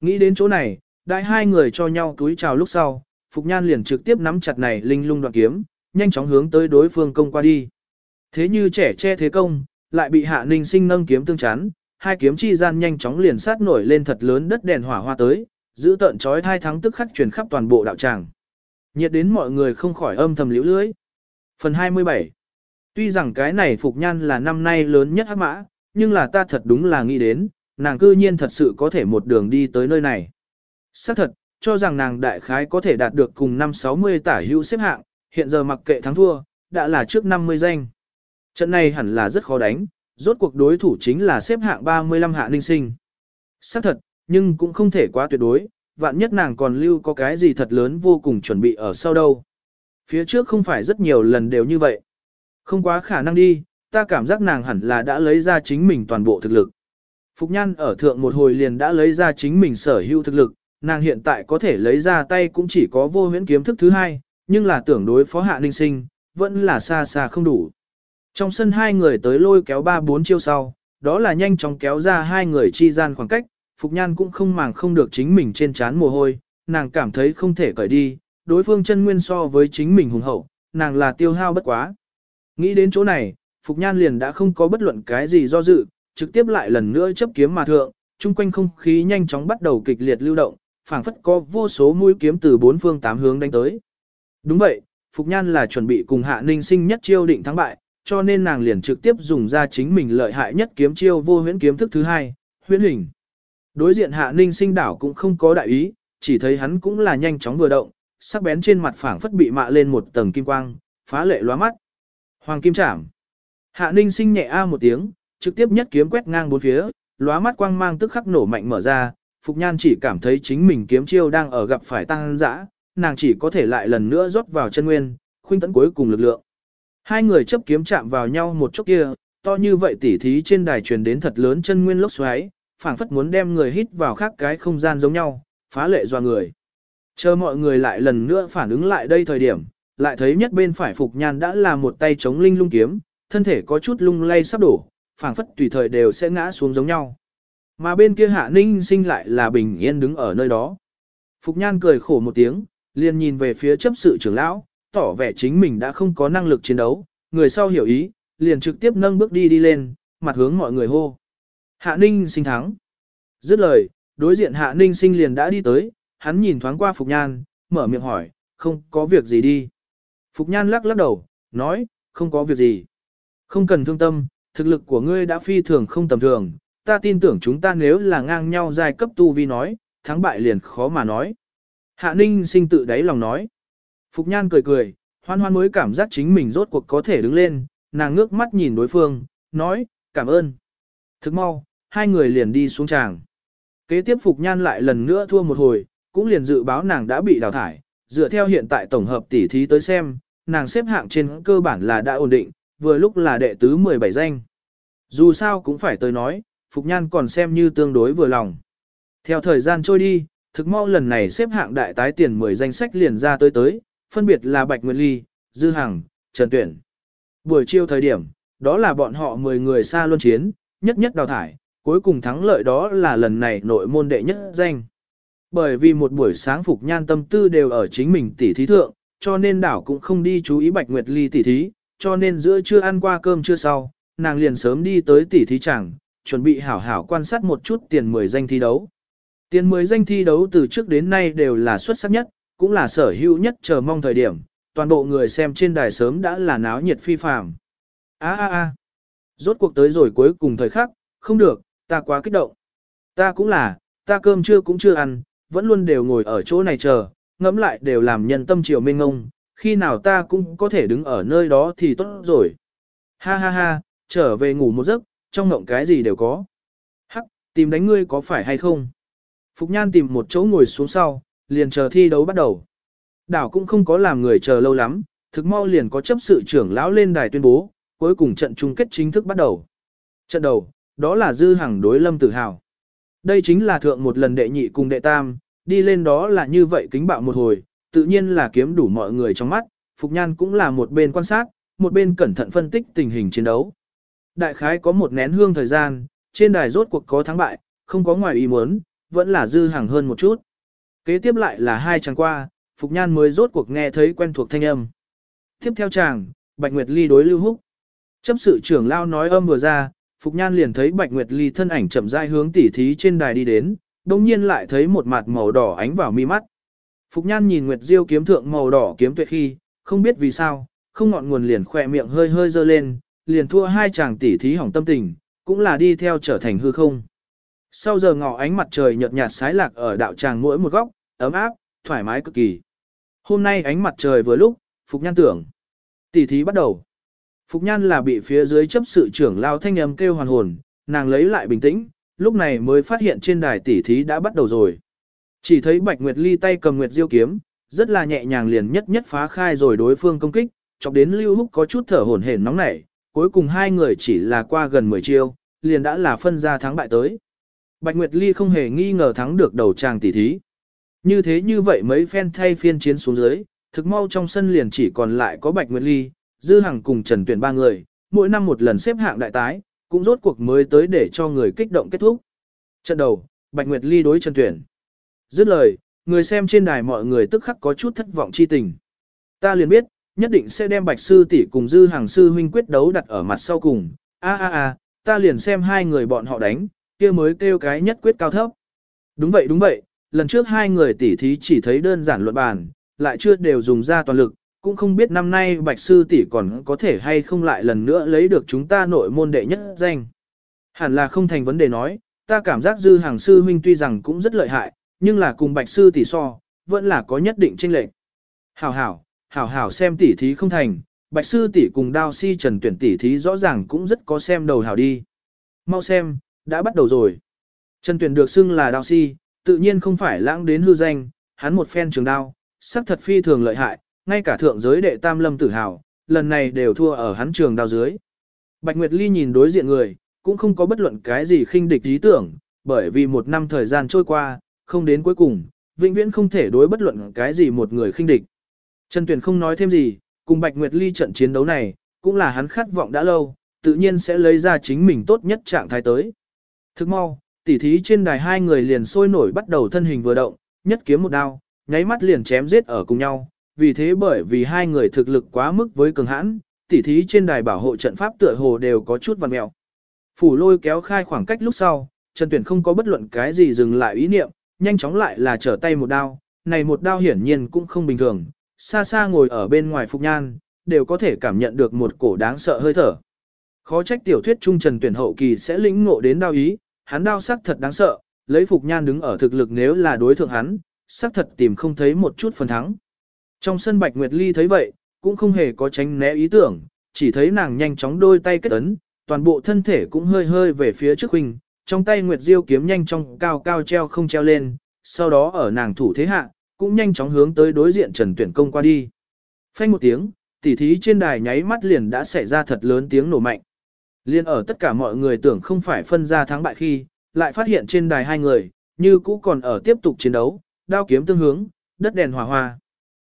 Nghĩ đến chỗ này, đại hai người cho nhau túi chào lúc sau, Phục Nhan liền trực tiếp nắm chặt này linh lung đoạn kiếm, nhanh chóng hướng tới đối phương công qua đi. Thế như trẻ che thế công, lại bị hạ ninh sinh nâng kiếm tương chắn, hai kiếm chi gian nhanh chóng liền sát nổi lên thật lớn đất đèn hỏa hoa tới, giữ tận trói thai thắng tức khắc truyền khắp toàn bộ đạo tràng. Nhiệt đến mọi người không khỏi âm thầm liễu lưới. Phần 27 Tuy rằng cái này Phục Nhan là năm nay lớn nhất hắc mã, nhưng là ta thật đúng là nghĩ đến, nàng cư nhiên thật sự có thể một đường đi tới nơi này. Xác thật, cho rằng nàng đại khái có thể đạt được cùng năm 60 tả hữu xếp hạng, hiện giờ mặc kệ thắng thua, đã là trước 50 danh. Trận này hẳn là rất khó đánh, rốt cuộc đối thủ chính là xếp hạng 35 hạ ninh sinh. Xác thật, nhưng cũng không thể quá tuyệt đối, vạn nhất nàng còn lưu có cái gì thật lớn vô cùng chuẩn bị ở sau đâu. Phía trước không phải rất nhiều lần đều như vậy. Không quá khả năng đi, ta cảm giác nàng hẳn là đã lấy ra chính mình toàn bộ thực lực. Phục Nhan ở thượng một hồi liền đã lấy ra chính mình sở hữu thực lực, nàng hiện tại có thể lấy ra tay cũng chỉ có vô huyễn kiếm thức thứ hai, nhưng là tưởng đối phó hạ ninh sinh, vẫn là xa xa không đủ. Trong sân hai người tới lôi kéo ba bốn chiêu sau, đó là nhanh chóng kéo ra hai người chi gian khoảng cách, Phục Nhan cũng không màng không được chính mình trên trán mồ hôi, nàng cảm thấy không thể cởi đi, đối phương chân nguyên so với chính mình hùng hậu, nàng là tiêu hao bất quá. Nghĩ đến chỗ này, Phục Nhan liền đã không có bất luận cái gì do dự, trực tiếp lại lần nữa chấp kiếm mà thượng, chung quanh không khí nhanh chóng bắt đầu kịch liệt lưu động, phảng phất có vô số mũi kiếm từ bốn phương tám hướng đánh tới. Đúng vậy, Phục Nhan là chuẩn bị cùng Hạ Ninh Sinh nhất chiêu định thắng bại, cho nên nàng liền trực tiếp dùng ra chính mình lợi hại nhất kiếm chiêu vô huyễn kiếm thức thứ hai, huyễn hình. Đối diện Hạ Ninh Sinh đảo cũng không có đại ý, chỉ thấy hắn cũng là nhanh chóng vừa động, sắc bén trên mặt phảng phất bị mạ lên một tầng kim quang, phá lệ lóa mắt. Hoàng kim trảm. Hạ Ninh Sinh nhẹ a một tiếng, trực tiếp nhất kiếm quét ngang bốn phía, lóa mắt quang mang tức khắc nổ mạnh mở ra, Phục Nhan chỉ cảm thấy chính mình kiếm chiêu đang ở gặp phải tăng dã, nàng chỉ có thể lại lần nữa rót vào chân nguyên, khuynh tấn cuối cùng lực lượng. Hai người chấp kiếm chạm vào nhau một chốc kia, to như vậy tỉ thí trên đài truyền đến thật lớn chân nguyên lốc xoáy, phảng phất muốn đem người hít vào khác cái không gian giống nhau, phá lệ doa người. Chờ mọi người lại lần nữa phản ứng lại đây thời điểm, lại thấy nhất bên phải Phục Nhan đã là một tay chống linh lung kiếm, thân thể có chút lung lay sắp đổ, phảng phất tùy thời đều sẽ ngã xuống giống nhau. Mà bên kia Hạ Ninh sinh lại là bình yên đứng ở nơi đó. Phục Nhan cười khổ một tiếng, liền nhìn về phía chấp sự trưởng lão, tỏ vẻ chính mình đã không có năng lực chiến đấu, người sau hiểu ý, liền trực tiếp nâng bước đi đi lên, mặt hướng mọi người hô. Hạ Ninh sinh thắng. Dứt lời, đối diện Hạ Ninh sinh liền đã đi tới, hắn nhìn thoáng qua Phục Nhan, mở miệng hỏi, không có việc gì đi. Phục Nhan lắc lắc đầu, nói, không có việc gì. Không cần thương tâm, thực lực của ngươi đã phi thường không tầm thường, ta tin tưởng chúng ta nếu là ngang nhau giai cấp tu vi nói, thắng bại liền khó mà nói. Hạ Ninh sinh tự đáy lòng nói. Phục Nhan cười cười, hoan hoan mới cảm giác chính mình rốt cuộc có thể đứng lên, nàng ngước mắt nhìn đối phương, nói, cảm ơn. Thức mau, hai người liền đi xuống tràng. Kế tiếp Phục Nhan lại lần nữa thua một hồi, cũng liền dự báo nàng đã bị đào thải, dựa theo hiện tại tổng hợp tỉ thí tới xem, nàng xếp hạng trên cơ bản là đã ổn định, vừa lúc là đệ tứ 17 danh. Dù sao cũng phải tới nói, Phục Nhan còn xem như tương đối vừa lòng. Theo thời gian trôi đi, thực mau lần này xếp hạng đại tái tiền 10 danh sách liền ra tới tới, phân biệt là Bạch Nguyệt Ly, Dư Hằng, Trần Tuyển. Buổi chiều thời điểm, đó là bọn họ 10 người xa luân chiến, nhất nhất đào thải, cuối cùng thắng lợi đó là lần này nội môn đệ nhất danh. Bởi vì một buổi sáng Phục Nhan tâm tư đều ở chính mình tỉ thí thượng, cho nên đảo cũng không đi chú ý Bạch Nguyệt Ly tỉ thí, cho nên giữa trưa ăn qua cơm chưa sau, nàng liền sớm đi tới tỉ thí chẳng, chuẩn bị hảo hảo quan sát một chút tiền 10 danh thi đấu. Tiền 10 danh thi đấu từ trước đến nay đều là xuất sắc nhất, cũng là sở hữu nhất chờ mong thời điểm, toàn bộ người xem trên đài sớm đã là náo nhiệt phi phàm. A a a. Rốt cuộc tới rồi cuối cùng thời khắc, không được, ta quá kích động. Ta cũng là, ta cơm trưa cũng chưa ăn, vẫn luôn đều ngồi ở chỗ này chờ, ngẫm lại đều làm nhân tâm triều mênh ngông, khi nào ta cũng có thể đứng ở nơi đó thì tốt rồi. Ha ha ha, trở về ngủ một giấc, trong mộng cái gì đều có. Hắc, tìm đánh ngươi có phải hay không? Phục Nhan tìm một chỗ ngồi xuống sau, liền chờ thi đấu bắt đầu. Đảo cũng không có làm người chờ lâu lắm, thực mau liền có chấp sự trưởng lão lên đài tuyên bố, cuối cùng trận chung kết chính thức bắt đầu. Trận đầu, đó là Dư Hằng đối Lâm Tử Hào. Đây chính là thượng một lần đệ nhị cùng đệ tam, đi lên đó là như vậy kính bạo một hồi, tự nhiên là kiếm đủ mọi người trong mắt, Phục Nhan cũng là một bên quan sát, một bên cẩn thận phân tích tình hình chiến đấu. Đại khái có một nén hương thời gian, trên đài rốt cuộc có thắng bại, không có ngoài ý muốn, vẫn là dư hàng hơn một chút. Kế tiếp lại là hai chàng qua, Phục Nhan mới rốt cuộc nghe thấy quen thuộc thanh âm. Tiếp theo chàng, Bạch Nguyệt Ly đối Lưu Húc. Chấp sự trưởng lao nói âm vừa ra, Phục Nhan liền thấy Bạch Nguyệt Ly thân ảnh chậm rãi hướng tỉ thí trên đài đi đến, đồng nhiên lại thấy một mặt màu đỏ ánh vào mi mắt. Phục Nhan nhìn Nguyệt Diêu kiếm thượng màu đỏ kiếm tuyệt khi, không biết vì sao, không ngọn nguồn liền khỏe miệng hơi hơi dơ lên, liền thua hai chàng tỷ thí hỏng tâm tình, cũng là đi theo trở thành hư không. Sau giờ ngọ ánh mặt trời nhợt nhạt sái lạc ở đạo tràng mỗi một góc, ấm áp, thoải mái cực kỳ. Hôm nay ánh mặt trời vừa lúc, Phục Nhan tưởng. tỷ thí bắt đầu. Phục Nhan là bị phía dưới chấp sự trưởng lao thanh âm kêu hoàn hồn, nàng lấy lại bình tĩnh, lúc này mới phát hiện trên đài tỷ thí đã bắt đầu rồi. Chỉ thấy Bạch Nguyệt Ly tay cầm Nguyệt Diêu kiếm, rất là nhẹ nhàng liền nhất nhất phá khai rồi đối phương công kích, chọc đến Lưu Húc có chút thở hổn hển nóng nảy, cuối cùng hai người chỉ là qua gần 10 chiêu, liền đã là phân ra thắng bại tới. Bạch Nguyệt Ly không hề nghi ngờ thắng được đầu tràng tỷ thí. Như thế như vậy mấy phen thay phiên chiến xuống dưới, thực mau trong sân liền chỉ còn lại có Bạch Nguyệt Ly, Dư Hằng cùng Trần Tuyển ba người, mỗi năm một lần xếp hạng đại tái, cũng rốt cuộc mới tới để cho người kích động kết thúc. Trận đầu, Bạch Nguyệt Ly đối Trần Tuyển. Dứt lời, người xem trên đài mọi người tức khắc có chút thất vọng chi tình. Ta liền biết, nhất định sẽ đem Bạch Sư tỷ cùng Dư hàng Sư huynh quyết đấu đặt ở mặt sau cùng. A a a, ta liền xem hai người bọn họ đánh, kia mới kêu cái nhất quyết cao thấp. Đúng vậy đúng vậy, lần trước hai người tỷ thí chỉ thấy đơn giản luận bàn, lại chưa đều dùng ra toàn lực, cũng không biết năm nay Bạch Sư tỷ còn có thể hay không lại lần nữa lấy được chúng ta nội môn đệ nhất danh. Hẳn là không thành vấn đề nói, ta cảm giác dư hàng sư huynh tuy rằng cũng rất lợi hại, nhưng là cùng Bạch Sư tỷ so, vẫn là có nhất định chênh lệch. Hảo hảo, hảo hảo xem tỷ thí không thành, Bạch Sư tỷ cùng Đao Si Trần tuyển tỷ thí rõ ràng cũng rất có xem đầu hảo đi. Mau xem, đã bắt đầu rồi. Trần tuyển được xưng là Đao Si, tự nhiên không phải lãng đến hư danh, hắn một phen trường đao, sắc thật phi thường lợi hại, ngay cả thượng giới đệ tam lâm tử hào, lần này đều thua ở hắn trường đao dưới. Bạch Nguyệt Ly nhìn đối diện người, cũng không có bất luận cái gì khinh địch ý tưởng, bởi vì một năm thời gian trôi qua, không đến cuối cùng, vĩnh viễn không thể đối bất luận cái gì một người khinh địch. Trần Tuyền không nói thêm gì, cùng Bạch Nguyệt Ly trận chiến đấu này, cũng là hắn khát vọng đã lâu, tự nhiên sẽ lấy ra chính mình tốt nhất trạng thái tới. Thức mau, tỉ thí trên đài hai người liền sôi nổi bắt đầu thân hình vừa động, nhất kiếm một đao, nháy mắt liền chém giết ở cùng nhau, vì thế bởi vì hai người thực lực quá mức với cường hãn, tỉ thí trên đài bảo hộ trận pháp tựa hồ đều có chút văn mèo. Phủ lôi kéo khai khoảng cách lúc sau, Trần Tuyển không có bất luận cái gì dừng lại ý niệm, nhanh chóng lại là trở tay một đao, này một đao hiển nhiên cũng không bình thường, xa xa ngồi ở bên ngoài Phục Nhan, đều có thể cảm nhận được một cổ đáng sợ hơi thở. Khó trách tiểu thuyết trung Trần Tuyển hậu kỳ sẽ lĩnh ngộ đến đao ý, hắn đao sắc thật đáng sợ, lấy Phục Nhan đứng ở thực lực nếu là đối thượng hắn, sắc thật tìm không thấy một chút phần thắng. Trong sân Bạch Nguyệt Ly thấy vậy, cũng không hề có tránh né ý tưởng, chỉ thấy nàng nhanh chóng đôi tay kết ấn, toàn bộ thân thể cũng hơi hơi về phía trước huynh, trong tay Nguyệt Diêu kiếm nhanh chóng cao cao treo không treo lên, sau đó ở nàng thủ thế hạ, cũng nhanh chóng hướng tới đối diện Trần Tuyển Công qua đi. Phanh một tiếng, tỉ thí trên đài nháy mắt liền đã xảy ra thật lớn tiếng nổ mạnh. Liên ở tất cả mọi người tưởng không phải phân ra thắng bại khi, lại phát hiện trên đài hai người, như cũ còn ở tiếp tục chiến đấu, đao kiếm tương hướng, đất đèn hỏa hoa.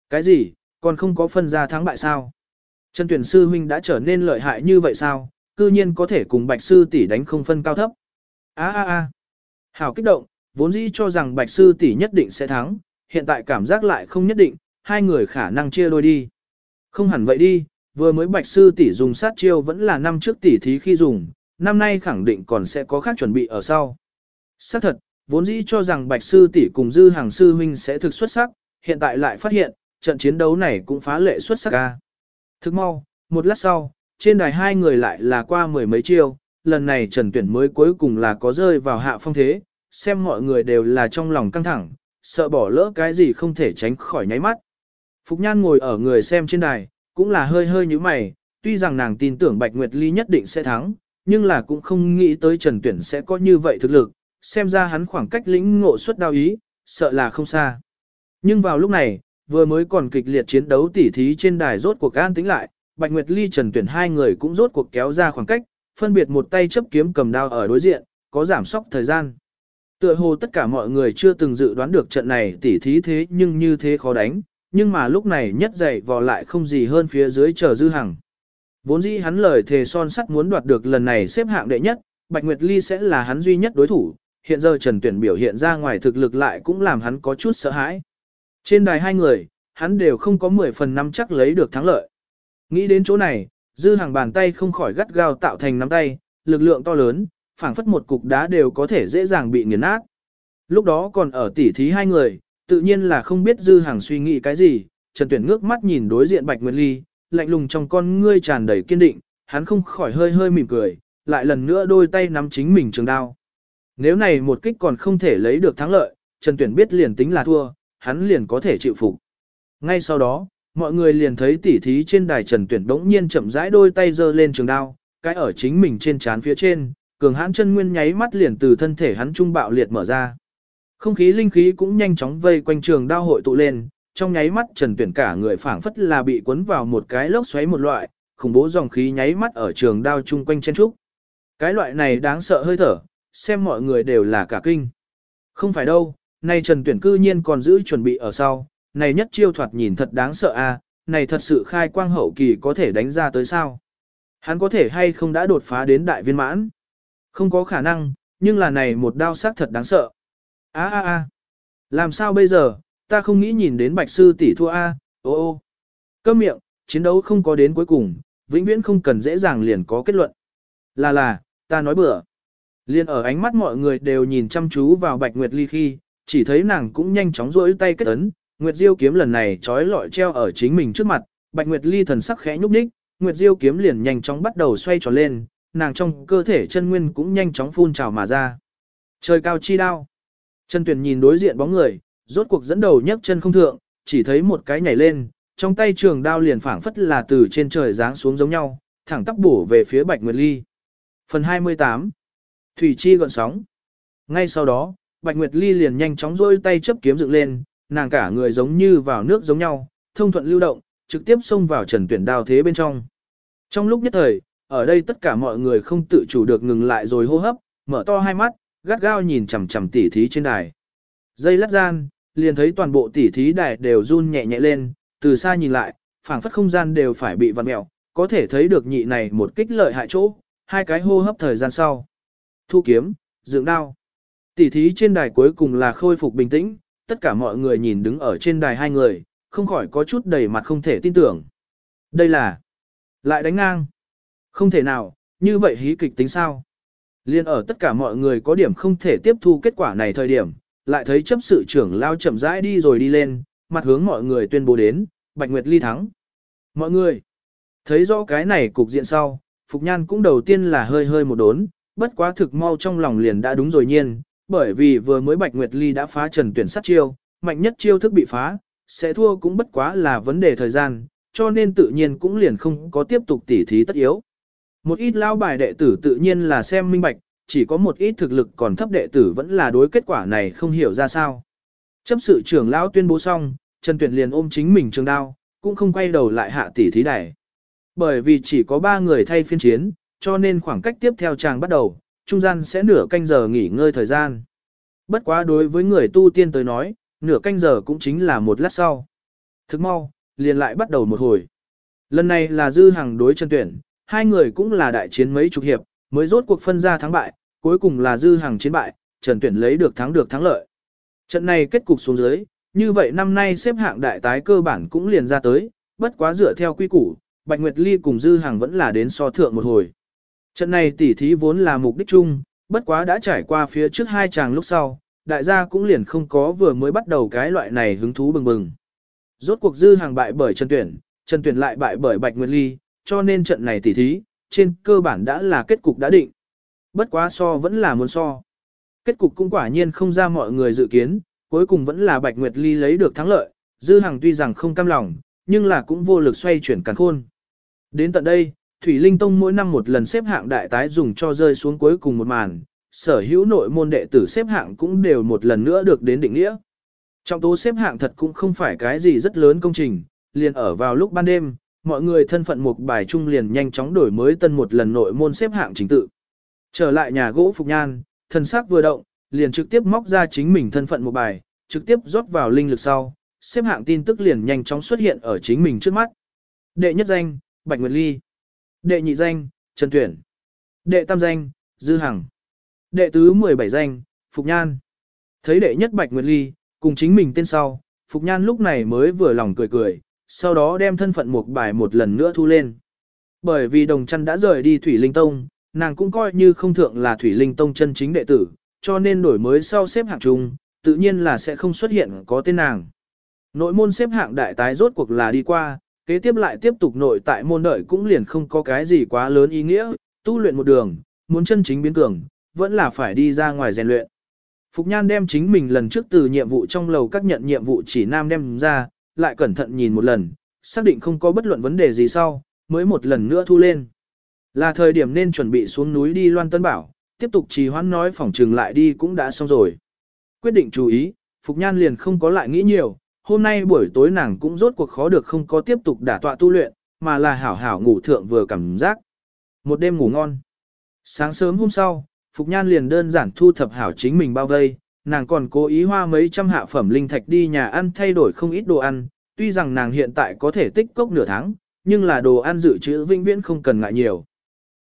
Cái gì, còn không có phân ra thắng bại sao? Trần tuyển sư huynh đã trở nên lợi hại như vậy sao? Cư nhiên có thể cùng bạch sư tỷ đánh không phân cao thấp a a a Hảo kích động, vốn dĩ cho rằng bạch sư tỷ nhất định sẽ thắng, hiện tại cảm giác lại không nhất định, hai người khả năng chia đôi đi. Không hẳn vậy đi, vừa mới bạch sư tỷ dùng sát chiêu vẫn là năm trước tỷ thí khi dùng, năm nay khẳng định còn sẽ có khác chuẩn bị ở sau. Xác thật, vốn dĩ cho rằng bạch sư tỷ cùng dư hàng sư huynh sẽ thực xuất sắc, hiện tại lại phát hiện, trận chiến đấu này cũng phá lệ xuất sắc ca. Thức mau, một lát sau, trên đài hai người lại là qua mười mấy chiêu, lần này trần tuyển mới cuối cùng là có rơi vào hạ phong thế, xem mọi người đều là trong lòng căng thẳng, sợ bỏ lỡ cái gì không thể tránh khỏi nháy mắt. Phục Nhan ngồi ở người xem trên đài, cũng là hơi hơi như mày, tuy rằng nàng tin tưởng Bạch Nguyệt Ly nhất định sẽ thắng, nhưng là cũng không nghĩ tới Trần Tuyển sẽ có như vậy thực lực, xem ra hắn khoảng cách lĩnh ngộ suất đao ý, sợ là không xa. Nhưng vào lúc này, vừa mới còn kịch liệt chiến đấu tỉ thí trên đài rốt cuộc an tĩnh lại, Bạch Nguyệt Ly Trần Tuyển hai người cũng rốt cuộc kéo ra khoảng cách, phân biệt một tay chấp kiếm cầm đao ở đối diện, có giảm sóc thời gian. Tựa hồ tất cả mọi người chưa từng dự đoán được trận này tỉ thí thế nhưng như thế khó đánh, nhưng mà lúc này nhất dậy vò lại không gì hơn phía dưới chờ dư hằng. Vốn dĩ hắn lời thề son sắt muốn đoạt được lần này xếp hạng đệ nhất, Bạch Nguyệt Ly sẽ là hắn duy nhất đối thủ, hiện giờ Trần Tuyển biểu hiện ra ngoài thực lực lại cũng làm hắn có chút sợ hãi. Trên đài hai người, hắn đều không có 10 phần năm chắc lấy được thắng lợi. Nghĩ đến chỗ này, dư hàng bàn tay không khỏi gắt gao tạo thành nắm tay, lực lượng to lớn, phảng phất một cục đá đều có thể dễ dàng bị nghiền nát. Lúc đó còn ở tỉ thí hai người, tự nhiên là không biết dư hàng suy nghĩ cái gì, Trần Tuyển ngước mắt nhìn đối diện Bạch Nguyệt Ly, lạnh lùng trong con ngươi tràn đầy kiên định, hắn không khỏi hơi hơi mỉm cười, lại lần nữa đôi tay nắm chính mình trường đao. Nếu này một kích còn không thể lấy được thắng lợi, Trần Tuyển biết liền tính là thua, hắn liền có thể chịu phục. Ngay sau đó, mọi người liền thấy tỉ thí trên đài Trần Tuyển đống nhiên chậm rãi đôi tay giơ lên trường đao, cái ở chính mình trên trán phía trên, cường hãn chân nguyên nháy mắt liền từ thân thể hắn trung bạo liệt mở ra. Không khí linh khí cũng nhanh chóng vây quanh trường đao hội tụ lên, trong nháy mắt Trần Tuyển cả người phảng phất là bị cuốn vào một cái lốc xoáy một loại, khủng bố dòng khí nháy mắt ở trường đao chung quanh chen trúc. Cái loại này đáng sợ hơi thở, xem mọi người đều là cả kinh. Không phải đâu, nay Trần Tuyển cư nhiên còn giữ chuẩn bị ở sau, này nhất chiêu thoạt nhìn thật đáng sợ a, à, này thật sự khai quang hậu kỳ có thể đánh ra tới sao. Hắn có thể hay không đã đột phá đến đại viên mãn? Không có khả năng, nhưng là này một đao sắc thật đáng sợ. A a a, làm sao bây giờ, ta không nghĩ nhìn đến bạch sư tỷ thua a, ô ô. Câm miệng, chiến đấu không có đến cuối cùng, vĩnh viễn không cần dễ dàng liền có kết luận. Là là, ta nói bừa. Liên ở ánh mắt mọi người đều nhìn chăm chú vào Bạch Nguyệt Ly khi, chỉ thấy nàng cũng nhanh chóng rỗi tay kết ấn, Nguyệt Diêu kiếm lần này trói lọi treo ở chính mình trước mặt, Bạch Nguyệt Ly thần sắc khẽ nhúc nhích, Nguyệt Diêu kiếm liền nhanh chóng bắt đầu xoay tròn lên, nàng trong cơ thể chân nguyên cũng nhanh chóng phun trào mà ra. Trời cao chi đao. Chân Tuyền nhìn đối diện bóng người, rốt cuộc dẫn đầu nhấc chân không thượng, chỉ thấy một cái nhảy lên, trong tay trường đao liền phảng phất là từ trên trời giáng xuống giống nhau, thẳng tắp bổ về phía Bạch Nguyệt Ly. Phần 28 Thủy Chi gọn sóng Ngay sau đó, Bạch Nguyệt Ly liền nhanh chóng rôi tay chấp kiếm dựng lên, nàng cả người giống như vào nước giống nhau, thông thuận lưu động, trực tiếp xông vào trần tuyển đao thế bên trong. Trong lúc nhất thời, ở đây tất cả mọi người không tự chủ được ngừng lại rồi hô hấp, mở to hai mắt, gắt gao nhìn chằm chằm tỉ thí trên đài. Dây lát gian, liền thấy toàn bộ tỉ thí đài đều run nhẹ nhẹ lên, từ xa nhìn lại, phảng phất không gian đều phải bị vặn mẹo, có thể thấy được nhị này một kích lợi hại chỗ, hai cái hô hấp thời gian sau. Thu kiếm, dưỡng đao. Tỉ thí trên đài cuối cùng là khôi phục bình tĩnh, tất cả mọi người nhìn đứng ở trên đài hai người, không khỏi có chút đầy mặt không thể tin tưởng. Đây là lại đánh ngang. Không thể nào, như vậy hí kịch tính sao? Liên ở tất cả mọi người có điểm không thể tiếp thu kết quả này thời điểm, lại thấy chấp sự trưởng lao chậm rãi đi rồi đi lên, mặt hướng mọi người tuyên bố đến, Bạch Nguyệt Ly thắng. Mọi người, thấy rõ cái này cục diện sau, Phục Nhan cũng đầu tiên là hơi hơi một đốn, bất quá thực mau trong lòng liền đã đúng rồi nhiên, bởi vì vừa mới Bạch Nguyệt Ly đã phá trần tuyển sát chiêu, mạnh nhất chiêu thức bị phá, sẽ thua cũng bất quá là vấn đề thời gian, cho nên tự nhiên cũng liền không có tiếp tục tỉ thí tất yếu. Một ít lao bài đệ tử tự nhiên là xem minh bạch, chỉ có một ít thực lực còn thấp đệ tử vẫn là đối kết quả này không hiểu ra sao. Chấp sự trưởng lão tuyên bố xong, Trần Tuyển liền ôm chính mình trường đao, cũng không quay đầu lại hạ tỷ thí đài. Bởi vì chỉ có ba người thay phiên chiến, cho nên khoảng cách tiếp theo chàng bắt đầu, trung gian sẽ nửa canh giờ nghỉ ngơi thời gian. Bất quá đối với người tu tiên tới nói, nửa canh giờ cũng chính là một lát sau. Thức mau, liền lại bắt đầu một hồi. Lần này là dư hàng đối chân tuyển, hai người cũng là đại chiến mấy chục hiệp, mới rốt cuộc phân ra thắng bại, cuối cùng là dư hàng chiến bại, Trần Tuyển lấy được thắng được thắng lợi. Trận này kết cục xuống dưới, như vậy năm nay xếp hạng đại tái cơ bản cũng liền ra tới, bất quá dựa theo quy củ, Bạch Nguyệt Ly cùng dư hàng vẫn là đến so thượng một hồi. Trận này tỉ thí vốn là mục đích chung, bất quá đã trải qua phía trước hai chàng lúc sau, đại gia cũng liền không có vừa mới bắt đầu cái loại này hứng thú bừng bừng. Rốt cuộc dư hàng bại bởi Trần Tuyển, Trần Tuyển lại bại bởi Bạch Nguyệt Ly, cho nên trận này tỉ thí, trên cơ bản đã là kết cục đã định. Bất quá so vẫn là muốn so. Kết cục cũng quả nhiên không ra mọi người dự kiến, cuối cùng vẫn là Bạch Nguyệt Ly lấy được thắng lợi, dư hàng tuy rằng không cam lòng, nhưng là cũng vô lực xoay chuyển càn khôn. Đến tận đây, Thủy Linh Tông mỗi năm một lần xếp hạng đại tái dùng cho rơi xuống cuối cùng một màn, sở hữu nội môn đệ tử xếp hạng cũng đều một lần nữa được đến định nghĩa. Trong tố xếp hạng thật cũng không phải cái gì rất lớn công trình, liền ở vào lúc ban đêm, mọi người thân phận một bài trung liền nhanh chóng đổi mới tân một lần nội môn xếp hạng chính tự. Trở lại nhà gỗ Phục Nhan, thân sắc vừa động, liền trực tiếp móc ra chính mình thân phận một bài, trực tiếp rót vào linh lực sau, xếp hạng tin tức liền nhanh chóng xuất hiện ở chính mình trước mắt. Đệ nhất danh, Bạch Nguyệt Ly. Đệ nhị danh, Trần Tuyển. Đệ tam danh, Dư Hằng. Đệ tứ 17 danh, Phục Nhan. Thấy đệ nhất Bạch Nguyệt Ly, cùng chính mình tên sau, Phục Nhan lúc này mới vừa lòng cười cười, sau đó đem thân phận một bài một lần nữa thu lên. Bởi vì đồng chăn đã rời đi Thủy Linh Tông, nàng cũng coi như không thượng là Thủy Linh Tông chân chính đệ tử, cho nên đổi mới sau xếp hạng chung, tự nhiên là sẽ không xuất hiện có tên nàng. Nội môn xếp hạng đại tái rốt cuộc là đi qua, kế tiếp lại tiếp tục nội tại môn đợi cũng liền không có cái gì quá lớn ý nghĩa, tu luyện một đường, muốn chân chính biến cường, vẫn là phải đi ra ngoài rèn luyện. Phục Nhan đem chính mình lần trước từ nhiệm vụ trong lầu các nhận nhiệm vụ chỉ nam đem ra, lại cẩn thận nhìn một lần, xác định không có bất luận vấn đề gì sau, mới một lần nữa thu lên. Là thời điểm nên chuẩn bị xuống núi đi Loan Tân Bảo, tiếp tục trì hoãn nói phỏng trừng lại đi cũng đã xong rồi. Quyết định chú ý, Phục Nhan liền không có lại nghĩ nhiều, hôm nay buổi tối nàng cũng rốt cuộc khó được không có tiếp tục đả tọa tu luyện, mà là hảo hảo ngủ thượng vừa cảm giác. Một đêm ngủ ngon. Sáng sớm hôm sau, Phục Nhan liền đơn giản thu thập hảo chính mình bao vây, nàng còn cố ý hoa mấy trăm hạ phẩm linh thạch đi nhà ăn thay đổi không ít đồ ăn, tuy rằng nàng hiện tại có thể tích cốc nửa tháng, nhưng là đồ ăn dự trữ vinh viễn không cần ngại nhiều.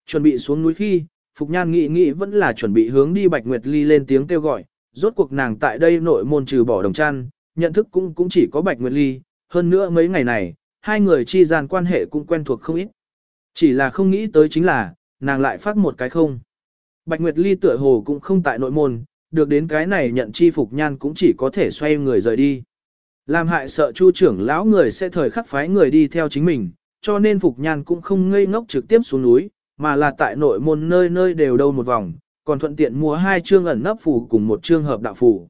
Chuẩn bị xuống núi khi, Phục Nhan nghĩ nghĩ vẫn là chuẩn bị hướng đi Bạch Nguyệt Ly lên tiếng kêu gọi, rốt cuộc nàng tại đây nội môn trừ bỏ đồng chăn, nhận thức cũng cũng chỉ có Bạch Nguyệt Ly, hơn nữa mấy ngày này, hai người chi gian quan hệ cũng quen thuộc không ít. Chỉ là không nghĩ tới chính là, nàng lại phát một cái không. Bạch Nguyệt Ly tựa hồ cũng không tại nội môn, được đến cái này nhận chi Phục Nhan cũng chỉ có thể xoay người rời đi. Làm hại sợ chu trưởng lão người sẽ thời khắc phái người đi theo chính mình, cho nên Phục Nhan cũng không ngây ngốc trực tiếp xuống núi, mà là tại nội môn nơi nơi đều đâu một vòng, còn thuận tiện mua hai chương ẩn nấp phù cùng một chương hợp đạo phù.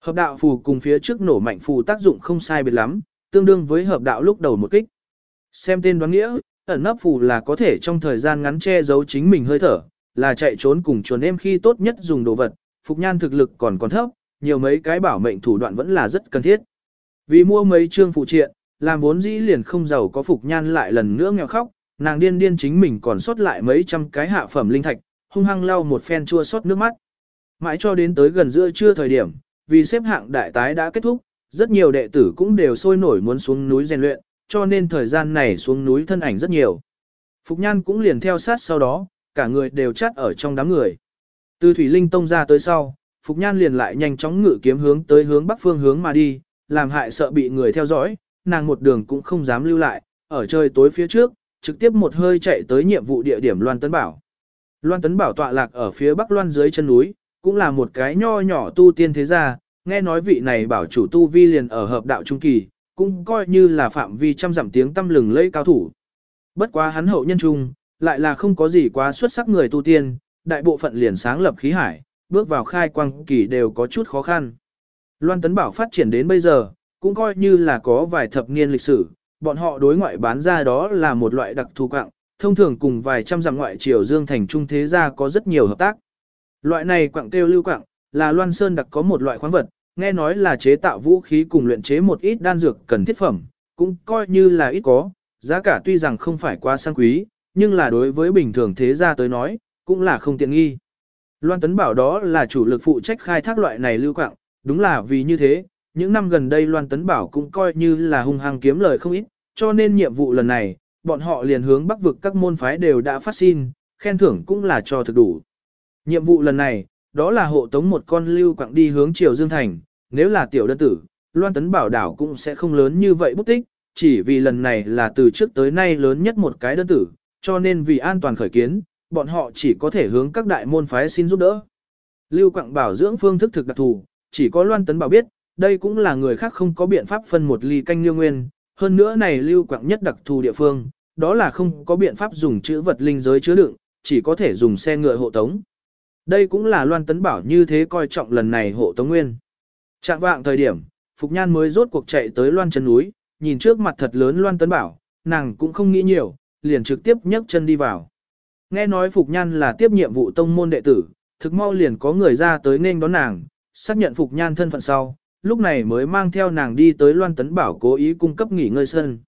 Hợp đạo phù cùng phía trước nổ mạnh phù tác dụng không sai biệt lắm, tương đương với hợp đạo lúc đầu một kích. Xem tên đoán nghĩa, ẩn nấp phù là có thể trong thời gian ngắn che giấu chính mình hơi thở, là chạy trốn cùng chuồn em khi tốt nhất dùng đồ vật, Phục Nhan thực lực còn còn thấp, nhiều mấy cái bảo mệnh thủ đoạn vẫn là rất cần thiết. Vì mua mấy chương phụ triện, làm vốn dĩ liền không giàu có Phục Nhan lại lần nữa nghèo khóc, nàng điên điên chính mình còn sót lại mấy trăm cái hạ phẩm linh thạch, hung hăng lau một phen chua sót nước mắt. Mãi cho đến tới gần giữa trưa thời điểm, vì xếp hạng đại tái đã kết thúc, rất nhiều đệ tử cũng đều sôi nổi muốn xuống núi rèn luyện, cho nên thời gian này xuống núi thân ảnh rất nhiều. Phục Nhan cũng liền theo sát sau đó, cả người đều chắt ở trong đám người. Từ Thủy Linh Tông ra tới sau, Phục Nhan liền lại nhanh chóng ngự kiếm hướng tới hướng bắc phương hướng mà đi, làm hại sợ bị người theo dõi, nàng một đường cũng không dám lưu lại, ở trời tối phía trước, trực tiếp một hơi chạy tới nhiệm vụ địa điểm Loan Tấn Bảo. Loan Tấn Bảo tọa lạc ở phía bắc loan dưới chân núi, cũng là một cái nho nhỏ tu tiên thế gia, nghe nói vị này bảo chủ tu vi liền ở hợp đạo trung kỳ, cũng coi như là phạm vi trăm dặm tiếng tâm lừng lẫy cao thủ. Bất quá hắn hậu nhân trung, lại là không có gì quá xuất sắc người tu tiên, đại bộ phận liền sáng lập khí hải, bước vào khai quang kỳ đều có chút khó khăn. Loan Tấn Bảo phát triển đến bây giờ, cũng coi như là có vài thập niên lịch sử, bọn họ đối ngoại bán ra đó là một loại đặc thù quạng, thông thường cùng vài trăm dặm ngoại triều dương thành trung thế gia có rất nhiều hợp tác. Loại này quặng kêu lưu quạng, là Loan Sơn đặc có một loại khoáng vật, nghe nói là chế tạo vũ khí cùng luyện chế một ít đan dược cần thiết phẩm, cũng coi như là ít có, giá cả tuy rằng không phải quá sang quý, nhưng là đối với bình thường thế gia tới nói, cũng là không tiện nghi. Loan Tấn bảo đó là chủ lực phụ trách khai thác loại này lưu quạng, đúng là vì như thế, những năm gần đây Loan Tấn Bảo cũng coi như là hung hăng kiếm lời không ít, cho nên nhiệm vụ lần này, bọn họ liền hướng bắc vực các môn phái đều đã phát xin, khen thưởng cũng là cho thực đủ. Nhiệm vụ lần này, đó là hộ tống một con lưu quạng đi hướng Triều Dương Thành, nếu là tiểu đơn tử, Loan Tấn Bảo đảo cũng sẽ không lớn như vậy bút tích, chỉ vì lần này là từ trước tới nay lớn nhất một cái đơn tử, cho nên vì an toàn khởi kiến, bọn họ chỉ có thể hướng các đại môn phái xin giúp đỡ. Lưu Quạng bảo dưỡng phương thức thực đặc thù, chỉ có Loan Tấn Bảo biết, đây cũng là người khác không có biện pháp phân một ly canh liêu nguyên, hơn nữa này Lưu Quạng nhất đặc thù địa phương, đó là không có biện pháp dùng chữ vật linh giới chứa đựng, chỉ có thể dùng xe ngựa hộ tống. Đây cũng là Loan Tấn Bảo như thế coi trọng lần này hộ tống nguyên. Trạng vạng thời điểm, Phục Nhan mới rốt cuộc chạy tới Loan chân núi, nhìn trước mặt thật lớn Loan Tấn Bảo, nàng cũng không nghĩ nhiều, liền trực tiếp nhấc chân đi vào. Nghe nói Phục Nhan là tiếp nhiệm vụ tông môn đệ tử, thực mau liền có người ra tới nên đón nàng, xác nhận Phục Nhan thân phận sau, lúc này mới mang theo nàng đi tới Loan Tấn Bảo cố ý cung cấp nghỉ ngơi sân.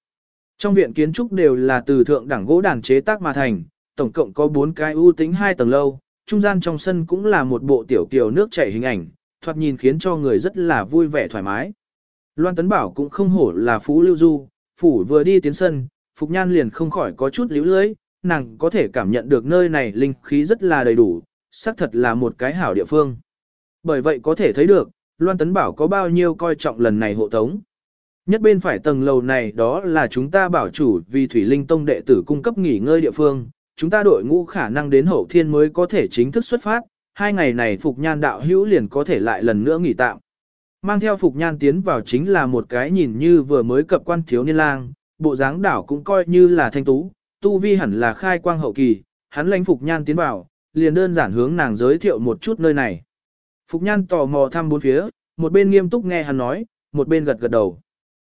Trong viện kiến trúc đều là từ thượng đẳng gỗ đàn chế tác mà thành, tổng cộng có 4 cái ưu tính 2 tầng lâu, trung gian trong sân cũng là một bộ tiểu kiều nước chảy hình ảnh, thoạt nhìn khiến cho người rất là vui vẻ thoải mái. Loan Tấn Bảo cũng không hổ là phú lưu du, phủ vừa đi tiến sân, Phục Nhan liền không khỏi có chút líu lưới, nàng có thể cảm nhận được nơi này linh khí rất là đầy đủ, xác thật là một cái hảo địa phương. Bởi vậy có thể thấy được, Loan Tấn Bảo có bao nhiêu coi trọng lần này hộ tống. Nhất bên phải tầng lầu này đó là chúng ta bảo chủ vì Thủy Linh Tông đệ tử cung cấp nghỉ ngơi địa phương, chúng ta đội ngũ khả năng đến hậu thiên mới có thể chính thức xuất phát, hai ngày này Phục Nhan đạo hữu liền có thể lại lần nữa nghỉ tạm. Mang theo Phục Nhan tiến vào chính là một cái nhìn như vừa mới cập quan thiếu niên lang, bộ dáng đảo cũng coi như là thanh tú, tu vi hẳn là khai quang hậu kỳ, hắn lãnh Phục Nhan tiến vào, liền đơn giản hướng nàng giới thiệu một chút nơi này. Phục Nhan tò mò thăm bốn phía, một bên nghiêm túc nghe hắn nói, một bên gật gật đầu.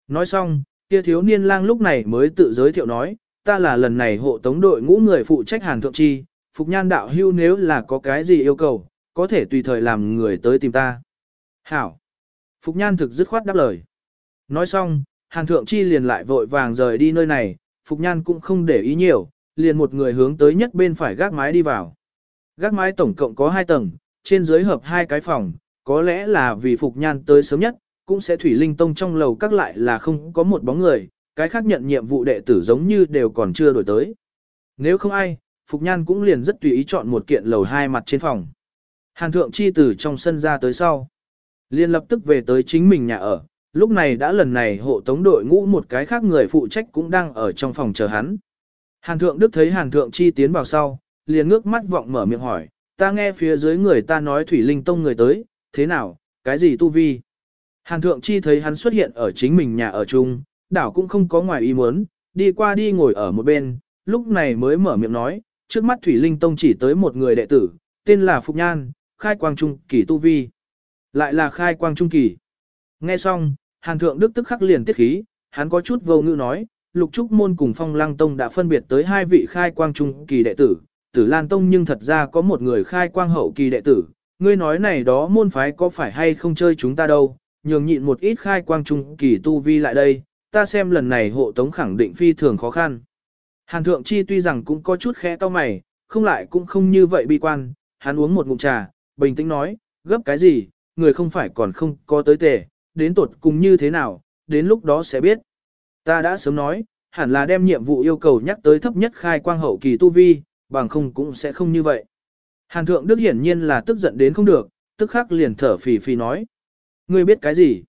Nói xong, kia thiếu niên lang lúc này mới tự giới thiệu nói, ta là lần này hộ tống đội ngũ người phụ trách Hàn Thượng Chi, Phục Nhan đạo hưu nếu là có cái gì yêu cầu, có thể tùy thời làm người tới tìm ta. Hảo. Phục Nhan thực dứt khoát đáp lời. Nói xong, Hàn Thượng Chi liền lại vội vàng rời đi nơi này, Phục Nhan cũng không để ý nhiều, liền một người hướng tới nhất bên phải gác mái đi vào. Gác mái tổng cộng có 2 tầng, trên dưới hợp hai cái phòng, có lẽ là vì Phục Nhan tới sớm nhất, cũng sẽ Thủy Linh Tông trong lầu các lại là không có một bóng người, cái khác nhận nhiệm vụ đệ tử giống như đều còn chưa đổi tới. Nếu không ai, Phục Nhan cũng liền rất tùy ý chọn một kiện lầu hai mặt trên phòng. Hàn Thượng Chi từ trong sân ra tới sau. liền lập tức về tới chính mình nhà ở, lúc này đã lần này hộ tống đội ngũ một cái khác người phụ trách cũng đang ở trong phòng chờ hắn. Hàn Thượng Đức thấy Hàn Thượng Chi tiến vào sau, liền ngước mắt vọng mở miệng hỏi, ta nghe phía dưới người ta nói Thủy Linh Tông người tới, thế nào, cái gì tu vi? Hàn Thượng Chi thấy hắn xuất hiện ở chính mình nhà ở chung, đảo cũng không có ngoài ý muốn, đi qua đi ngồi ở một bên, lúc này mới mở miệng nói, trước mắt Thủy Linh Tông chỉ tới một người đệ tử, tên là Phục Nhan, khai quang trung kỳ tu vi. Lại là khai quang trung kỳ. Nghe xong, Hàn Thượng Đức tức khắc liền tiết khí, hắn có chút vô ngữ nói, Lục Trúc Môn cùng Phong Lăng Tông đã phân biệt tới hai vị khai quang trung kỳ đệ tử, Tử Lan Tông nhưng thật ra có một người khai quang hậu kỳ đệ tử, ngươi nói này đó môn phái có phải hay không chơi chúng ta đâu, nhường nhịn một ít khai quang trung kỳ tu vi lại đây, ta xem lần này hộ tống khẳng định phi thường khó khăn. Hàn Thượng Chi tuy rằng cũng có chút khẽ to mày, không lại cũng không như vậy bi quan, hắn uống một ngụm trà, bình tĩnh nói, gấp cái gì, người không phải còn không có tới tề, đến tột cùng như thế nào, đến lúc đó sẽ biết. Ta đã sớm nói, hẳn là đem nhiệm vụ yêu cầu nhắc tới thấp nhất khai quang hậu kỳ tu vi, bằng không cũng sẽ không như vậy. Hàn Thượng Đức hiển nhiên là tức giận đến không được, tức khắc liền thở phì phì nói. Ngươi biết cái gì?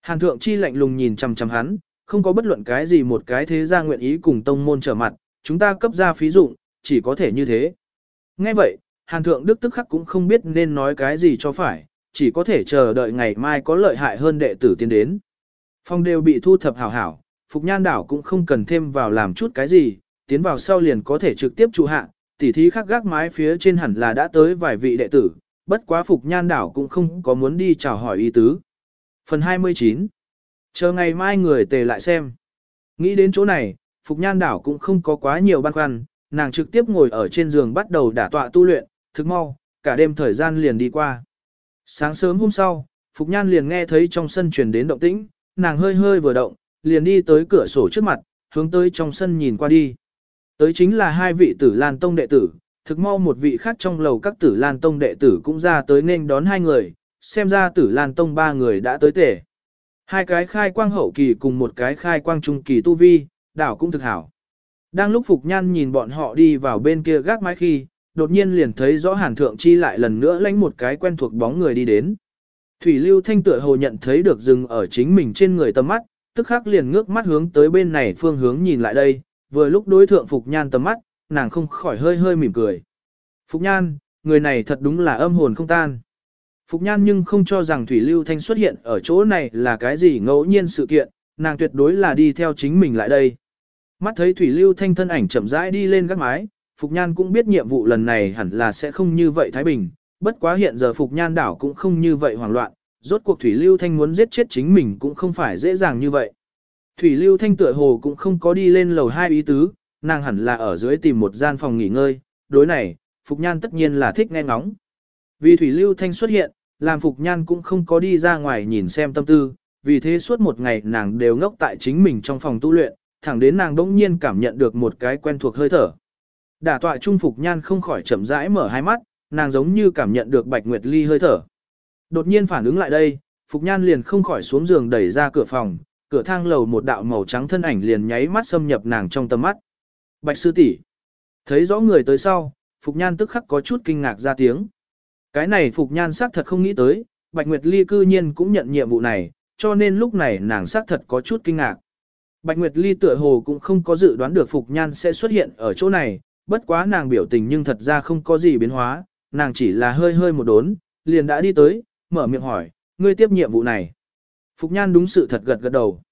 Hàn Thượng Chi lạnh lùng nhìn chằm chằm hắn, không có bất luận cái gì một cái thế gia nguyện ý cùng tông môn trở mặt, chúng ta cấp ra phí dụng, chỉ có thể như thế. Nghe vậy, Hàn Thượng Đức tức khắc cũng không biết nên nói cái gì cho phải, chỉ có thể chờ đợi ngày mai có lợi hại hơn đệ tử tiến đến. Phong đều bị thu thập hảo hảo, Phục Nhan đảo cũng không cần thêm vào làm chút cái gì, tiến vào sau liền có thể trực tiếp trụ hạ, tỉ thí khắc gác mái phía trên hẳn là đã tới vài vị đệ tử, bất quá Phục Nhan đảo cũng không có muốn đi chào hỏi ý tứ. Phần 29 Chờ ngày mai người tề lại xem. Nghĩ đến chỗ này, Phục Nhan đảo cũng không có quá nhiều băn khoăn, nàng trực tiếp ngồi ở trên giường bắt đầu đả tọa tu luyện, thức mau, cả đêm thời gian liền đi qua. Sáng sớm hôm sau, Phục Nhan liền nghe thấy trong sân truyền đến động tĩnh, nàng hơi hơi vừa động, liền đi tới cửa sổ trước mặt, hướng tới trong sân nhìn qua đi. Tới chính là hai vị tử Lan Tông đệ tử, thực mau một vị khác trong lầu các tử Lan Tông đệ tử cũng ra tới nên đón hai người, xem ra tử Lan Tông ba người đã tới tể. Hai cái khai quang hậu kỳ cùng một cái khai quang trung kỳ tu vi, đảo cũng thực hảo. Đang lúc Phục Nhan nhìn bọn họ đi vào bên kia gác mái khi, đột nhiên liền thấy rõ Hàn Thượng Chi lại lần nữa lánh một cái quen thuộc bóng người đi đến. Thủy Lưu Thanh tựa hồ nhận thấy được dừng ở chính mình trên người tầm mắt, tức khắc liền ngước mắt hướng tới bên này phương hướng nhìn lại đây, vừa lúc đối thượng Phục Nhan tầm mắt, nàng không khỏi hơi hơi mỉm cười. Phục Nhan, người này thật đúng là âm hồn không tan. Phục Nhan nhưng không cho rằng Thủy Lưu Thanh xuất hiện ở chỗ này là cái gì ngẫu nhiên sự kiện, nàng tuyệt đối là đi theo chính mình lại đây. Mắt thấy Thủy Lưu Thanh thân ảnh chậm rãi đi lên các mái, Phục Nhan cũng biết nhiệm vụ lần này hẳn là sẽ không như vậy Thái Bình, bất quá hiện giờ Phục Nhan đảo cũng không như vậy hoảng loạn, rốt cuộc Thủy Lưu Thanh muốn giết chết chính mình cũng không phải dễ dàng như vậy. Thủy Lưu Thanh tựa hồ cũng không có đi lên lầu hai ý tứ, nàng hẳn là ở dưới tìm một gian phòng nghỉ ngơi, đối này, Phục Nhan tất nhiên là thích nghe ngóng. Vì Thủy Lưu Thanh xuất hiện, làm Phục Nhan cũng không có đi ra ngoài nhìn xem tâm tư, vì thế suốt một ngày nàng đều ngốc tại chính mình trong phòng tu luyện, thẳng đến nàng đỗng nhiên cảm nhận được một cái quen thuộc hơi thở. Đả tọa trung Phục Nhan không khỏi chậm rãi mở hai mắt, nàng giống như cảm nhận được Bạch Nguyệt Ly hơi thở. Đột nhiên phản ứng lại đây, Phục Nhan liền không khỏi xuống giường đẩy ra cửa phòng, cửa thang lầu một đạo màu trắng thân ảnh liền nháy mắt xâm nhập nàng trong tầm mắt. Bạch sư tỷ thấy rõ người tới sau, Phục Nhan tức khắc có chút kinh ngạc ra tiếng. Cái này Phục Nhan xác thật không nghĩ tới, Bạch Nguyệt Ly cư nhiên cũng nhận nhiệm vụ này, cho nên lúc này nàng xác thật có chút kinh ngạc. Bạch Nguyệt Ly tựa hồ cũng không có dự đoán được Phục Nhan sẽ xuất hiện ở chỗ này, bất quá nàng biểu tình nhưng thật ra không có gì biến hóa, nàng chỉ là hơi hơi một đốn, liền đã đi tới, mở miệng hỏi, ngươi tiếp nhiệm vụ này. Phục Nhan đúng sự thật gật gật đầu.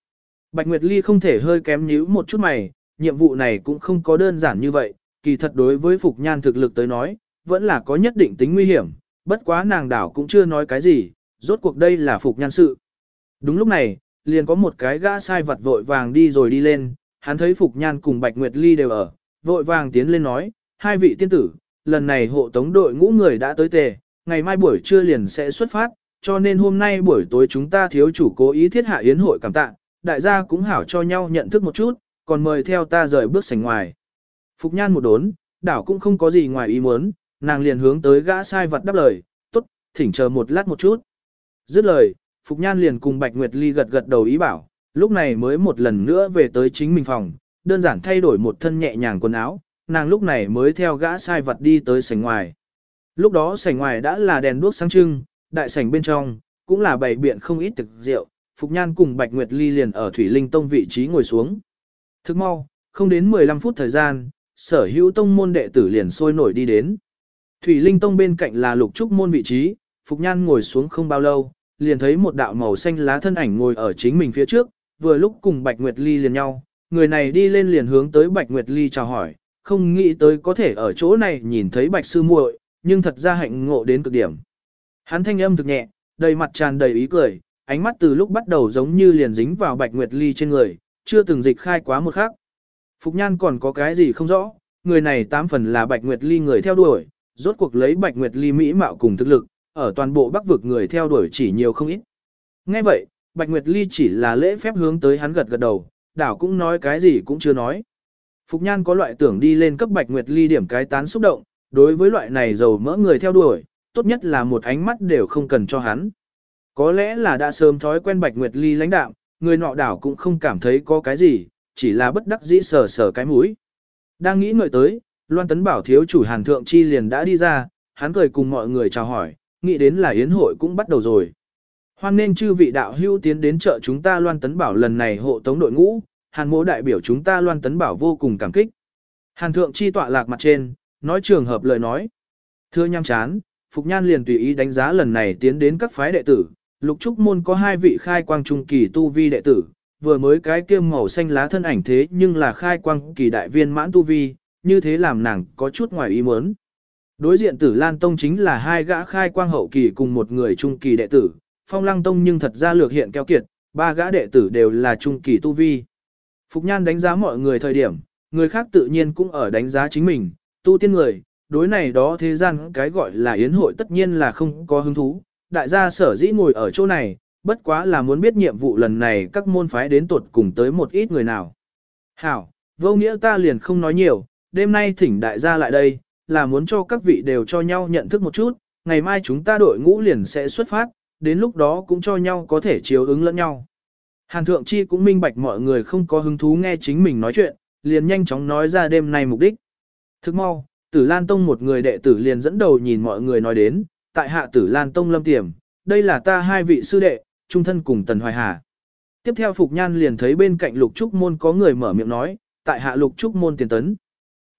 Bạch Nguyệt Ly không thể hơi kém nhíu một chút mày, nhiệm vụ này cũng không có đơn giản như vậy, kỳ thật đối với Phục Nhan thực lực tới nói, vẫn là có nhất định tính nguy hiểm, bất quá nàng đảo cũng chưa nói cái gì, rốt cuộc đây là Phục Nhan sự. Đúng lúc này, liền có một cái gã sai vật vội vàng đi rồi đi lên, hắn thấy Phục Nhan cùng Bạch Nguyệt Ly đều ở, vội vàng tiến lên nói, hai vị tiên tử, lần này hộ tống đội ngũ người đã tới tề, ngày mai buổi trưa liền sẽ xuất phát, cho nên hôm nay buổi tối chúng ta thiếu chủ cố ý thiết hạ yến hội cảm tạ, đại gia cũng hảo cho nhau nhận thức một chút, còn mời theo ta rời bước sảnh ngoài. Phục Nhan một đốn, đảo cũng không có gì ngoài ý muốn, nàng liền hướng tới gã sai vật đáp lời, tốt, thỉnh chờ một lát một chút. Dứt lời, Phục Nhan liền cùng Bạch Nguyệt Ly gật gật đầu ý bảo, lúc này mới một lần nữa về tới chính mình phòng, đơn giản thay đổi một thân nhẹ nhàng quần áo, nàng lúc này mới theo gã sai vật đi tới sảnh ngoài. Lúc đó sảnh ngoài đã là đèn đuốc sáng trưng, đại sảnh bên trong, cũng là bày biện không ít thực rượu, Phục Nhan cùng Bạch Nguyệt Ly liền ở Thủy Linh Tông vị trí ngồi xuống. Thức mau, không đến 15 phút thời gian, sở hữu tông môn đệ tử liền sôi nổi đi đến. Thủy Linh Tông bên cạnh là lục trúc môn vị trí, Phục Nhan ngồi xuống không bao lâu, liền thấy một đạo màu xanh lá thân ảnh ngồi ở chính mình phía trước, vừa lúc cùng Bạch Nguyệt Ly liền nhau, người này đi lên liền hướng tới Bạch Nguyệt Ly chào hỏi, không nghĩ tới có thể ở chỗ này nhìn thấy Bạch Sư muội, nhưng thật ra hạnh ngộ đến cực điểm. Hắn thanh âm thực nhẹ, đầy mặt tràn đầy ý cười, ánh mắt từ lúc bắt đầu giống như liền dính vào Bạch Nguyệt Ly trên người, chưa từng dịch khai quá một khắc. Phục Nhan còn có cái gì không rõ, người này tám phần là Bạch Nguyệt Ly người theo đuổi, rốt cuộc lấy Bạch Nguyệt Ly mỹ mạo cùng thực lực, ở toàn bộ Bắc vực người theo đuổi chỉ nhiều không ít. Nghe vậy, Bạch Nguyệt Ly chỉ là lễ phép hướng tới hắn gật gật đầu, đảo cũng nói cái gì cũng chưa nói. Phục Nhan có loại tưởng đi lên cấp Bạch Nguyệt Ly điểm cái tán xúc động, đối với loại này giàu mỡ người theo đuổi, tốt nhất là một ánh mắt đều không cần cho hắn. Có lẽ là đã sớm thói quen Bạch Nguyệt Ly lãnh đạm, người nọ đảo cũng không cảm thấy có cái gì, chỉ là bất đắc dĩ sờ sờ cái mũi. Đang nghĩ ngợi tới, Loan Tấn Bảo thiếu chủ Hàn Thượng Chi liền đã đi ra, hắn cười cùng mọi người chào hỏi, nghĩ đến là yến hội cũng bắt đầu rồi. Hoan nên chư vị đạo hữu tiến đến chợ chúng ta Loan Tấn Bảo lần này hộ tống đội ngũ, Hàn mỗ đại biểu chúng ta Loan Tấn Bảo vô cùng cảm kích. Hàn Thượng Chi tọa lạc mặt trên, nói trường hợp lời nói. Thưa nhăm chán, Phục Nhan liền tùy ý đánh giá lần này tiến đến các phái đệ tử, lục trúc môn có hai vị khai quang trung kỳ tu vi đệ tử, vừa mới cái kiêm màu xanh lá thân ảnh thế nhưng là khai quang kỳ đại viên mãn tu vi, như thế làm nàng có chút ngoài ý muốn. Đối diện tử Lan Tông chính là hai gã khai quang hậu kỳ cùng một người trung kỳ đệ tử, phong lăng tông nhưng thật ra lược hiện keo kiệt, ba gã đệ tử đều là trung kỳ tu vi. Phục Nhan đánh giá mọi người thời điểm, người khác tự nhiên cũng ở đánh giá chính mình, tu tiên người, đối này đó thế gian cái gọi là yến hội tất nhiên là không có hứng thú, đại gia sở dĩ ngồi ở chỗ này, bất quá là muốn biết nhiệm vụ lần này các môn phái đến tuột cùng tới một ít người nào. Hảo, vô nghĩa ta liền không nói nhiều, đêm nay thỉnh đại gia lại đây, là muốn cho các vị đều cho nhau nhận thức một chút, ngày mai chúng ta đội ngũ liền sẽ xuất phát, đến lúc đó cũng cho nhau có thể chiếu ứng lẫn nhau. Hàn Thượng Chi cũng minh bạch mọi người không có hứng thú nghe chính mình nói chuyện, liền nhanh chóng nói ra đêm nay mục đích. Thức mau, Tử Lan Tông một người đệ tử liền dẫn đầu nhìn mọi người nói đến, tại hạ Tử Lan Tông lâm tiềm, đây là ta hai vị sư đệ, trung thân cùng Tần Hoài Hà. Tiếp theo Phục Nhan liền thấy bên cạnh Lục Trúc Môn có người mở miệng nói, tại hạ Lục Trúc Môn tiền tấn.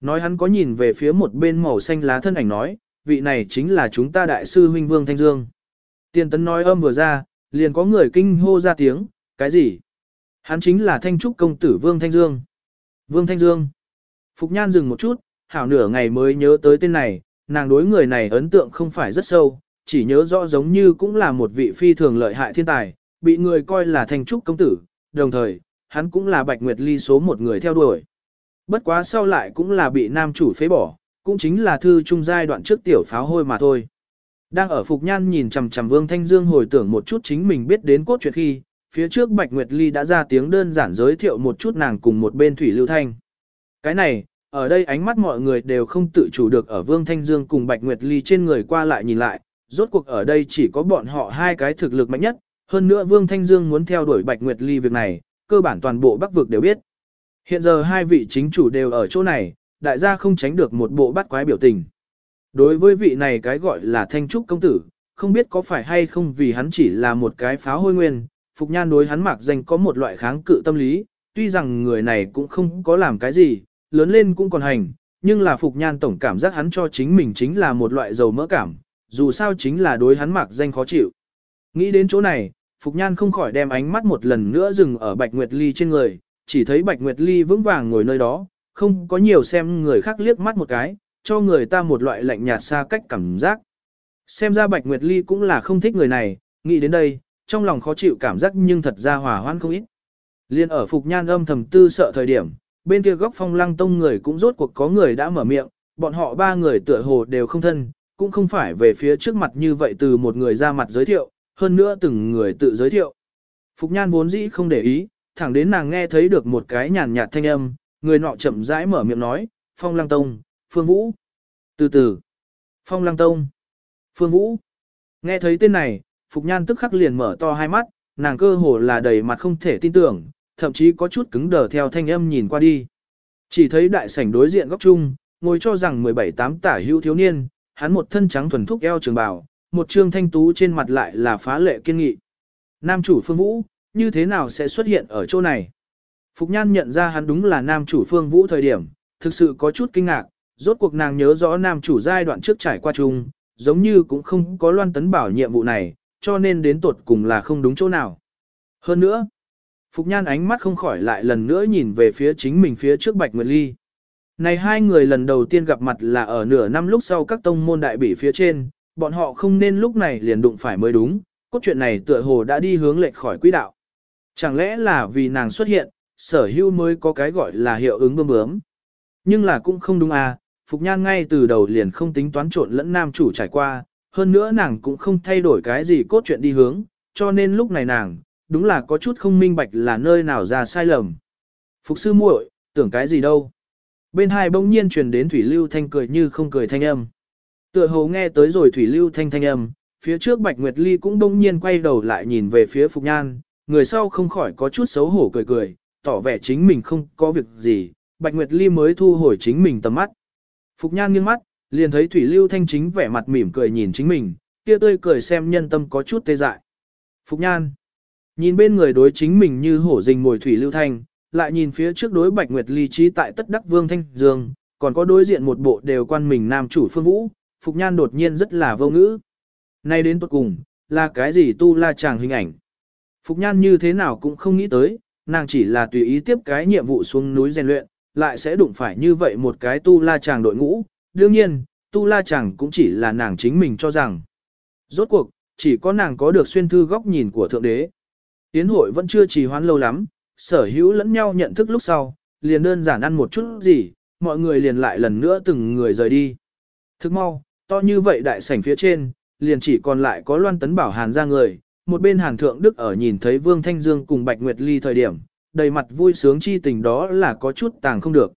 Nói hắn có nhìn về phía một bên màu xanh lá thân ảnh nói, vị này chính là chúng ta đại sư huynh Vương Thanh Dương. Tiền tấn nói âm vừa ra, liền có người kinh hô ra tiếng, cái gì? Hắn chính là Thanh Trúc công tử Vương Thanh Dương. Vương Thanh Dương. Phục Nhan dừng một chút, hảo nửa ngày mới nhớ tới tên này, nàng đối người này ấn tượng không phải rất sâu, chỉ nhớ rõ giống như cũng là một vị phi thường lợi hại thiên tài, bị người coi là Thanh Trúc công tử, đồng thời, hắn cũng là Bạch Nguyệt Ly số một người theo đuổi. Bất quá sau lại cũng là bị nam chủ phế bỏ, cũng chính là thư trung giai đoạn trước tiểu pháo hôi mà thôi. Đang ở Phục Nhan nhìn chằm chằm Vương Thanh Dương hồi tưởng một chút chính mình biết đến cốt truyện khi, phía trước Bạch Nguyệt Ly đã ra tiếng đơn giản giới thiệu một chút nàng cùng một bên Thủy Lưu Thanh. Cái này, ở đây ánh mắt mọi người đều không tự chủ được ở Vương Thanh Dương cùng Bạch Nguyệt Ly trên người qua lại nhìn lại, rốt cuộc ở đây chỉ có bọn họ hai cái thực lực mạnh nhất, hơn nữa Vương Thanh Dương muốn theo đuổi Bạch Nguyệt Ly việc này, cơ bản toàn bộ Bắc vực đều biết. Hiện giờ hai vị chính chủ đều ở chỗ này, đại gia không tránh được một bộ bắt quái biểu tình. Đối với vị này cái gọi là thanh trúc công tử, không biết có phải hay không vì hắn chỉ là một cái pháo hôi nguyên, Phục Nhan đối hắn mạc danh có một loại kháng cự tâm lý, tuy rằng người này cũng không có làm cái gì, lớn lên cũng còn hành, nhưng là Phục Nhan tổng cảm giác hắn cho chính mình chính là một loại dầu mỡ cảm, dù sao chính là đối hắn mạc danh khó chịu. Nghĩ đến chỗ này, Phục Nhan không khỏi đem ánh mắt một lần nữa dừng ở Bạch Nguyệt Ly trên người, chỉ thấy Bạch Nguyệt Ly vững vàng ngồi nơi đó, không có nhiều xem người khác liếc mắt một cái, cho người ta một loại lạnh nhạt xa cách cảm giác. Xem ra Bạch Nguyệt Ly cũng là không thích người này, nghĩ đến đây, trong lòng khó chịu cảm giác nhưng thật ra hòa hoan không ít. Liên ở Phục Nhan âm thầm tư sợ thời điểm, bên kia góc phong lăng tông người cũng rốt cuộc có người đã mở miệng, bọn họ ba người tựa hồ đều không thân, cũng không phải về phía trước mặt như vậy từ một người ra mặt giới thiệu, hơn nữa từng người tự giới thiệu. Phục Nhan vốn dĩ không để ý, thẳng đến nàng nghe thấy được một cái nhàn nhạt thanh âm, người nọ chậm rãi mở miệng nói, Phong Lăng Tông, Phương Vũ. Từ từ, Phong Lăng Tông, Phương Vũ. Nghe thấy tên này, Phục Nhan tức khắc liền mở to hai mắt, nàng cơ hồ là đầy mặt không thể tin tưởng, thậm chí có chút cứng đờ theo thanh âm nhìn qua đi. Chỉ thấy đại sảnh đối diện góc chung, ngồi cho rằng 17-8 tả hữu thiếu niên, hắn một thân trắng thuần thúc eo trường bào, một trương thanh tú trên mặt lại là phá lệ kiên nghị. Nam chủ Phương Vũ, như thế nào sẽ xuất hiện ở chỗ này? Phục Nhan nhận ra hắn đúng là nam chủ Phương Vũ thời điểm, thực sự có chút kinh ngạc, rốt cuộc nàng nhớ rõ nam chủ giai đoạn trước trải qua chung, giống như cũng không có loan tấn bảo nhiệm vụ này, cho nên đến tột cùng là không đúng chỗ nào. Hơn nữa, Phục Nhan ánh mắt không khỏi lại lần nữa nhìn về phía chính mình phía trước Bạch Nguyệt Ly. Này hai người lần đầu tiên gặp mặt là ở nửa năm lúc sau các tông môn đại bỉ phía trên, bọn họ không nên lúc này liền đụng phải mới đúng, cốt truyện này tựa hồ đã đi hướng lệch khỏi quỹ đạo. Chẳng lẽ là vì nàng xuất hiện, sở hữu mới có cái gọi là hiệu ứng bơm bướm. Nhưng là cũng không đúng à, Phục Nhan ngay từ đầu liền không tính toán trộn lẫn nam chủ trải qua, hơn nữa nàng cũng không thay đổi cái gì cốt truyện đi hướng, cho nên lúc này nàng, đúng là có chút không minh bạch là nơi nào ra sai lầm. Phục sư muội, tưởng cái gì đâu. Bên hai bỗng nhiên truyền đến Thủy Lưu Thanh cười như không cười thanh âm. Tựa hồ nghe tới rồi Thủy Lưu Thanh thanh âm, phía trước Bạch Nguyệt Ly cũng bỗng nhiên quay đầu lại nhìn về phía Phục Nhan, người sau không khỏi có chút xấu hổ cười cười, tỏ vẻ chính mình không có việc gì, Bạch Nguyệt Ly mới thu hồi chính mình tầm mắt. Phục Nhan nghiêng mắt, liền thấy Thủy Lưu Thanh chính vẻ mặt mỉm cười nhìn chính mình, kia tươi cười xem nhân tâm có chút tê dại. Phục Nhan, nhìn bên người đối chính mình như hổ rình ngồi Thủy Lưu Thanh, lại nhìn phía trước đối Bạch Nguyệt Ly trí tại tất đắc Vương Thanh Dương, còn có đối diện một bộ đều quan mình nam chủ phương vũ, Phục Nhan đột nhiên rất là vô ngữ. Nay đến tuật cùng, là cái gì tu la chàng hình ảnh. Phục Nhan như thế nào cũng không nghĩ tới, nàng chỉ là tùy ý tiếp cái nhiệm vụ xuống núi rèn luyện, lại sẽ đụng phải như vậy một cái tu la chàng đội ngũ. Đương nhiên, tu la chàng cũng chỉ là nàng chính mình cho rằng. Rốt cuộc, chỉ có nàng có được xuyên thư góc nhìn của Thượng Đế. Tiến hội vẫn chưa trì hoãn lâu lắm, sở hữu lẫn nhau nhận thức lúc sau, liền đơn giản ăn một chút gì, mọi người liền lại lần nữa từng người rời đi. Thức mau, to như vậy đại sảnh phía trên, liền chỉ còn lại có loan tấn bảo hàn ra người, một bên hàn thượng đức ở nhìn thấy Vương Thanh Dương cùng Bạch Nguyệt Ly thời điểm, đầy mặt vui sướng chi tình đó là có chút tàng không được.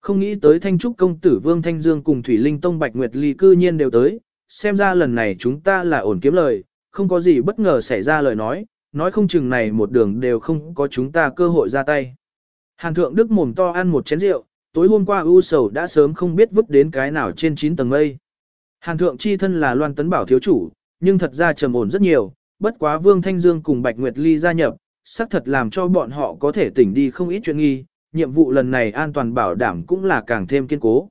Không nghĩ tới Thanh Trúc công tử Vương Thanh Dương cùng Thủy Linh Tông Bạch Nguyệt Ly cư nhiên đều tới, xem ra lần này chúng ta là ổn kiếm lời, không có gì bất ngờ xảy ra lời nói, nói không chừng này một đường đều không có chúng ta cơ hội ra tay. Hàn thượng đức mồm to ăn một chén rượu, tối hôm qua ưu sầu đã sớm không biết vứt đến cái nào trên 9 tầng mây. Hàn thượng chi thân là loan tấn bảo thiếu chủ, nhưng thật ra trầm ổn rất nhiều, bất quá Vương Thanh Dương cùng Bạch Nguyệt Ly gia nhập, xác thật làm cho bọn họ có thể tỉnh đi không ít chuyện nghi, nhiệm vụ lần này an toàn bảo đảm cũng là càng thêm kiên cố.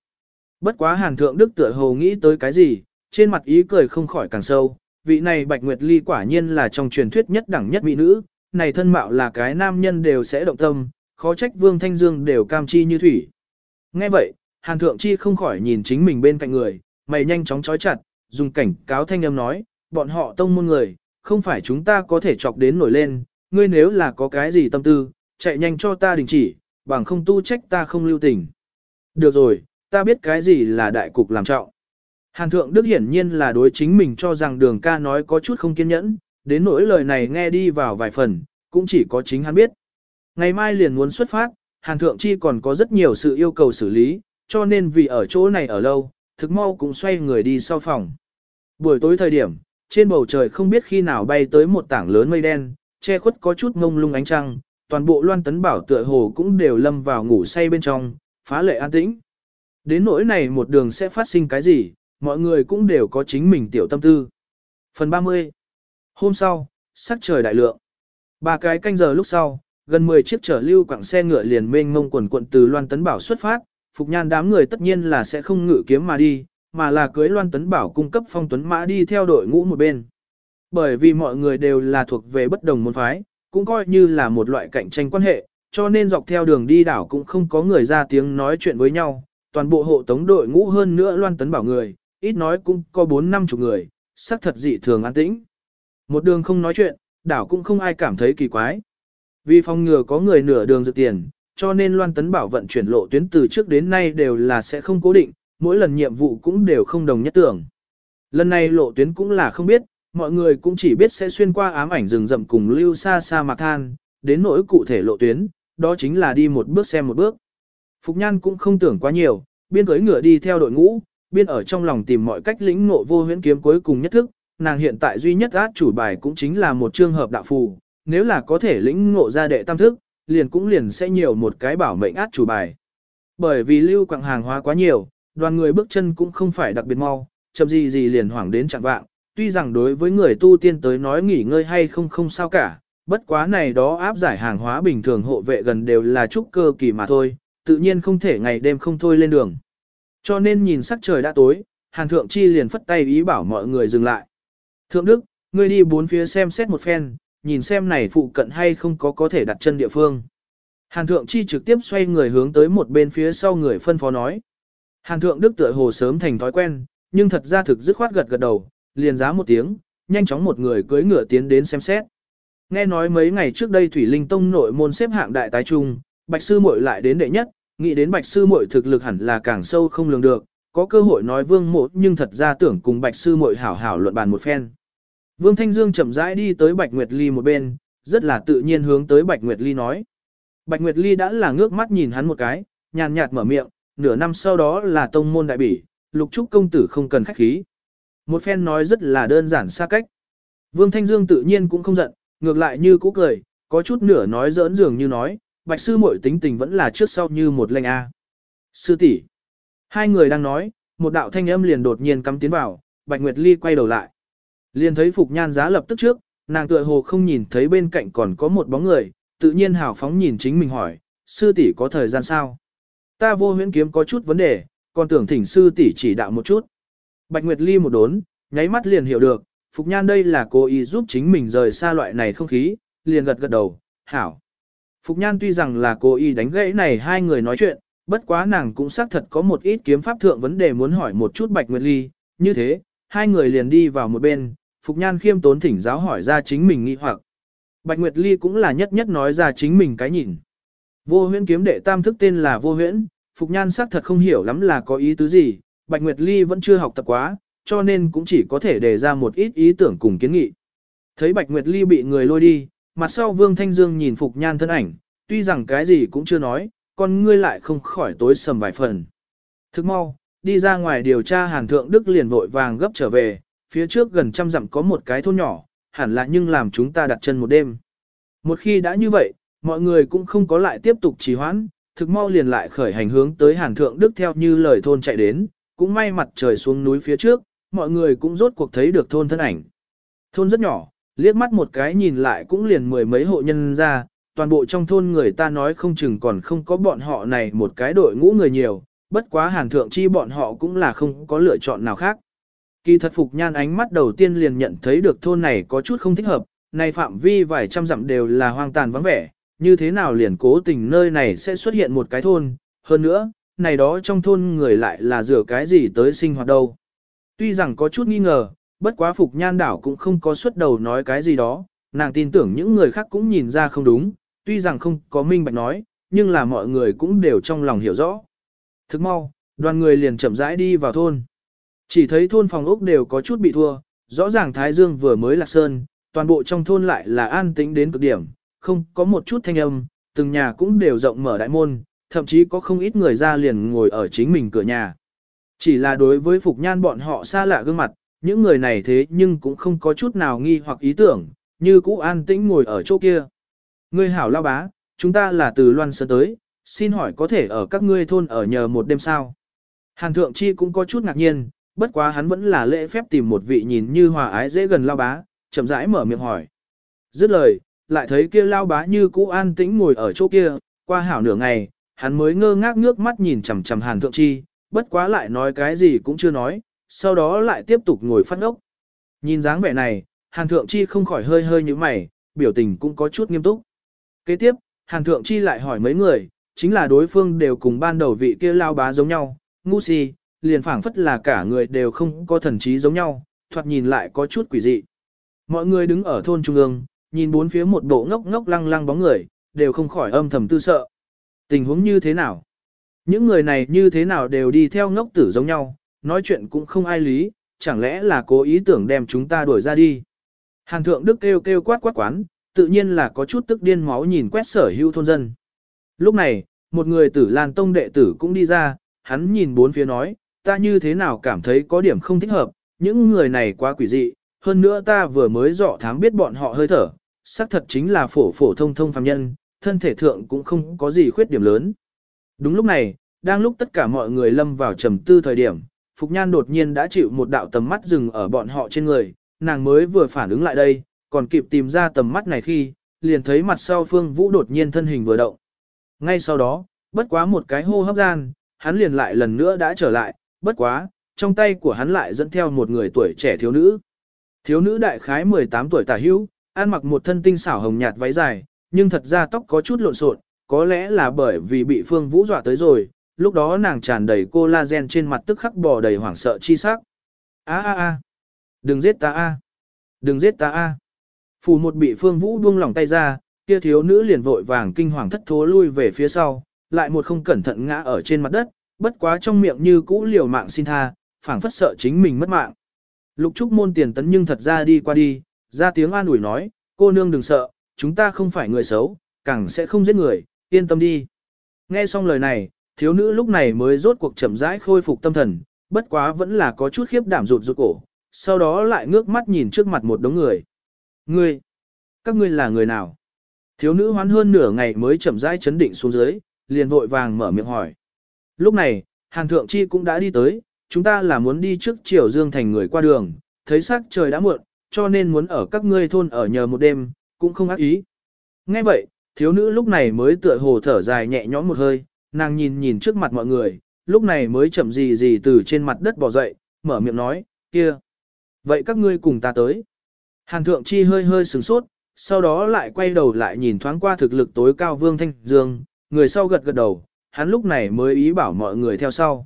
Bất quá Hàn Thượng Đức tựa hồ nghĩ tới cái gì, trên mặt ý cười không khỏi càng sâu, vị này Bạch Nguyệt Ly quả nhiên là trong truyền thuyết nhất đẳng nhất mỹ nữ, này thân mạo là cái nam nhân đều sẽ động tâm, khó trách Vương Thanh Dương đều cam chi như thủy. Nghe vậy, Hàn Thượng Chi không khỏi nhìn chính mình bên cạnh người, mày nhanh chóng chói chặt, dùng cảnh cáo thanh âm nói, bọn họ tông môn người, không phải chúng ta có thể chọc đến nổi lên, ngươi nếu là có cái gì tâm tư, chạy nhanh cho ta đình chỉ, bằng không tu trách ta không lưu tình. Được rồi, ta biết cái gì là đại cục làm trọng. Hàn thượng đức hiển nhiên là đối chính mình cho rằng đường ca nói có chút không kiên nhẫn, đến nỗi lời này nghe đi vào vài phần, cũng chỉ có chính hắn biết. Ngày mai liền muốn xuất phát, hàn thượng chi còn có rất nhiều sự yêu cầu xử lý, cho nên vì ở chỗ này ở lâu, thực mau cũng xoay người đi sau phòng. Buổi tối thời điểm, trên bầu trời không biết khi nào bay tới một tảng lớn mây đen, che khuất có chút ngông lung ánh trăng, toàn bộ loan tấn bảo tựa hồ cũng đều lâm vào ngủ say bên trong, phá lệ an tĩnh. Đến nỗi này một đường sẽ phát sinh cái gì, mọi người cũng đều có chính mình tiểu tâm tư. Phần 30 Hôm sau, sắc trời đại lượng. Ba cái canh giờ lúc sau, gần 10 chiếc chở lưu quảng xe ngựa liền mênh mông quần quận từ Loan Tấn Bảo xuất phát, Phục Nhan đám người tất nhiên là sẽ không ngự kiếm mà đi, mà là cưới Loan Tấn Bảo cung cấp phong tuấn mã đi theo đội ngũ một bên. Bởi vì mọi người đều là thuộc về bất đồng môn phái, cũng coi như là một loại cạnh tranh quan hệ, cho nên dọc theo đường đi đảo cũng không có người ra tiếng nói chuyện với nhau, toàn bộ hộ tống đội ngũ hơn nữa Loan Tấn Bảo người, ít nói cũng có 4 năm chục người, sắc thật dị thường an tĩnh. Một đường không nói chuyện, đảo cũng không ai cảm thấy kỳ quái. Vì phòng ngừa có người nửa đường dự tiền, cho nên Loan Tấn Bảo vận chuyển lộ tuyến từ trước đến nay đều là sẽ không cố định, mỗi lần nhiệm vụ cũng đều không đồng nhất tưởng. Lần này lộ tuyến cũng là không biết, mọi người cũng chỉ biết sẽ xuyên qua ám ảnh rừng rậm cùng lưu xa xa mạc than, đến nỗi cụ thể lộ tuyến, đó chính là đi một bước xem một bước. Phục Nhan cũng không tưởng quá nhiều, biên cưới ngựa đi theo đội ngũ, biên ở trong lòng tìm mọi cách lĩnh ngộ vô huyễn kiếm cuối cùng nhất thức, nàng hiện tại duy nhất át chủ bài cũng chính là một trường hợp đạo phù, nếu là có thể lĩnh ngộ ra đệ tam thức, liền cũng liền sẽ nhiều một cái bảo mệnh át chủ bài. Bởi vì lưu quặng hàng hóa quá nhiều, đoàn người bước chân cũng không phải đặc biệt mau, chậm gì gì liền hoảng đến chạng vạng, tuy rằng đối với người tu tiên tới nói nghỉ ngơi hay không không sao cả, bất quá này đó áp giải hàng hóa bình thường hộ vệ gần đều là trúc cơ kỳ mà thôi, tự nhiên không thể ngày đêm không thôi lên đường. Cho nên nhìn sắc trời đã tối, Hàn Thượng Chi liền phất tay ý bảo mọi người dừng lại. Thượng Đức, ngươi đi bốn phía xem xét một phen, nhìn xem này phụ cận hay không có có thể đặt chân địa phương. Hàn Thượng Chi trực tiếp xoay người hướng tới một bên phía sau người phân phó nói. Hàn Thượng Đức tựa hồ sớm thành thói quen, nhưng thật ra thực dứt khoát gật gật đầu, liền giá một tiếng, nhanh chóng một người cưỡi ngựa tiến đến xem xét. Nghe nói mấy ngày trước đây Thủy Linh Tông nội môn xếp hạng đại tái trung, Bạch Sư muội lại đến đệ nhất, nghĩ đến Bạch Sư muội thực lực hẳn là càng sâu không lường được, có cơ hội nói Vương Mộ nhưng thật ra tưởng cùng Bạch Sư muội hảo hảo luận bàn một phen. Vương Thanh Dương chậm rãi đi tới Bạch Nguyệt Ly một bên, rất là tự nhiên hướng tới Bạch Nguyệt Ly nói. Bạch Nguyệt Ly đã là ngước mắt nhìn hắn một cái, nhàn nhạt mở miệng, nửa năm sau đó là tông môn đại bỉ, lục trúc công tử không cần khách khí. Một phen nói rất là đơn giản xa cách. Vương Thanh Dương tự nhiên cũng không giận, ngược lại như cũ cười, có chút nửa nói giỡn dường như nói, bạch sư muội tính tình vẫn là trước sau như một lệnh A. Sư tỷ Hai người đang nói, một đạo thanh âm liền đột nhiên cắm tiến vào, bạch Nguyệt Ly quay đầu lại. Liền thấy Phục Nhan giá lập tức trước, nàng tựa hồ không nhìn thấy bên cạnh còn có một bóng người, tự nhiên hào phóng nhìn chính mình hỏi, sư tỷ có thời gian sao? Ta vô huyễn kiếm có chút vấn đề, còn tưởng thỉnh sư tỷ chỉ đạo một chút. Bạch Nguyệt Ly một đốn, nháy mắt liền hiểu được, Phục Nhan đây là cố ý giúp chính mình rời xa loại này không khí, liền gật gật đầu, hảo. Phục Nhan tuy rằng là cố ý đánh gãy này hai người nói chuyện, bất quá nàng cũng xác thật có một ít kiếm pháp thượng vấn đề muốn hỏi một chút Bạch Nguyệt Ly, như thế, hai người liền đi vào một bên, Phục Nhan khiêm tốn thỉnh giáo hỏi ra chính mình nghi hoặc. Bạch Nguyệt Ly cũng là nhất nhất nói ra chính mình cái nhìn. Vô huyễn kiếm đệ tam thức tên là vô huyễn, Phục Nhan xác thật không hiểu lắm là có ý tứ gì, Bạch Nguyệt Ly vẫn chưa học tập quá, cho nên cũng chỉ có thể đề ra một ít ý tưởng cùng kiến nghị. Thấy Bạch Nguyệt Ly bị người lôi đi, mặt sau Vương Thanh Dương nhìn Phục Nhan thân ảnh, tuy rằng cái gì cũng chưa nói, con ngươi lại không khỏi tối sầm vài phần. Thức mau, đi ra ngoài điều tra Hàn Thượng Đức liền vội vàng gấp trở về, phía trước gần trăm dặm có một cái thôn nhỏ, hẳn là nhưng làm chúng ta đặt chân một đêm. Một khi đã như vậy, mọi người cũng không có lại tiếp tục trì hoãn, thực mau liền lại khởi hành hướng tới Hàn Thượng Đức theo như lời thôn chạy đến, cũng may mặt trời xuống núi phía trước, mọi người cũng rốt cuộc thấy được thôn thân ảnh. Thôn rất nhỏ, liếc mắt một cái nhìn lại cũng liền mười mấy hộ nhân ra, toàn bộ trong thôn người ta nói không chừng còn không có bọn họ này một cái đội ngũ người nhiều, bất quá hàn thượng chi bọn họ cũng là không có lựa chọn nào khác. Kỳ thật Phục Nhan ánh mắt đầu tiên liền nhận thấy được thôn này có chút không thích hợp, này phạm vi vài trăm dặm đều là hoang tàn vắng vẻ, như thế nào liền cố tình nơi này sẽ xuất hiện một cái thôn, hơn nữa, này đó trong thôn người lại là rửa cái gì tới sinh hoạt đâu. Tuy rằng có chút nghi ngờ, bất quá Phục Nhan đảo cũng không có xuất đầu nói cái gì đó, nàng tin tưởng những người khác cũng nhìn ra không đúng, tuy rằng không có minh bạch nói, nhưng là mọi người cũng đều trong lòng hiểu rõ. Thức mau, đoàn người liền chậm rãi đi vào thôn. Chỉ thấy thôn phòng ốc đều có chút bị thua, rõ ràng Thái Dương vừa mới lạc sơn, toàn bộ trong thôn lại là an tĩnh đến cực điểm, không có một chút thanh âm, từng nhà cũng đều rộng mở đại môn, thậm chí có không ít người ra liền ngồi ở chính mình cửa nhà. Chỉ là đối với Phục Nhan bọn họ xa lạ gương mặt, những người này thế nhưng cũng không có chút nào nghi hoặc ý tưởng, như cũ an tĩnh ngồi ở chỗ kia. Ngươi hảo lao bá, chúng ta là từ Loan Sơn tới, xin hỏi có thể ở các ngươi thôn ở nhờ một đêm sao? Hàn Thượng Chi cũng có chút ngạc nhiên, bất quá hắn vẫn là lễ phép tìm một vị nhìn như hòa ái dễ gần lao bá, chậm rãi mở miệng hỏi. Dứt lời, lại thấy kia lao bá như cũ an tĩnh ngồi ở chỗ kia, qua hảo nửa ngày, hắn mới ngơ ngác ngước mắt nhìn chằm chằm Hàn Thượng Chi, bất quá lại nói cái gì cũng chưa nói, sau đó lại tiếp tục ngồi phát ốc. Nhìn dáng vẻ này, Hàn Thượng Chi không khỏi hơi hơi như mày, biểu tình cũng có chút nghiêm túc. Kế tiếp, Hàn Thượng Chi lại hỏi mấy người, chính là đối phương đều cùng ban đầu vị kia lao bá giống nhau, ngu si, liền phảng phất là cả người đều không có thần trí giống nhau, thoạt nhìn lại có chút quỷ dị. Mọi người đứng ở thôn trung ương, nhìn bốn phía một bộ ngốc ngốc lăng lăng bóng người, đều không khỏi âm thầm tư sợ. Tình huống như thế nào? Những người này như thế nào đều đi theo ngốc tử giống nhau, nói chuyện cũng không ai lý, chẳng lẽ là cố ý tưởng đem chúng ta đuổi ra đi. Hàn thượng đức kêu kêu quát quát quán, tự nhiên là có chút tức điên máu nhìn quét sở hữu thôn dân. Lúc này, một người tử Lan Tông đệ tử cũng đi ra, hắn nhìn bốn phía nói, ta như thế nào cảm thấy có điểm không thích hợp, những người này quá quỷ dị, hơn nữa ta vừa mới dọ thám biết bọn họ hơi thở, xác thật chính là phổ phổ thông thông phàm nhân, thân thể thượng cũng không có gì khuyết điểm lớn. Đúng lúc này, đang lúc tất cả mọi người lâm vào trầm tư thời điểm, Phục Nhan đột nhiên đã chịu một đạo tầm mắt dừng ở bọn họ trên người, nàng mới vừa phản ứng lại đây, còn kịp tìm ra tầm mắt này khi, liền thấy mặt sau Phương Vũ đột nhiên thân hình vừa động. Ngay sau đó, bất quá một cái hô hấp gian, hắn liền lại lần nữa đã trở lại, bất quá, trong tay của hắn lại dẫn theo một người tuổi trẻ thiếu nữ. Thiếu nữ đại khái 18 tuổi tả hữu, ăn mặc một thân tinh xảo hồng nhạt váy dài, nhưng thật ra tóc có chút lộn xộn, có lẽ là bởi vì bị Phương Vũ dọa tới rồi, lúc đó nàng tràn đầy collagen trên mặt tức khắc bò đầy hoảng sợ chi sắc. A a a, đừng giết ta a, đừng giết ta a. Phù một bị Phương Vũ buông lỏng tay ra, kia thiếu nữ liền vội vàng kinh hoàng thất thố lui về phía sau, lại một không cẩn thận ngã ở trên mặt đất, bất quá trong miệng như cũ liều mạng xin tha, phảng phất sợ chính mình mất mạng. Lục Trúc môn tiền tấn nhưng thật ra đi qua đi, ra tiếng an ủi nói, cô nương đừng sợ, chúng ta không phải người xấu, càng sẽ không giết người, yên tâm đi. Nghe xong lời này, thiếu nữ lúc này mới rốt cuộc chậm rãi khôi phục tâm thần, bất quá vẫn là có chút khiếp đảm rụt rụt cổ, sau đó lại ngước mắt nhìn trước mặt một đống người. Ngươi, các ngươi là người nào? Thiếu nữ hoán hơn nửa ngày mới chậm rãi chấn định xuống dưới, liền vội vàng mở miệng hỏi. Lúc này, Hàn Thượng Chi cũng đã đi tới, chúng ta là muốn đi trước Triều Dương thành người qua đường, thấy sắc trời đã muộn, cho nên muốn ở các ngươi thôn ở nhờ một đêm, cũng không ác ý. Nghe vậy, thiếu nữ lúc này mới tựa hồ thở dài nhẹ nhõm một hơi, nàng nhìn nhìn trước mặt mọi người, lúc này mới chậm gì gì từ trên mặt đất bò dậy, mở miệng nói, kia. Vậy các ngươi cùng ta tới. Hàn Thượng Chi hơi hơi sửng sốt, sau đó lại quay đầu lại nhìn thoáng qua thực lực tối cao Vương Thanh Dương, người sau gật gật đầu, hắn lúc này mới ý bảo mọi người theo sau.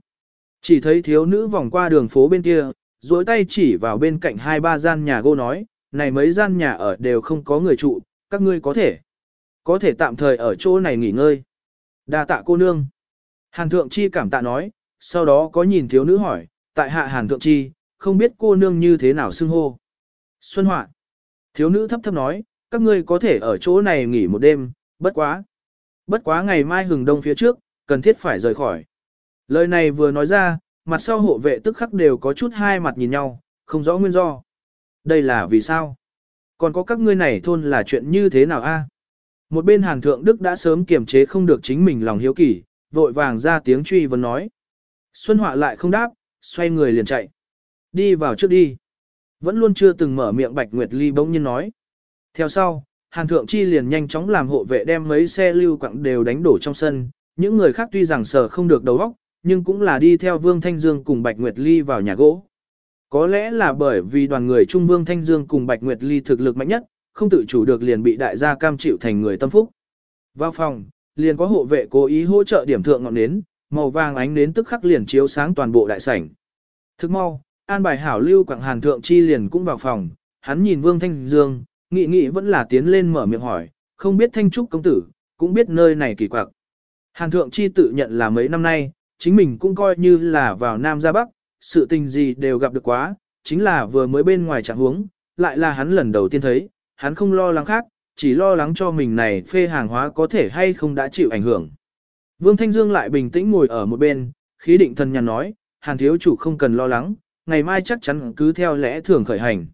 Chỉ thấy thiếu nữ vòng qua đường phố bên kia, duỗi tay chỉ vào bên cạnh hai ba gian nhà gỗ nói, này mấy gian nhà ở đều không có người trụ, các ngươi có thể, có thể tạm thời ở chỗ này nghỉ ngơi. đa tạ cô nương. Hàn Thượng Chi cảm tạ nói, sau đó có nhìn thiếu nữ hỏi, tại hạ Hàn Thượng Chi, không biết cô nương như thế nào xưng hô. Xuân Họa. Thiếu nữ thấp thấp nói, các ngươi có thể ở chỗ này nghỉ một đêm, bất quá. Bất quá ngày mai hừng đông phía trước, cần thiết phải rời khỏi. Lời này vừa nói ra, mặt sau hộ vệ tức khắc đều có chút hai mặt nhìn nhau, không rõ nguyên do. Đây là vì sao? Còn có các ngươi này thôn là chuyện như thế nào a? Một bên Hàn Thượng Đức đã sớm kiềm chế không được chính mình lòng hiếu kỳ, vội vàng ra tiếng truy vấn nói. Xuân Họa lại không đáp, xoay người liền chạy. Đi vào trước đi. Vẫn luôn chưa từng mở miệng Bạch Nguyệt Ly bỗng nhiên nói. Theo sau, Hàn Thượng Chi liền nhanh chóng làm hộ vệ đem mấy xe lưu quặng đều đánh đổ trong sân. Những người khác tuy rằng sở không được đầu óc, nhưng cũng là đi theo Vương Thanh Dương cùng Bạch Nguyệt Ly vào nhà gỗ. Có lẽ là bởi vì đoàn người Trung Vương Thanh Dương cùng Bạch Nguyệt Ly thực lực mạnh nhất, không tự chủ được liền bị đại gia cam chịu thành người tâm phúc. Vào phòng, liền có hộ vệ cố ý hỗ trợ điểm thượng ngọn nến, màu vàng ánh nến tức khắc liền chiếu sáng toàn bộ đại sảnh. Thức mau, an bài hảo lưu quảng hàn thượng chi liền cũng vào phòng, hắn nhìn Vương Thanh Dương, nghị nghị vẫn là tiến lên mở miệng hỏi, không biết Thanh Trúc công tử, cũng biết nơi này kỳ quặc. Hàn thượng chi tự nhận là mấy năm nay, chính mình cũng coi như là vào Nam ra Bắc, sự tình gì đều gặp được quá, chính là vừa mới bên ngoài trạng huống, lại là hắn lần đầu tiên thấy, hắn không lo lắng khác, chỉ lo lắng cho mình này phê hàng hóa có thể hay không đã chịu ảnh hưởng. Vương Thanh Dương lại bình tĩnh ngồi ở một bên, khí định thần nhàn nói, hàn thiếu chủ không cần lo lắng, ngày mai chắc chắn cứ theo lẽ thường khởi hành.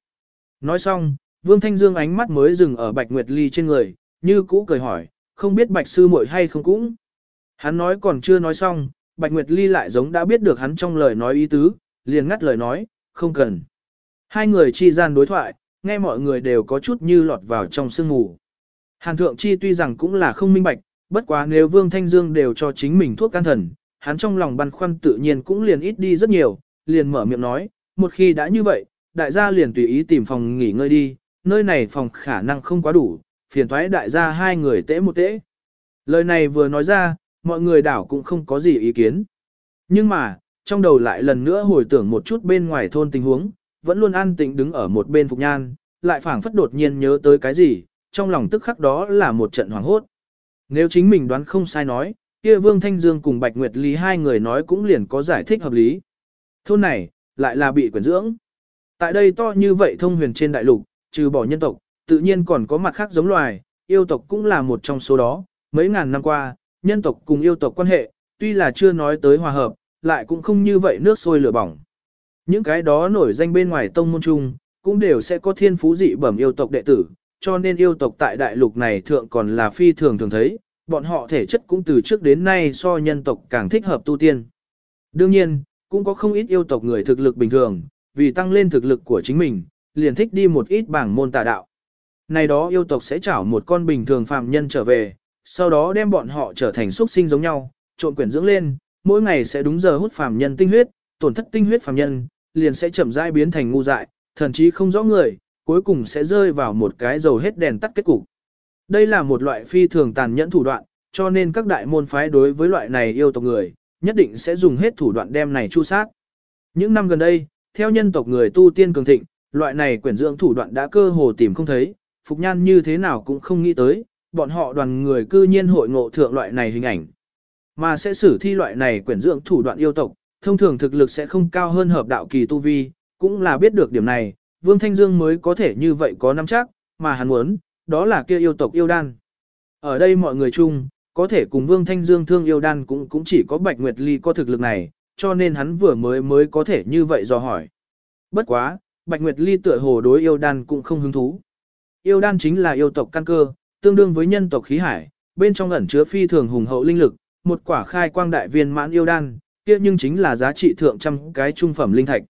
Nói xong, Vương Thanh Dương ánh mắt mới dừng ở Bạch Nguyệt Ly trên người, như cũ cười hỏi, không biết Bạch Sư muội hay không cũng. Hắn nói còn chưa nói xong, Bạch Nguyệt Ly lại giống đã biết được hắn trong lời nói ý tứ, liền ngắt lời nói, không cần. Hai người chi gian đối thoại, nghe mọi người đều có chút như lọt vào trong sương mù. Hàn Thượng Chi tuy rằng cũng là không minh bạch, bất quá nếu Vương Thanh Dương đều cho chính mình thuốc can thần, hắn trong lòng băn khoăn tự nhiên cũng liền ít đi rất nhiều, liền mở miệng nói, một khi đã như vậy, đại gia liền tùy ý tìm phòng nghỉ ngơi đi, nơi này phòng khả năng không quá đủ, phiền thoái đại gia hai người tễ một tễ. Lời này vừa nói ra, mọi người đảo cũng không có gì ý kiến. Nhưng mà, trong đầu lại lần nữa hồi tưởng một chút bên ngoài thôn tình huống, vẫn luôn an tĩnh đứng ở một bên Phục Nhan, lại phảng phất đột nhiên nhớ tới cái gì, trong lòng tức khắc đó là một trận hoảng hốt. Nếu chính mình đoán không sai nói, kia Vương Thanh Dương cùng Bạch Nguyệt Lý hai người nói cũng liền có giải thích hợp lý. Thôn này, lại là bị quyển dưỡng. Tại đây to như vậy thông huyền trên đại lục, trừ bỏ nhân tộc, tự nhiên còn có mặt khác giống loài, yêu tộc cũng là một trong số đó. Mấy ngàn năm qua, nhân tộc cùng yêu tộc quan hệ, tuy là chưa nói tới hòa hợp, lại cũng không như vậy nước sôi lửa bỏng. Những cái đó nổi danh bên ngoài tông môn chung, cũng đều sẽ có thiên phú dị bẩm yêu tộc đệ tử, cho nên yêu tộc tại đại lục này thượng còn là phi thường thường thấy, bọn họ thể chất cũng từ trước đến nay so nhân tộc càng thích hợp tu tiên. Đương nhiên, cũng có không ít yêu tộc người thực lực bình thường, vì tăng lên thực lực của chính mình, liền thích đi một ít bảng môn tà đạo. Này đó yêu tộc sẽ chảo một con bình thường phàm nhân trở về, sau đó đem bọn họ trở thành xuất sinh giống nhau, trộn quyển dưỡng lên, mỗi ngày sẽ đúng giờ hút phàm nhân tinh huyết, tổn thất tinh huyết phàm nhân, liền sẽ chậm rãi biến thành ngu dại, thậm chí không rõ người, cuối cùng sẽ rơi vào một cái dầu hết đèn tắt kết cục. Đây là một loại phi thường tàn nhẫn thủ đoạn, cho nên các đại môn phái đối với loại này yêu tộc người, nhất định sẽ dùng hết thủ đoạn đem này chu sát. Những năm gần đây, theo nhân tộc người tu tiên cường thịnh, loại này quyển dưỡng thủ đoạn đã cơ hồ tìm không thấy, Phục Nhan như thế nào cũng không nghĩ tới, bọn họ đoàn người cư nhiên hội ngộ thượng loại này hình ảnh. Mà sẽ xử thi loại này quyển dưỡng thủ đoạn yêu tộc, thông thường thực lực sẽ không cao hơn hợp đạo kỳ tu vi, cũng là biết được điểm này, Vương Thanh Dương mới có thể như vậy có nắm chắc, mà hắn muốn, đó là kia yêu tộc yêu đan. Ở đây mọi người chung, có thể cùng Vương Thanh Dương thương yêu đan cũng cũng chỉ có Bạch Nguyệt Ly có thực lực này, cho nên hắn vừa mới mới có thể như vậy dò hỏi. Bất quá, Bạch Nguyệt Ly tựa hồ đối yêu đan cũng không hứng thú. Yêu đan chính là yêu tộc căn cơ, tương đương với nhân tộc khí hải, bên trong ẩn chứa phi thường hùng hậu linh lực, một quả khai quang đại viên mãn yêu đan, kia nhưng chính là giá trị thượng trăm cái trung phẩm linh thạch.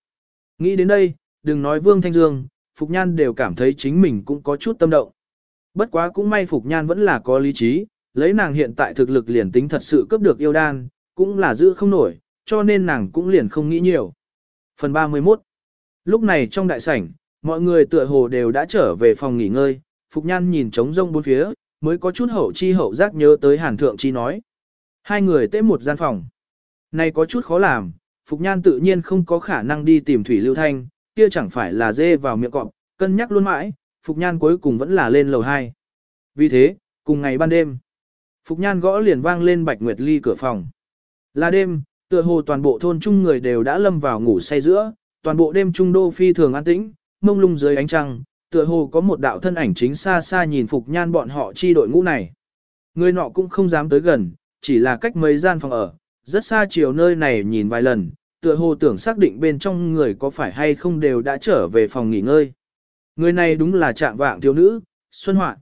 Nghĩ đến đây, đừng nói Vương Thanh Dương, Phục Nhan đều cảm thấy chính mình cũng có chút tâm động. Bất quá cũng may Phục Nhan vẫn là có lý trí, lấy nàng hiện tại thực lực liền tính thật sự cấp được yêu đan, cũng là giữ không nổi, cho nên nàng cũng liền không nghĩ nhiều. Phần 31 Lúc này trong đại sảnh, mọi người tựa hồ đều đã trở về phòng nghỉ ngơi, Phục Nhan nhìn trống rông bốn phía, mới có chút hậu chi hậu giác nhớ tới Hàn Thượng Chi nói. Hai người tế một gian phòng. Này có chút khó làm, Phục Nhan tự nhiên không có khả năng đi tìm Thủy Lưu Thanh, kia chẳng phải là dê vào miệng cọp, cân nhắc luôn mãi, Phục Nhan cuối cùng vẫn là lên lầu 2. Vì thế, cùng ngày ban đêm, Phục Nhan gõ liền vang lên Bạch Nguyệt Ly cửa phòng. Là đêm, tựa hồ toàn bộ thôn trung người đều đã lâm vào ngủ say giữa, toàn bộ đêm trung đô phi thường an tĩnh, mông lung dưới ánh trăng, tựa hồ có một đạo thân ảnh chính xa xa nhìn Phục Nhan bọn họ chi đội ngũ này. Người nọ cũng không dám tới gần, chỉ là cách mấy gian phòng ở, rất xa chiều nơi này nhìn vài lần, tựa hồ tưởng xác định bên trong người có phải hay không đều đã trở về phòng nghỉ ngơi. Người này đúng là trạng vạng thiếu nữ, Xuân Hoạn,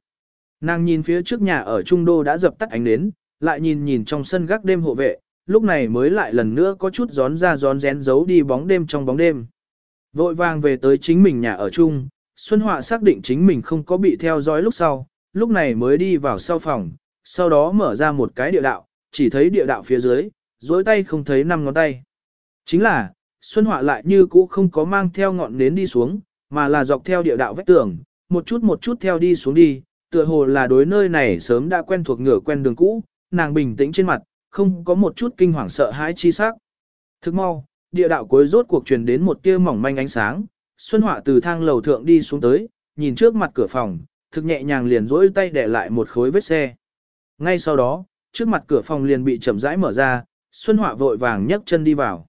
Nàng nhìn phía trước nhà ở Trung Đô đã dập tắt ánh nến, lại nhìn nhìn trong sân gác đêm hộ vệ, lúc này mới lại lần nữa có chút gión ra gión rén giấu đi bóng đêm trong bóng đêm. Vội vàng về tới chính mình nhà ở chung, Xuân Họa xác định chính mình không có bị theo dõi lúc sau, lúc này mới đi vào sau phòng, sau đó mở ra một cái địa đạo, chỉ thấy địa đạo phía dưới, dối tay không thấy năm ngón tay. Chính là, Xuân Họa lại như cũ không có mang theo ngọn nến đi xuống, mà là dọc theo địa đạo vách tường, một chút một chút theo đi xuống đi, tựa hồ là đối nơi này sớm đã quen thuộc ngửa quen đường cũ, nàng bình tĩnh trên mặt, không có một chút kinh hoàng sợ hãi chi sắc. Thức mau, địa đạo cuối rốt cuộc truyền đến một tia mỏng manh ánh sáng, Xuân Họa từ thang lầu thượng đi xuống tới, nhìn trước mặt cửa phòng, thực nhẹ nhàng liền rỗi tay để lại một khối vết xe. Ngay sau đó, trước mặt cửa phòng liền bị chậm rãi mở ra, Xuân Họa vội vàng nhấc chân đi vào.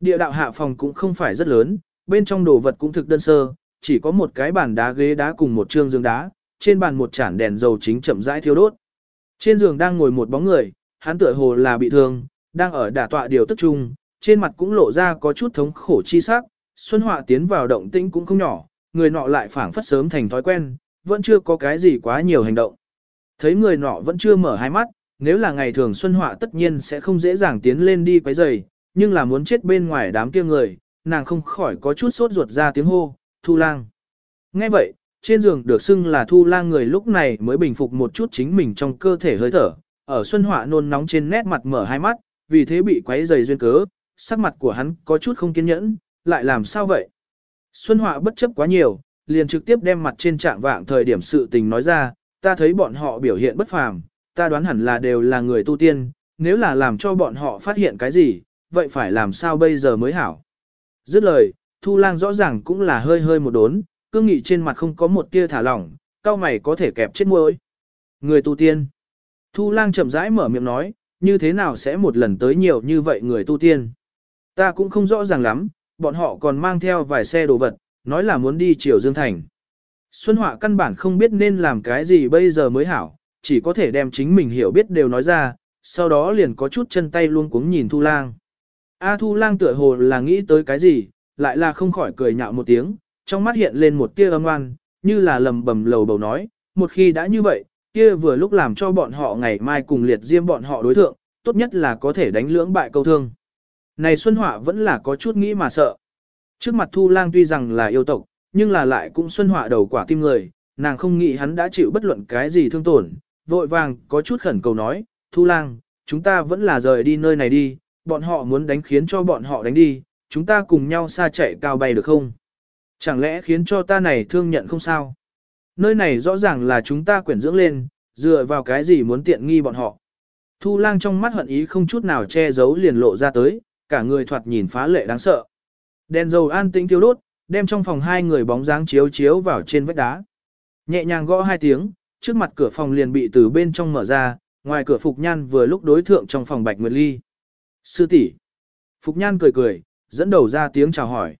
Địa đạo hạ phòng cũng không phải rất lớn, bên trong đồ vật cũng thực đơn sơ, chỉ có một cái bàn đá ghế đá cùng một trương giường đá, trên bàn một chản đèn dầu chính chậm rãi thiêu đốt. Trên giường đang ngồi một bóng người, hắn tựa hồ là bị thương, đang ở đả tọa điều tức chung, trên mặt cũng lộ ra có chút thống khổ chi sắc. Xuân Họa tiến vào động tĩnh cũng không nhỏ, người nọ lại phảng phất sớm thành thói quen, vẫn chưa có cái gì quá nhiều hành động. Thấy người nọ vẫn chưa mở hai mắt, nếu là ngày thường Xuân Họa tất nhiên sẽ không dễ dàng tiến lên đi quấy rầy, nhưng là muốn chết bên ngoài đám kia người, nàng không khỏi có chút sốt ruột ra tiếng hô, thu lang. Nghe vậy, trên giường được xưng là thu lang người lúc này mới bình phục một chút chính mình trong cơ thể hơi thở, ở xuân họa nôn nóng trên nét mặt mở hai mắt, vì thế bị quấy rầy duyên cớ, sắc mặt của hắn có chút không kiên nhẫn, lại làm sao vậy? Xuân họa bất chấp quá nhiều, liền trực tiếp đem mặt trên trạng vạng thời điểm sự tình nói ra, ta thấy bọn họ biểu hiện bất phàm, ta đoán hẳn là đều là người tu tiên, nếu là làm cho bọn họ phát hiện cái gì, vậy phải làm sao bây giờ mới hảo. Dứt lời, Thu Lang rõ ràng cũng là hơi hơi một đốn, cương nghị trên mặt không có một tia thả lỏng, cao mày có thể kẹp chết môi. Người tu tiên. Thu Lang chậm rãi mở miệng nói, như thế nào sẽ một lần tới nhiều như vậy người tu tiên. Ta cũng không rõ ràng lắm, bọn họ còn mang theo vài xe đồ vật, nói là muốn đi Triều Dương Thành. Xuân Họa căn bản không biết nên làm cái gì bây giờ mới hảo, chỉ có thể đem chính mình hiểu biết đều nói ra, sau đó liền có chút chân tay luôn cuống nhìn Thu Lang. A Thu Lang tựa hồ là nghĩ tới cái gì, lại là không khỏi cười nhạo một tiếng, trong mắt hiện lên một tia âm oan, như là lầm bầm lầu bầu nói, một khi đã như vậy, kia vừa lúc làm cho bọn họ ngày mai cùng liệt diêm bọn họ đối thượng, tốt nhất là có thể đánh lưỡng bại câu thương. Này Xuân Họa vẫn là có chút nghĩ mà sợ. Trước mặt Thu Lang tuy rằng là yêu tộc, nhưng là lại cũng Xuân Họa đầu quả tim người, nàng không nghĩ hắn đã chịu bất luận cái gì thương tổn, vội vàng có chút khẩn cầu nói, Thu Lang, chúng ta vẫn là rời đi nơi này đi, bọn họ muốn đánh khiến cho bọn họ đánh đi, chúng ta cùng nhau xa chạy cao bay được không? Chẳng lẽ khiến cho ta này thương nhận không sao? Nơi này rõ ràng là chúng ta quyển dưỡng lên, dựa vào cái gì muốn tiện nghi bọn họ. Thu lang trong mắt hận ý không chút nào che giấu liền lộ ra tới, cả người thoạt nhìn phá lệ đáng sợ. Đèn dầu an tĩnh thiêu đốt, đem trong phòng hai người bóng dáng chiếu chiếu vào trên vách đá. Nhẹ nhàng gõ hai tiếng, trước mặt cửa phòng liền bị từ bên trong mở ra, ngoài cửa Phục Nhan vừa lúc đối thượng trong phòng Bạch Nguyệt Ly. Sư tỷ Phục Nhan cười cười, dẫn đầu ra tiếng chào hỏi.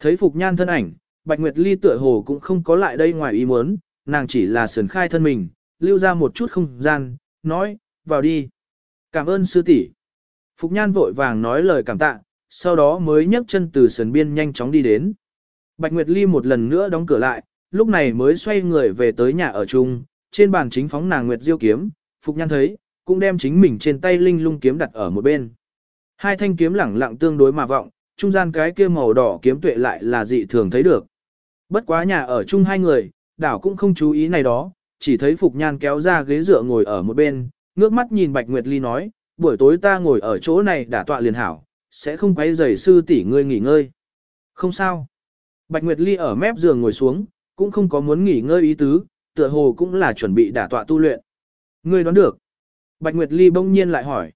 Thấy Phục Nhan thân ảnh, Bạch Nguyệt Ly tựa hồ cũng không có lại đây ngoài ý muốn, nàng chỉ là sườn khai thân mình, lưu ra một chút không gian, nói, vào đi. Cảm ơn sư tỷ. Phục Nhan vội vàng nói lời cảm tạ, sau đó mới nhấc chân từ sườn biên nhanh chóng đi đến. Bạch Nguyệt Ly một lần nữa đóng cửa lại, lúc này mới xoay người về tới nhà ở chung, trên bàn chính phóng nàng Nguyệt Diêu kiếm, Phục Nhan thấy, cũng đem chính mình trên tay linh lung kiếm đặt ở một bên. Hai thanh kiếm lẳng lặng tương đối mà vọng, trung gian cái kia màu đỏ kiếm tuệ lại là dị thường thấy được. Bất quá nhà ở chung hai người, đảo cũng không chú ý này đó, chỉ thấy Phục Nhan kéo ra ghế dựa ngồi ở một bên, ngước mắt nhìn Bạch Nguyệt Ly nói, buổi tối ta ngồi ở chỗ này đã tọa liền hảo, sẽ không quấy rầy sư tỷ ngươi nghỉ ngơi. Không sao. Bạch Nguyệt Ly ở mép giường ngồi xuống, cũng không có muốn nghỉ ngơi ý tứ, tựa hồ cũng là chuẩn bị đả tọa tu luyện. Ngươi đoán được. Bạch Nguyệt Ly bỗng nhiên lại hỏi.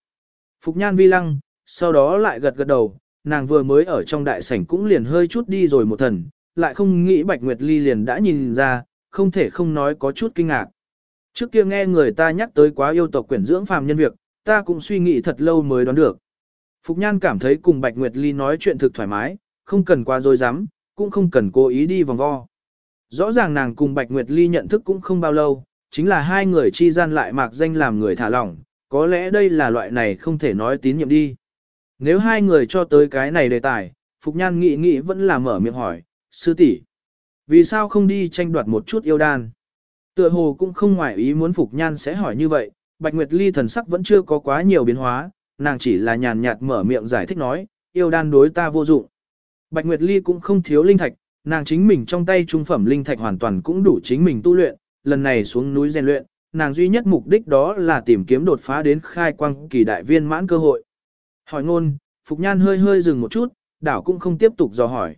Phục Nhan vi lăng, sau đó lại gật gật đầu, nàng vừa mới ở trong đại sảnh cũng liền hơi chút đi rồi một thần, lại không nghĩ Bạch Nguyệt Ly liền đã nhìn ra, không thể không nói có chút kinh ngạc. Trước kia nghe người ta nhắc tới quá yêu tộc quyển dưỡng phàm nhân việc, ta cũng suy nghĩ thật lâu mới đoán được. Phục Nhan cảm thấy cùng Bạch Nguyệt Ly nói chuyện thực thoải mái, không cần quá dối rắm cũng không cần cố ý đi vòng vo. Rõ ràng nàng cùng Bạch Nguyệt Ly nhận thức cũng không bao lâu, chính là hai người chi gian lại mạc danh làm người thả lỏng, có lẽ đây là loại này không thể nói tín nhiệm đi. Nếu hai người cho tới cái này đề tài, Phục Nhan nghĩ nghĩ vẫn là mở miệng hỏi, sư tỷ vì sao không đi tranh đoạt một chút yêu đan? Tựa hồ cũng không ngoại ý muốn Phục Nhan sẽ hỏi như vậy, Bạch Nguyệt Ly thần sắc vẫn chưa có quá nhiều biến hóa, nàng chỉ là nhàn nhạt mở miệng giải thích nói, yêu đan đối ta vô dụng. Bạch Nguyệt Ly cũng không thiếu linh thạch, nàng chính mình trong tay trung phẩm linh thạch hoàn toàn cũng đủ chính mình tu luyện, lần này xuống núi rèn luyện, nàng duy nhất mục đích đó là tìm kiếm đột phá đến khai quang kỳ đại viên mãn cơ hội. Hỏi ngôn, Phục Nhan hơi hơi dừng một chút, đảo cũng không tiếp tục dò hỏi.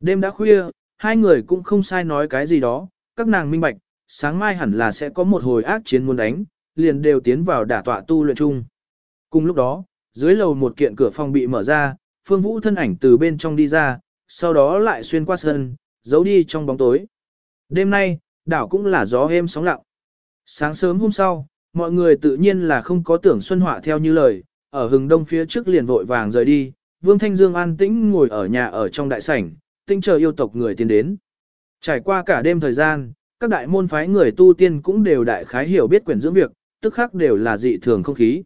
Đêm đã khuya, hai người cũng không sai nói cái gì đó, các nàng minh bạch, sáng mai hẳn là sẽ có một hồi ác chiến muốn đánh, liền đều tiến vào đả tọa tu luyện chung. Cùng lúc đó, dưới lầu một kiện cửa phòng bị mở ra, Phương Vũ thân ảnh từ bên trong đi ra, sau đó lại xuyên qua sân, giấu đi trong bóng tối. Đêm nay, đảo cũng là gió êm sóng lặng. Sáng sớm hôm sau, mọi người tự nhiên là không có tưởng Xuân Họa theo như lời, ở hừng đông phía trước liền vội vàng rời đi, Vương Thanh Dương an tĩnh ngồi ở nhà ở trong đại sảnh, tinh chờ yêu tộc người tiến đến. Trải qua cả đêm thời gian, các đại môn phái người tu tiên cũng đều đại khái hiểu biết quyển dưỡng việc, tức khác đều là dị thường không khí.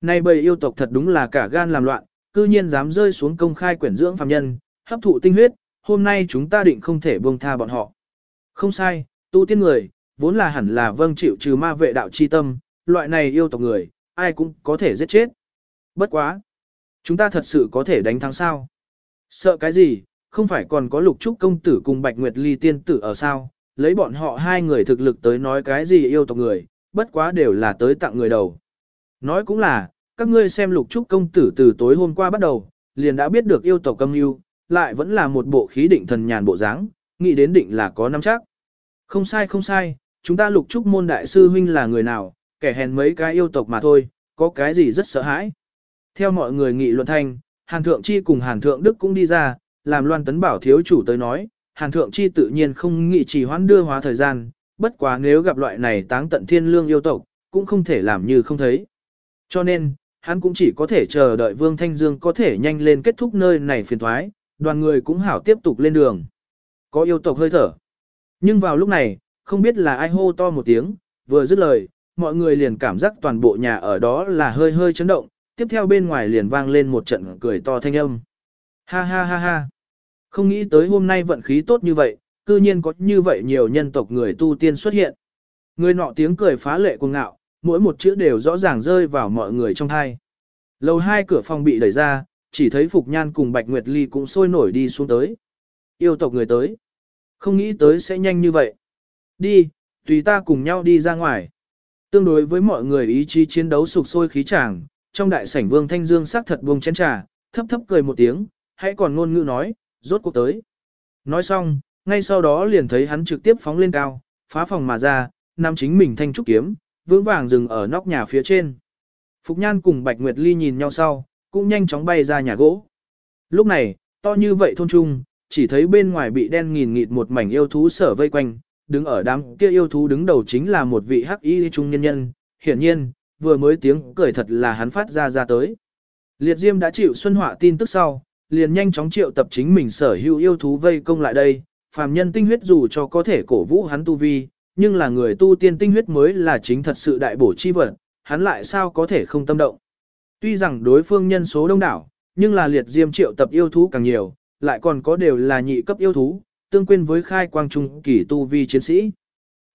Nay bầy yêu tộc thật đúng là cả gan làm loạn, cư nhiên dám rơi xuống công khai quyển dưỡng phàm nhân, hấp thụ tinh huyết, hôm nay chúng ta định không thể buông tha bọn họ. Không sai, tu tiên người, vốn là hẳn là vâng chịu trừ ma vệ đạo chi tâm, loại này yêu tộc người, ai cũng có thể giết chết. Bất quá. Chúng ta thật sự có thể đánh thắng sao? Sợ cái gì, không phải còn có lục trúc công tử cùng Bạch Nguyệt Ly tiên tử ở sao, lấy bọn họ hai người thực lực tới nói cái gì yêu tộc người, bất quá đều là tới tặng người đầu. Nói cũng là, các ngươi xem lục trúc công tử từ tối hôm qua bắt đầu, liền đã biết được yêu tộc công yêu, lại vẫn là một bộ khí định thần nhàn bộ dáng, nghĩ đến định là có năm chắc. Không sai không sai, chúng ta lục trúc môn đại sư huynh là người nào, kẻ hèn mấy cái yêu tộc mà thôi, có cái gì rất sợ hãi. Theo mọi người nghị luận thanh, Hàn Thượng Chi cùng Hàn Thượng Đức cũng đi ra, làm Loan Tấn Bảo thiếu chủ tới nói, Hàn Thượng Chi tự nhiên không nghị chỉ hoãn đưa hóa thời gian, bất quá nếu gặp loại này táng tận thiên lương yêu tộc, cũng không thể làm như không thấy. Cho nên, hắn cũng chỉ có thể chờ đợi Vương Thanh Dương có thể nhanh lên kết thúc nơi này phiền thoái, đoàn người cũng hảo tiếp tục lên đường. Có yêu tộc hơi thở. Nhưng vào lúc này, không biết là ai hô to một tiếng, vừa dứt lời, mọi người liền cảm giác toàn bộ nhà ở đó là hơi hơi chấn động, tiếp theo bên ngoài liền vang lên một trận cười to thanh âm. Ha ha ha ha. Không nghĩ tới hôm nay vận khí tốt như vậy, cư nhiên có như vậy nhiều nhân tộc người tu tiên xuất hiện. Người nọ tiếng cười phá lệ cuồng ngạo, mỗi một chữ đều rõ ràng rơi vào mọi người trong thai. Lầu hai cửa phòng bị đẩy ra, chỉ thấy Phục Nhan cùng Bạch Nguyệt Ly cũng sôi nổi đi xuống tới. Yêu tộc người tới. Không nghĩ tới sẽ nhanh như vậy. Đi, tùy ta cùng nhau đi ra ngoài. Tương đối với mọi người ý chí chiến đấu sục sôi khí tràng, trong đại sảnh Vương Thanh Dương sắc thật buông chén trà, thấp thấp cười một tiếng, hãy còn ngôn ngữ nói, rốt cuộc tới. Nói xong, ngay sau đó liền thấy hắn trực tiếp phóng lên cao, phá phòng mà ra, nam chính mình thanh trúc kiếm, vững vàng dừng ở nóc nhà phía trên. Phục Nhan cùng Bạch Nguyệt Ly nhìn nhau sau, cũng nhanh chóng bay ra nhà gỗ. Lúc này, to như vậy thôn trung, chỉ thấy bên ngoài bị đen nghìn nghịt một mảnh yêu thú sở vây quanh, đứng ở đám kia yêu thú đứng đầu chính là một vị hắc y trung nhân nhân, hiển nhiên, vừa mới tiếng cười thật là hắn phát ra ra tới. Liệt Diêm đã chịu xuân họa tin tức sau, liền nhanh chóng triệu tập chính mình sở hữu yêu thú vây công lại đây, phàm nhân tinh huyết dù cho có thể cổ vũ hắn tu vi, nhưng là người tu tiên tinh huyết mới là chính thật sự đại bổ chi vật, hắn lại sao có thể không tâm động. Tuy rằng đối phương nhân số đông đảo, nhưng là liệt diêm triệu tập yêu thú càng nhiều, lại còn có đều là nhị cấp yêu thú, tương quên với khai quang trung kỳ tu vi chiến sĩ.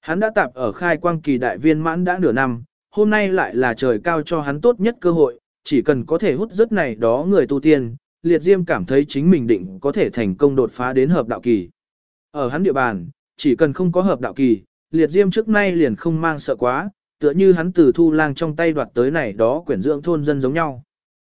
Hắn đã tạp ở khai quang kỳ đại viên mãn đã nửa năm, hôm nay lại là trời cao cho hắn tốt nhất cơ hội, chỉ cần có thể hút rất này đó người tu tiên, liệt diêm cảm thấy chính mình định có thể thành công đột phá đến hợp đạo kỳ. Ở hắn địa bàn, chỉ cần không có hợp đạo kỳ, liệt diêm trước nay liền không mang sợ quá, tựa như hắn từ thu lang trong tay đoạt tới này đó quyển dưỡng thôn dân giống nhau.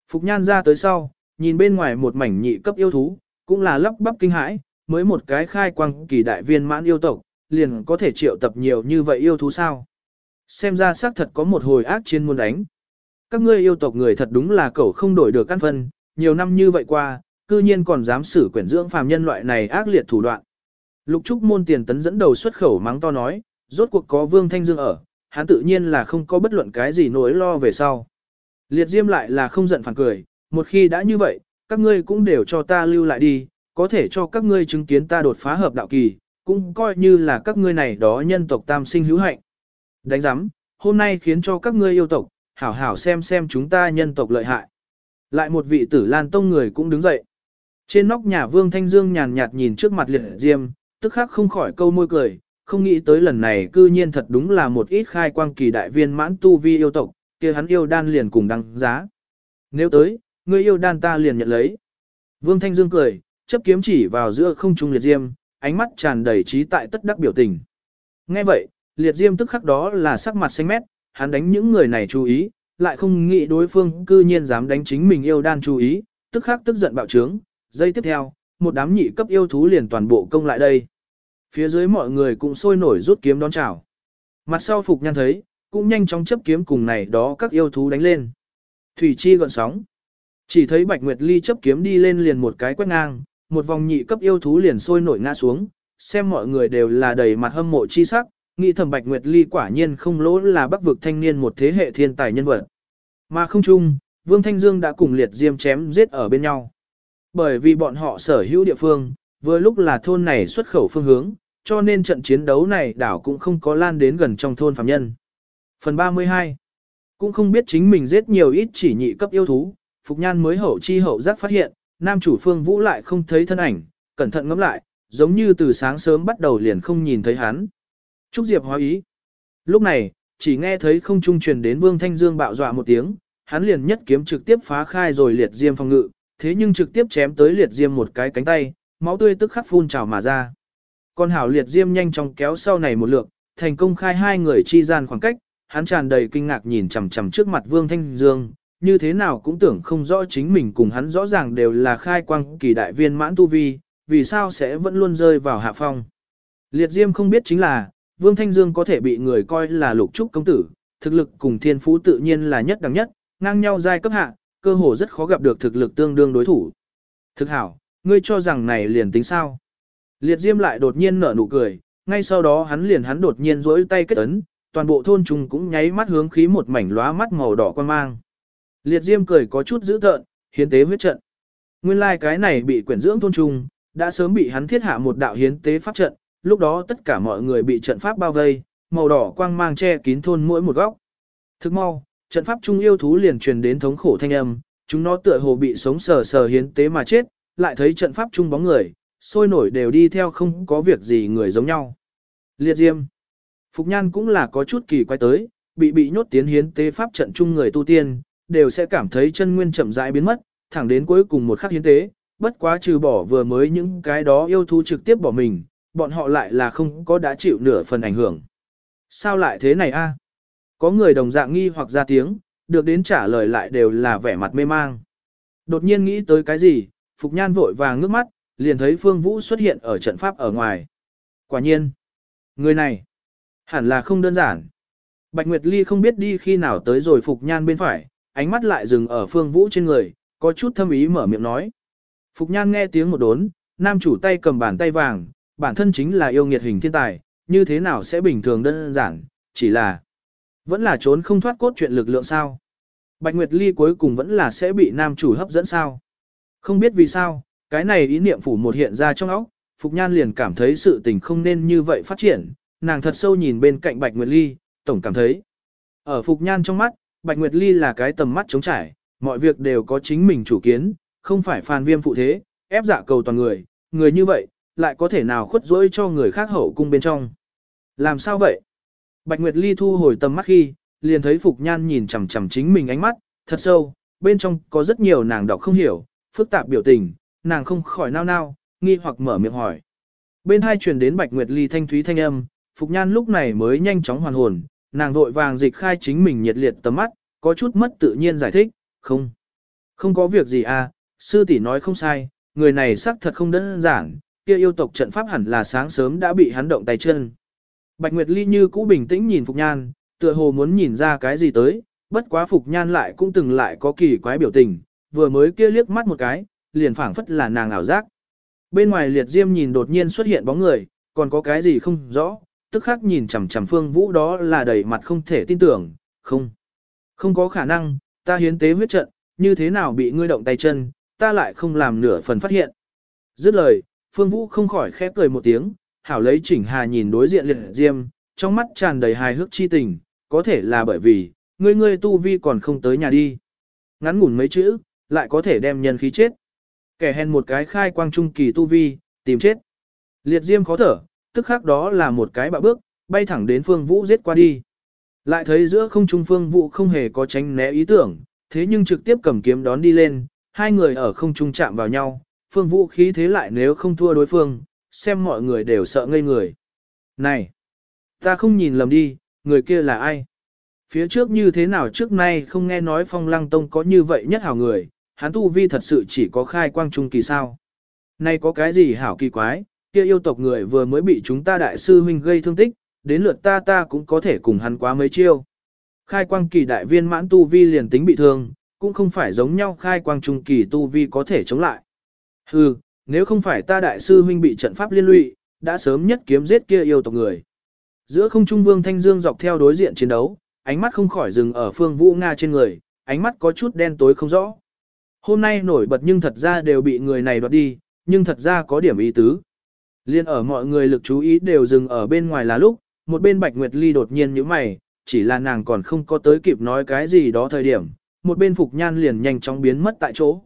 Phục nhan ra tới sau, nhìn bên ngoài một mảnh nhị cấp yêu thú, cũng là lắp bắp kinh hãi, mới một cái khai quang kỳ đại viên mãn yêu tộc, liền có thể triệu tập nhiều như vậy yêu thú sao. Xem ra xác thật có một hồi ác chiến muốn đánh. Các ngươi yêu tộc người thật đúng là cậu không đổi được căn phân, nhiều năm như vậy qua, cư nhiên còn dám xử quyển dưỡng phàm nhân loại này ác liệt thủ đoạn. Lục Trúc môn tiền tấn dẫn đầu xuất khẩu mắng to nói, rốt cuộc có Vương Thanh Dương ở, hắn tự nhiên là không có bất luận cái gì nỗi lo về sau. Liệt Diêm lại là không giận phản cười, một khi đã như vậy, các ngươi cũng đều cho ta lưu lại đi, có thể cho các ngươi chứng kiến ta đột phá hợp đạo kỳ, cũng coi như là các ngươi này đó nhân tộc tam sinh hữu hạnh. Đánh giám, hôm nay khiến cho các ngươi yêu tộc, hảo hảo xem xem chúng ta nhân tộc lợi hại. Lại một vị tử lan tông người cũng đứng dậy. Trên nóc nhà Vương Thanh Dương nhàn nhạt nhìn trước mặt liệt diêm, tức khắc không khỏi câu môi cười, không nghĩ tới lần này cư nhiên thật đúng là một ít khai quang kỳ đại viên mãn tu vi yêu tộc, kia hắn yêu đan liền cùng đăng giá. Nếu tới, người yêu đan ta liền nhận lấy. Vương Thanh Dương cười, chấp kiếm chỉ vào giữa không trung liệt diêm, ánh mắt tràn đầy trí tại tất đắc biểu tình. Nghe vậy, liệt diêm tức khắc đó là sắc mặt xanh mét, hắn đánh những người này chú ý, lại không nghĩ đối phương cư nhiên dám đánh chính mình yêu đan chú ý, tức khắc tức giận bạo trướng. Giây tiếp theo, một đám nhị cấp yêu thú liền toàn bộ công lại đây. Phía dưới mọi người cũng sôi nổi rút kiếm đón chào. Mặt sau Phục Nhan thấy, cũng nhanh chóng chấp kiếm cùng này đó các yêu thú đánh lên. Thủy chi gọn sóng. Chỉ thấy Bạch Nguyệt Ly chấp kiếm đi lên liền một cái quét ngang, một vòng nhị cấp yêu thú liền sôi nổi ngã xuống, xem mọi người đều là đầy mặt hâm mộ chi sắc, nghĩ thầm Bạch Nguyệt Ly quả nhiên không lỗ là bắc vực thanh niên một thế hệ thiên tài nhân vật. Mà không chung, Vương Thanh Dương đã cùng liệt diêm chém giết ở bên nhau. Bởi vì bọn họ sở hữu địa phương, vừa lúc là thôn này xuất khẩu phương hướng, cho nên trận chiến đấu này đảo cũng không có lan đến gần trong thôn phạm nhân. Phần 32 Cũng không biết chính mình giết nhiều ít chỉ nhị cấp yêu thú, Phục Nhan mới hậu chi hậu giác phát hiện, nam chủ phương vũ lại không thấy thân ảnh, cẩn thận ngắm lại, giống như từ sáng sớm bắt đầu liền không nhìn thấy hắn. Trúc Diệp hóa ý. Lúc này, chỉ nghe thấy không trung truyền đến Vương Thanh Dương bạo dọa một tiếng, hắn liền nhất kiếm trực tiếp phá khai rồi liệt diêm phòng ngự, thế nhưng trực tiếp chém tới liệt diêm một cái cánh tay, máu tươi tức khắc phun trào mà ra. Con hảo liệt diêm nhanh chóng kéo sau này một lượng, thành công khai hai người chi gian khoảng cách, hắn tràn đầy kinh ngạc nhìn chằm chằm trước mặt Vương Thanh Dương, như thế nào cũng tưởng không rõ chính mình cùng hắn rõ ràng đều là khai quang kỳ đại viên mãn tu vi, vì sao sẽ vẫn luôn rơi vào hạ phong. Liệt Diêm không biết chính là, Vương Thanh Dương có thể bị người coi là lục trúc công tử, thực lực cùng thiên phú tự nhiên là nhất đẳng nhất, ngang nhau giai cấp hạ, cơ hồ rất khó gặp được thực lực tương đương đối thủ. Thực hảo, ngươi cho rằng này liền tính sao? Liệt Diêm lại đột nhiên nở nụ cười, ngay sau đó hắn liền hắn đột nhiên rỗi tay kết ấn, toàn bộ thôn trùng cũng nháy mắt hướng khí một mảnh lóa mắt màu đỏ quan mang. Liệt Diêm cười có chút dữ tợn, hiến tế huyết trận. Nguyên lai like cái này bị quyển dưỡng thôn trùng, đã sớm bị hắn thiết hạ một đạo hiến tế pháp trận, lúc đó tất cả mọi người bị trận pháp bao vây, màu đỏ quang mang che kín thôn mỗi một góc. Thức mau, trận pháp trung yêu thú liền truyền đến thống khổ thanh âm, chúng nó tựa hồ bị sống sờ sờ hiến tế mà chết, lại thấy trận pháp trung bóng người, sôi nổi đều đi theo không có việc gì người giống nhau. Liệt Diêm Phục Nhan cũng là có chút kỳ quay tới, bị bị nhốt tiến hiến tế pháp trận chung người tu tiên, đều sẽ cảm thấy chân nguyên chậm rãi biến mất, thẳng đến cuối cùng một khắc hiến tế, bất quá trừ bỏ vừa mới những cái đó yêu thú trực tiếp bỏ mình, bọn họ lại là không có đã chịu nửa phần ảnh hưởng. Sao lại thế này a? Có người đồng dạng nghi hoặc ra tiếng, được đến trả lời lại đều là vẻ mặt mê mang. Đột nhiên nghĩ tới cái gì, Phục Nhan vội vàng ngước mắt, liền thấy Phương Vũ xuất hiện ở trận pháp ở ngoài. Quả nhiên, người này, hẳn là không đơn giản. Bạch Nguyệt Ly không biết đi khi nào tới rồi Phục Nhan bên phải, ánh mắt lại dừng ở Phương Vũ trên người, có chút thâm ý mở miệng nói. Phục Nhan nghe tiếng một đốn, nam chủ tay cầm bàn tay vàng, bản thân chính là yêu nghiệt hình thiên tài, như thế nào sẽ bình thường đơn giản, chỉ là vẫn là trốn không thoát cốt chuyện lực lượng sao. Bạch Nguyệt Ly cuối cùng vẫn là sẽ bị nam chủ hấp dẫn sao. Không biết vì sao, cái này ý niệm phủ một hiện ra trong óc, Phục Nhan liền cảm thấy sự tình không nên như vậy phát triển, nàng thật sâu nhìn bên cạnh Bạch Nguyệt Ly, tổng cảm thấy. Ở Phục Nhan trong mắt, Bạch Nguyệt Ly là cái tầm mắt trống trải, mọi việc đều có chính mình chủ kiến, không phải phàn viêm phụ thế, ép dạ cầu toàn người, người như vậy, lại có thể nào khuất dỗi cho người khác hậu cung bên trong. Làm sao vậy? Bạch Nguyệt Ly thu hồi tầm mắt khi, liền thấy Phục Nhan nhìn chằm chằm chính mình ánh mắt, thật sâu, bên trong có rất nhiều nàng đọc không hiểu, phức tạp biểu tình, nàng không khỏi nao nao, nghi hoặc mở miệng hỏi. Bên hai truyền đến Bạch Nguyệt Ly thanh thúy thanh âm, Phục Nhan lúc này mới nhanh chóng hoàn hồn, nàng vội vàng dịch khai chính mình nhiệt liệt tầm mắt, có chút mất tự nhiên giải thích, không. Không có việc gì à, sư tỷ nói không sai, người này xác thật không đơn giản, kia yêu tộc trận pháp hẳn là sáng sớm đã bị hắn động tay chân. Bạch Nguyệt Ly như cũ bình tĩnh nhìn Phục Nhan, tựa hồ muốn nhìn ra cái gì tới, bất quá Phục Nhan lại cũng từng lại có kỳ quái biểu tình, vừa mới kia liếc mắt một cái, liền phảng phất là nàng ảo giác. Bên ngoài liệt diêm nhìn đột nhiên xuất hiện bóng người, còn có cái gì không rõ, tức khắc nhìn chằm chằm phương vũ đó là đầy mặt không thể tin tưởng, không. Không có khả năng, ta hiến tế huyết trận, như thế nào bị ngươi động tay chân, ta lại không làm nửa phần phát hiện. Dứt lời, phương vũ không khỏi khép cười một tiếng, hảo lấy chỉnh hà nhìn đối diện liệt diêm, trong mắt tràn đầy hài hước chi tình, có thể là bởi vì, ngươi ngươi tu vi còn không tới nhà đi. Ngắn ngủn mấy chữ, lại có thể đem nhân khí chết. Kẻ hèn một cái khai quang trung kỳ tu vi, tìm chết. Liệt diêm khó thở, tức khắc đó là một cái bạo bước, bay thẳng đến phương vũ giết qua đi. Lại thấy giữa không trung phương vũ không hề có tránh né ý tưởng, thế nhưng trực tiếp cầm kiếm đón đi lên, hai người ở không trung chạm vào nhau, phương vũ khí thế lại nếu không thua đối phương, xem mọi người đều sợ ngây người. Này, ta không nhìn lầm đi, người kia là ai? Phía trước như thế nào trước nay không nghe nói phong lăng tông có như vậy nhất hảo người, hắn tu vi thật sự chỉ có khai quang trung kỳ sao. Này có cái gì hảo kỳ quái, kia yêu tộc người vừa mới bị chúng ta đại sư huynh gây thương tích, đến lượt ta ta cũng có thể cùng hắn quá mấy chiêu. Khai quang kỳ đại viên mãn tu vi liền tính bị thương, cũng không phải giống nhau khai quang trung kỳ tu vi có thể chống lại. Hừ, nếu không phải ta đại sư huynh bị trận pháp liên lụy, đã sớm nhất kiếm giết kia yêu tộc người. Giữa không trung vương thanh dương dọc theo đối diện chiến đấu, ánh mắt không khỏi dừng ở phương vũ Nga trên người, ánh mắt có chút đen tối không rõ. Hôm nay nổi bật nhưng thật ra đều bị người này đoạt đi, nhưng thật ra có điểm ý tứ. Liên ở mọi người lực chú ý đều dừng ở bên ngoài là lúc, một bên Bạch Nguyệt Ly đột nhiên nhíu mày, chỉ là nàng còn không có tới kịp nói cái gì đó thời điểm, một bên Phục Nhan liền nhanh chóng biến mất tại chỗ.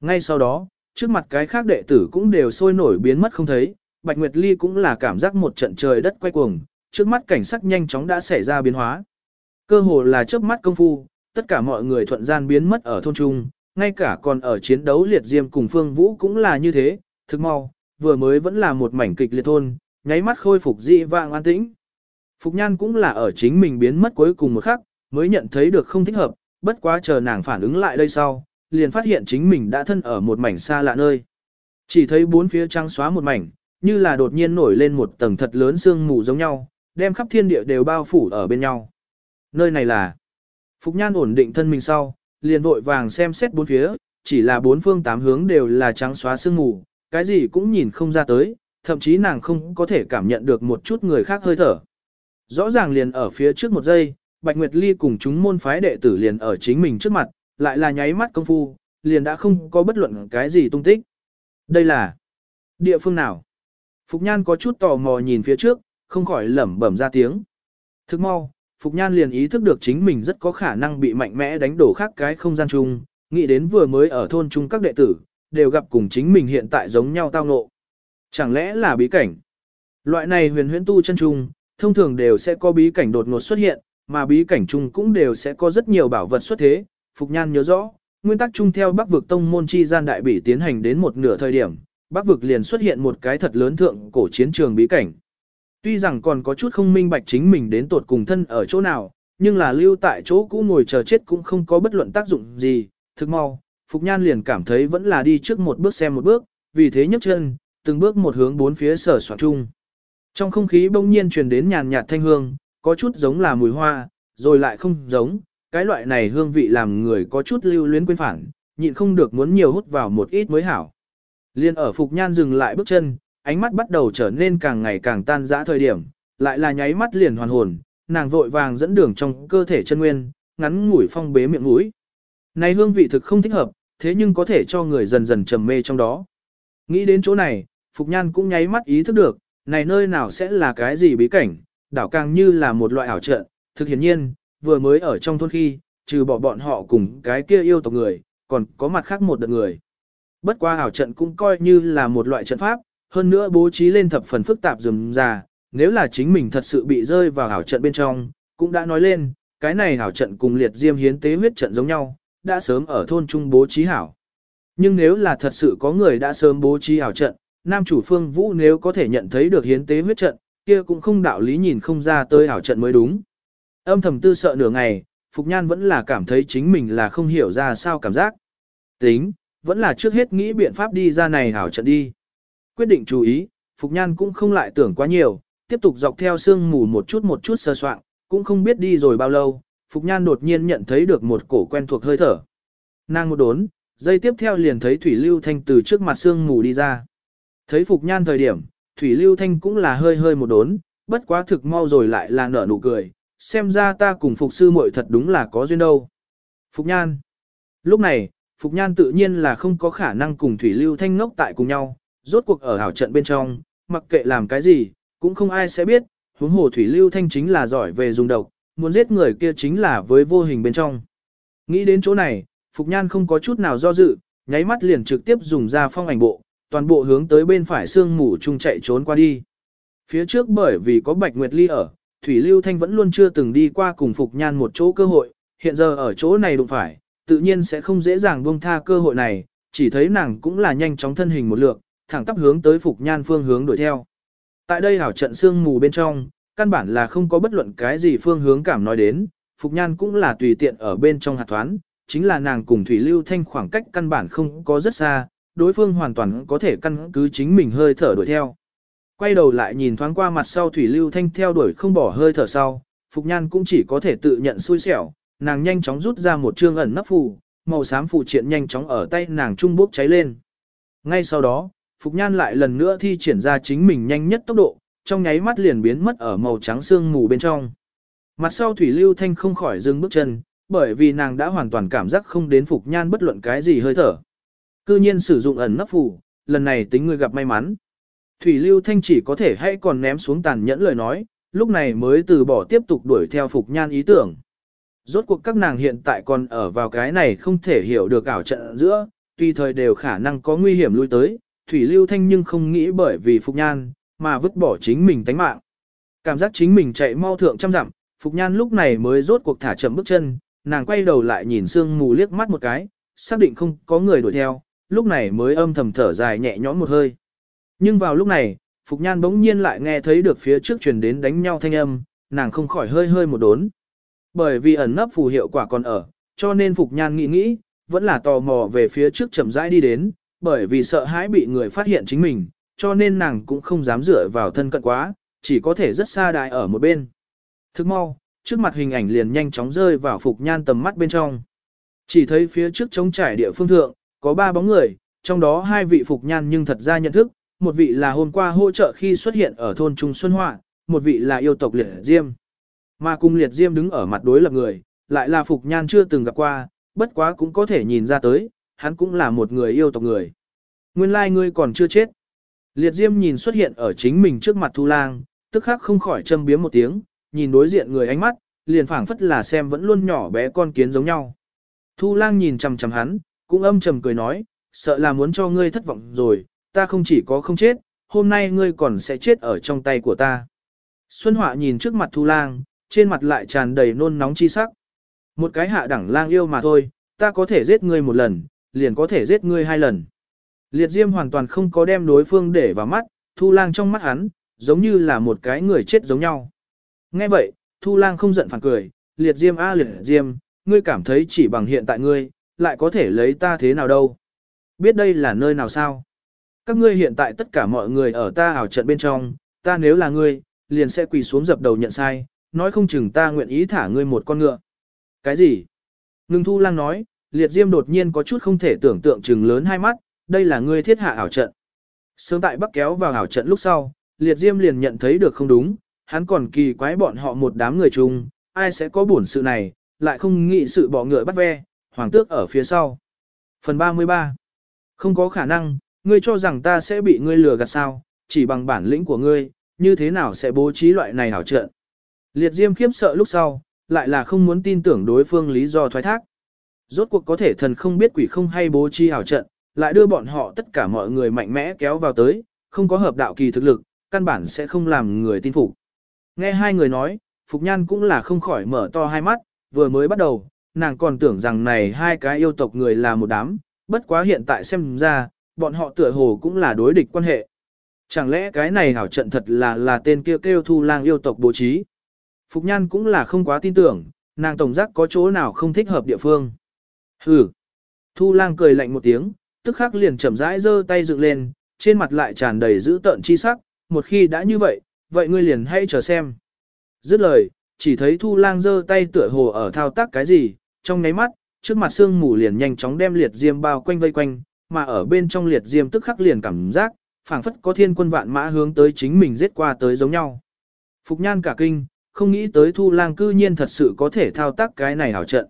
Ngay sau đó, trước mặt cái khác đệ tử cũng đều sôi nổi biến mất không thấy, Bạch Nguyệt Ly cũng là cảm giác một trận trời đất quay cuồng, trước mắt cảnh sắc nhanh chóng đã xảy ra biến hóa. Cơ hồ là trước mắt công phu, tất cả mọi người thuận gian biến mất ở thôn trung, ngay cả còn ở chiến đấu liệt diêm cùng Phương Vũ cũng là như thế, thực mau, vừa mới vẫn là một mảnh kịch liệt thôn, nháy mắt khôi phục dị vạng an tĩnh. Phục Nhan cũng là ở chính mình biến mất cuối cùng một khắc, mới nhận thấy được không thích hợp, bất quá chờ nàng phản ứng lại đây sau, liền phát hiện chính mình đã thân ở một mảnh xa lạ nơi. Chỉ thấy bốn phía trắng xóa một mảnh, như là đột nhiên nổi lên một tầng thật lớn sương mù giống nhau, đem khắp thiên địa đều bao phủ ở bên nhau. Nơi này là Phục Nhan ổn định thân mình sau, liền vội vàng xem xét bốn phía, chỉ là bốn phương tám hướng đều là trắng xóa sương mù, cái gì cũng nhìn không ra tới, thậm chí nàng không có thể cảm nhận được một chút người khác hơi thở. Rõ ràng liền ở phía trước một giây, Bạch Nguyệt Ly cùng chúng môn phái đệ tử liền ở chính mình trước mặt, lại là nháy mắt công phu, liền đã không có bất luận cái gì tung tích. Đây là địa phương nào? Phục Nhan có chút tò mò nhìn phía trước, không khỏi lẩm bẩm ra tiếng. Thức mau, Phục Nhan liền ý thức được chính mình rất có khả năng bị mạnh mẽ đánh đổ khác cái không gian chung, nghĩ đến vừa mới ở thôn chung các đệ tử, đều gặp cùng chính mình hiện tại giống nhau tao ngộ. Chẳng lẽ là bí cảnh? Loại này huyền huyễn tu chân chung thông thường đều sẽ có bí cảnh đột ngột xuất hiện, mà bí cảnh chung cũng đều sẽ có rất nhiều bảo vật xuất thế. Phục Nhan nhớ rõ, nguyên tắc chung theo Bắc vực tông môn chi gian đại bỉ tiến hành đến một nửa thời điểm, Bắc vực liền xuất hiện một cái thật lớn thượng cổ chiến trường bí cảnh. Tuy rằng còn có chút không minh bạch chính mình đến tột cùng thân ở chỗ nào, nhưng là lưu tại chỗ cũ ngồi chờ chết cũng không có bất luận tác dụng gì, thực mau, Phục Nhan liền cảm thấy vẫn là đi trước một bước xem một bước, vì thế nhấc chân, từng bước một hướng bốn phía sở soạn chung. Trong không khí bỗng nhiên truyền đến nhàn nhạt thanh hương, có chút giống là mùi hoa, rồi lại không giống, cái loại này hương vị làm người có chút lưu luyến quên phản, nhịn không được muốn nhiều hút vào một ít mới hảo. Liên ở Phục Nhan dừng lại bước chân, ánh mắt bắt đầu trở nên càng ngày càng tan dã thời điểm, lại là nháy mắt liền hoàn hồn, nàng vội vàng dẫn đường trong cơ thể chân nguyên, ngắn ngủi phong bế miệng mũi. Này hương vị thực không thích hợp, thế nhưng có thể cho người dần dần trầm mê trong đó. Nghĩ đến chỗ này, Phục Nhan cũng nháy mắt ý thức được, này nơi nào sẽ là cái gì bí cảnh, đảo càng như là một loại ảo trận, thực hiển nhiên, vừa mới ở trong thôn khi, trừ bỏ bọn họ cùng cái kia yêu tộc người, còn có mặt khác một đợt người. Bất qua ảo trận cũng coi như là một loại trận pháp, hơn nữa bố trí lên thập phần phức tạp rườm rà, nếu là chính mình thật sự bị rơi vào ảo trận bên trong, cũng đã nói lên, cái này ảo trận cùng liệt diêm hiến tế huyết trận giống nhau, đã sớm ở thôn trung bố trí hảo. Nhưng nếu là thật sự có người đã sớm bố trí ảo trận, nam chủ phương vũ nếu có thể nhận thấy được hiến tế huyết trận, kia cũng không đạo lý nhìn không ra tới ảo trận mới đúng. Âm thầm tư sợ nửa ngày, Phục Nhan vẫn là cảm thấy chính mình là không hiểu ra sao cảm giác. Tính, vẫn là trước hết nghĩ biện pháp đi ra này hảo trận đi. Quyết định chú ý, Phục Nhan cũng không lại tưởng quá nhiều, tiếp tục dọc theo sương mù một chút một chút sơ soạn, cũng không biết đi rồi bao lâu, Phục Nhan đột nhiên nhận thấy được một cổ quen thuộc hơi thở. Nàng một đốn, dây tiếp theo liền thấy Thủy Lưu Thanh từ trước mặt sương mù đi ra. Thấy Phục Nhan thời điểm, Thủy Lưu Thanh cũng là hơi hơi một đốn, bất quá thực mau rồi lại là nở nụ cười, xem ra ta cùng Phục Sư muội thật đúng là có duyên đâu. Phục Nhan Lúc này, Phục Nhan tự nhiên là không có khả năng cùng Thủy Lưu Thanh ngốc tại cùng nhau, rốt cuộc ở hảo trận bên trong, mặc kệ làm cái gì, cũng không ai sẽ biết, huống hồ Thủy Lưu Thanh chính là giỏi về dùng độc, muốn giết người kia chính là với vô hình bên trong. Nghĩ đến chỗ này, Phục Nhan không có chút nào do dự, nháy mắt liền trực tiếp dùng ra phong ảnh bộ, toàn bộ hướng tới bên phải xương mù chung chạy trốn qua đi. Phía trước bởi vì có Bạch Nguyệt Ly ở, Thủy Lưu Thanh vẫn luôn chưa từng đi qua cùng Phục Nhan một chỗ cơ hội, hiện giờ ở chỗ này đụng phải, tự nhiên sẽ không dễ dàng buông tha cơ hội này, chỉ thấy nàng cũng là nhanh chóng thân hình một lượt, thẳng tắp hướng tới Phục Nhan phương hướng đuổi theo. Tại đây hảo trận xương mù bên trong, căn bản là không có bất luận cái gì phương hướng cảm nói đến, Phục Nhan cũng là tùy tiện ở bên trong hạt thoán, chính là nàng cùng Thủy Lưu Thanh khoảng cách căn bản không có rất xa, đối phương hoàn toàn có thể căn cứ chính mình hơi thở đuổi theo. Quay đầu lại nhìn thoáng qua mặt sau Thủy Lưu Thanh theo đuổi không bỏ hơi thở sau, Phục Nhan cũng chỉ có thể tự nhận xui xẻo, nàng nhanh chóng rút ra một trương ẩn nấp phù, màu xám phù triện nhanh chóng ở tay nàng trung bốc cháy lên. Ngay sau đó, Phục Nhan lại lần nữa thi triển ra chính mình nhanh nhất tốc độ, trong nháy mắt liền biến mất ở màu trắng xương mù bên trong. Mặt sau Thủy Lưu Thanh không khỏi dừng bước chân, bởi vì nàng đã hoàn toàn cảm giác không đến Phục Nhan bất luận cái gì hơi thở. Cư nhiên sử dụng ẩn nấp phù, lần này tính người gặp may mắn. Thủy Lưu Thanh chỉ có thể hãy còn ném xuống tàn nhẫn lời nói, lúc này mới từ bỏ tiếp tục đuổi theo Phục Nhan ý tưởng. Rốt cuộc các nàng hiện tại còn ở vào cái này không thể hiểu được ảo trận giữa, tuy thời đều khả năng có nguy hiểm lui tới, Thủy Lưu Thanh nhưng không nghĩ bởi vì Phục Nhan, mà vứt bỏ chính mình tánh mạng. Cảm giác chính mình chạy mau thượng trăm dặm, Phục Nhan lúc này mới rốt cuộc thả chậm bước chân, nàng quay đầu lại nhìn sương mù liếc mắt một cái, xác định không có người đuổi theo, lúc này mới âm thầm thở dài nhẹ nhõm một hơi. Nhưng vào lúc này, Phục Nhan bỗng nhiên lại nghe thấy được phía trước truyền đến đánh nhau thanh âm, nàng không khỏi hơi hơi một đốn. Bởi vì ẩn nấp phù hiệu quả còn ở, cho nên Phục Nhan nghĩ nghĩ, vẫn là tò mò về phía trước chậm rãi đi đến, bởi vì sợ hãi bị người phát hiện chính mình, cho nên nàng cũng không dám dựa vào thân cận quá, chỉ có thể rất xa đại ở một bên. Thức mau, trước mặt hình ảnh liền nhanh chóng rơi vào Phục Nhan tầm mắt bên trong. Chỉ thấy phía trước trống trải địa phương thượng, có ba bóng người, trong đó hai vị Phục Nhan nhưng thật ra nhận thức, một vị là hôm qua hỗ trợ khi xuất hiện ở thôn Trung Xuân Họa, một vị là yêu tộc Liệt Diêm. Mà cùng Liệt Diêm đứng ở mặt đối lập người, lại là Phục Nhan chưa từng gặp qua, bất quá cũng có thể nhìn ra tới, hắn cũng là một người yêu tộc người. Nguyên lai like ngươi còn chưa chết. Liệt Diêm nhìn xuất hiện ở chính mình trước mặt Thu Lang, tức khắc không khỏi châm biếm một tiếng, nhìn đối diện người ánh mắt, liền phảng phất là xem vẫn luôn nhỏ bé con kiến giống nhau. Thu Lang nhìn chằm chằm hắn, cũng âm trầm cười nói, sợ là muốn cho ngươi thất vọng rồi, ta không chỉ có không chết, hôm nay ngươi còn sẽ chết ở trong tay của ta. Xuân Họa nhìn trước mặt Thu Lang, trên mặt lại tràn đầy nôn nóng chi sắc. Một cái hạ đẳng lang yêu mà thôi, ta có thể giết ngươi một lần, liền có thể giết ngươi hai lần. Liệt Diêm hoàn toàn không có đem đối phương để vào mắt, Thu Lang trong mắt hắn, giống như là một cái người chết giống nhau. Nghe vậy, Thu Lang không giận phản cười, Liệt Diêm a Liệt Diêm, ngươi cảm thấy chỉ bằng hiện tại ngươi, lại có thể lấy ta thế nào đâu. Biết đây là nơi nào sao? Các ngươi hiện tại tất cả mọi người ở ta ảo trận bên trong, ta nếu là ngươi, liền sẽ quỳ xuống dập đầu nhận sai, nói không chừng ta nguyện ý thả ngươi một con ngựa. Cái gì? Ngưng Thu Lang nói, liệt diêm đột nhiên có chút không thể tưởng tượng chừng lớn hai mắt, đây là ngươi thiết hạ ảo trận. Sớm tại bắc kéo vào ảo trận lúc sau, liệt diêm liền nhận thấy được không đúng, hắn còn kỳ quái bọn họ một đám người chung, ai sẽ có buồn sự này, lại không nghĩ sự bỏ ngựa bắt ve, hoàng tước ở phía sau. Phần 33 Không có khả năng, ngươi cho rằng ta sẽ bị ngươi lừa gạt sao, chỉ bằng bản lĩnh của ngươi, như thế nào sẽ bố trí loại này hảo trận. Liệt diêm khiếp sợ lúc sau, lại là không muốn tin tưởng đối phương lý do thoái thác. Rốt cuộc có thể thần không biết quỷ không hay bố trí hảo trận, lại đưa bọn họ tất cả mọi người mạnh mẽ kéo vào tới, không có hợp đạo kỳ thực lực, căn bản sẽ không làm người tin phục. Nghe hai người nói, Phục Nhan cũng là không khỏi mở to hai mắt, vừa mới bắt đầu, nàng còn tưởng rằng này hai cái yêu tộc người là một đám, bất quá hiện tại xem ra, bọn họ tựa hồ cũng là đối địch quan hệ. Chẳng lẽ cái này hảo trận thật là là tên kia kêu, kêu thu lang yêu tộc bố trí? Phục Nhan cũng là không quá tin tưởng, nàng tổng giác có chỗ nào không thích hợp địa phương. Hừ. Thu lang cười lạnh một tiếng, tức khắc liền chậm rãi giơ tay dựng lên, trên mặt lại tràn đầy dữ tợn chi sắc, một khi đã như vậy, vậy ngươi liền hãy chờ xem. Dứt lời, chỉ thấy Thu lang giơ tay tựa hồ ở thao tác cái gì, trong nháy mắt, trước mặt xương mù liền nhanh chóng đem liệt diêm bao quanh vây quanh, mà ở bên trong liệt diêm tức khắc liền cảm giác, phảng phất có thiên quân vạn mã hướng tới chính mình giết qua tới giống nhau. Phục nhan cả kinh, không nghĩ tới Thu lang cư nhiên thật sự có thể thao tác cái này ảo trận.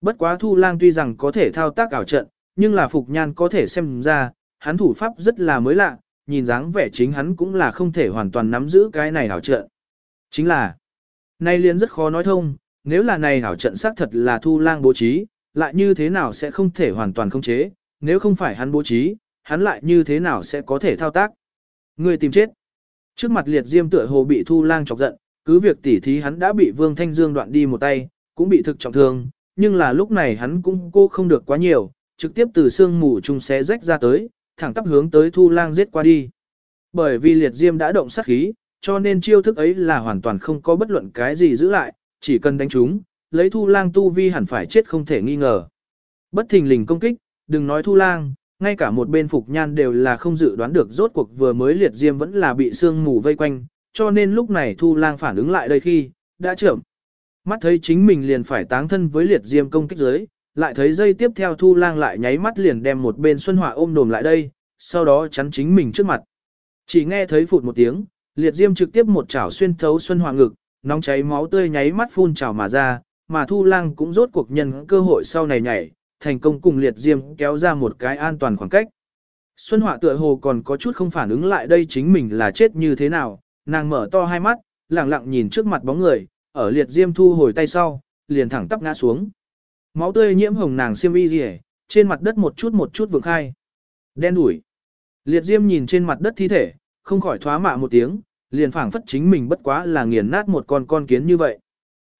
Bất quá Thu lang tuy rằng có thể thao tác ảo trận, nhưng là Phục nhan có thể xem ra, hắn thủ pháp rất là mới lạ, nhìn dáng vẻ chính hắn cũng là không thể hoàn toàn nắm giữ cái này ảo trận. Chính là, nay liền rất khó nói thông, nếu là này ảo trận xác thật là Thu lang bố trí, lại như thế nào sẽ không thể hoàn toàn khống chế, nếu không phải hắn bố trí, hắn lại như thế nào sẽ có thể thao tác. Người tìm chết. Trước mặt liệt diêm tựa hồ bị thu lang chọc giận, cứ việc tỉ thí hắn đã bị Vương Thanh Dương đoạn đi một tay, cũng bị thực trọng thương, nhưng là lúc này hắn cũng cô không được quá nhiều, trực tiếp từ xương mù trung xé rách ra tới, thẳng tắp hướng tới thu lang giết qua đi. Bởi vì liệt diêm đã động sát khí, cho nên chiêu thức ấy là hoàn toàn không có bất luận cái gì giữ lại, chỉ cần đánh chúng, lấy thu lang tu vi hẳn phải chết không thể nghi ngờ. Bất thình lình công kích, đừng nói thu lang, ngay cả một bên phục nhan đều là không dự đoán được rốt cuộc vừa mới liệt diêm vẫn là bị sương mù vây quanh, cho nên lúc này thu lang phản ứng lại đây khi, đã chậm. Mắt thấy chính mình liền phải táng thân với liệt diêm công kích dưới, lại thấy dây tiếp theo thu lang lại nháy mắt liền đem một bên xuân hỏa ôm đồm lại đây, sau đó chắn chính mình trước mặt. Chỉ nghe thấy phụt một tiếng, liệt diêm trực tiếp một chảo xuyên thấu xuân hỏa ngực, nóng cháy máu tươi nháy mắt phun trào mà ra, mà thu lang cũng rốt cuộc nhân cơ hội sau này nhảy, thành công cùng liệt diêm kéo ra một cái an toàn khoảng cách. Xuân Họa tựa hồ còn có chút không phản ứng lại đây chính mình là chết như thế nào, nàng mở to hai mắt, lặng lặng nhìn trước mặt bóng người, ở liệt diêm thu hồi tay sau, liền thẳng tắp ngã xuống. Máu tươi nhiễm hồng nàng xiêm y rỉ, trên mặt đất một chút một chút vượng khai. Đen đủi. Liệt diêm nhìn trên mặt đất thi thể, không khỏi thoá mạ một tiếng, liền phảng phất chính mình bất quá là nghiền nát một con con kiến như vậy.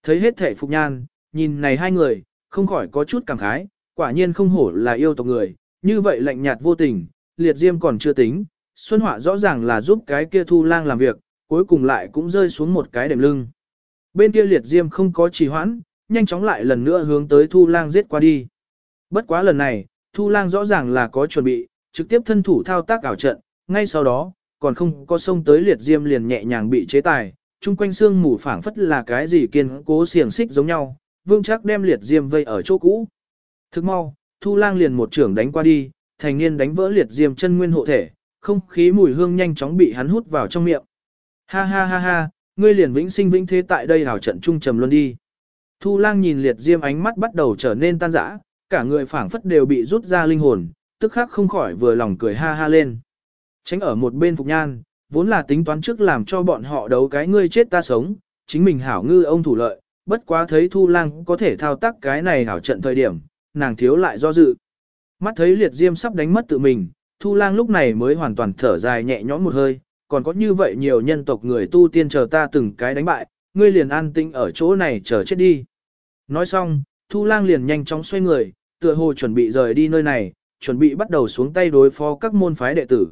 Thấy hết thể phục nhan, nhìn này hai người, không khỏi có chút cảm khái, quả nhiên không hổ là yêu tộc người, như vậy lạnh nhạt vô tình, liệt diêm còn chưa tính, Xuân Họa rõ ràng là giúp cái kia thu lang làm việc, cuối cùng lại cũng rơi xuống một cái đệm lưng. Bên kia liệt diêm không có trì hoãn, nhanh chóng lại lần nữa hướng tới thu lang giết qua đi. Bất quá lần này, thu lang rõ ràng là có chuẩn bị, trực tiếp thân thủ thao tác ảo trận, ngay sau đó, còn không có sông tới liệt diêm liền nhẹ nhàng bị chế tài, chung quanh xương mù phảng phất là cái gì kiên cố xiềng xích giống nhau, vương chắc đem liệt diêm vây ở chỗ cũ. Thức mau, thu lang liền một trưởng đánh qua đi, thành niên đánh vỡ liệt diêm chân nguyên hộ thể, không khí mùi hương nhanh chóng bị hắn hút vào trong miệng. Ha ha ha ha, ngươi liền vĩnh sinh vĩnh thế tại đây hảo trận trung trầm luôn đi. Thu lang nhìn liệt diêm ánh mắt bắt đầu trở nên tan rã, cả người phảng phất đều bị rút ra linh hồn, tức khắc không khỏi vừa lòng cười ha ha lên. Tránh ở một bên Phục Nhan, vốn là tính toán trước làm cho bọn họ đấu cái ngươi chết ta sống, chính mình hảo ngư ông thủ lợi, bất quá thấy Thu Lang có thể thao tác cái này hảo trận thời điểm, nàng thiếu lại do dự. Mắt thấy liệt diêm sắp đánh mất tự mình, Thu Lang lúc này mới hoàn toàn thở dài nhẹ nhõm một hơi, còn có như vậy nhiều nhân tộc người tu tiên chờ ta từng cái đánh bại, ngươi liền an tĩnh ở chỗ này chờ chết đi. Nói xong, Thu Lang liền nhanh chóng xoay người, tựa hồ chuẩn bị rời đi nơi này, chuẩn bị bắt đầu xuống tay đối phó các môn phái đệ tử.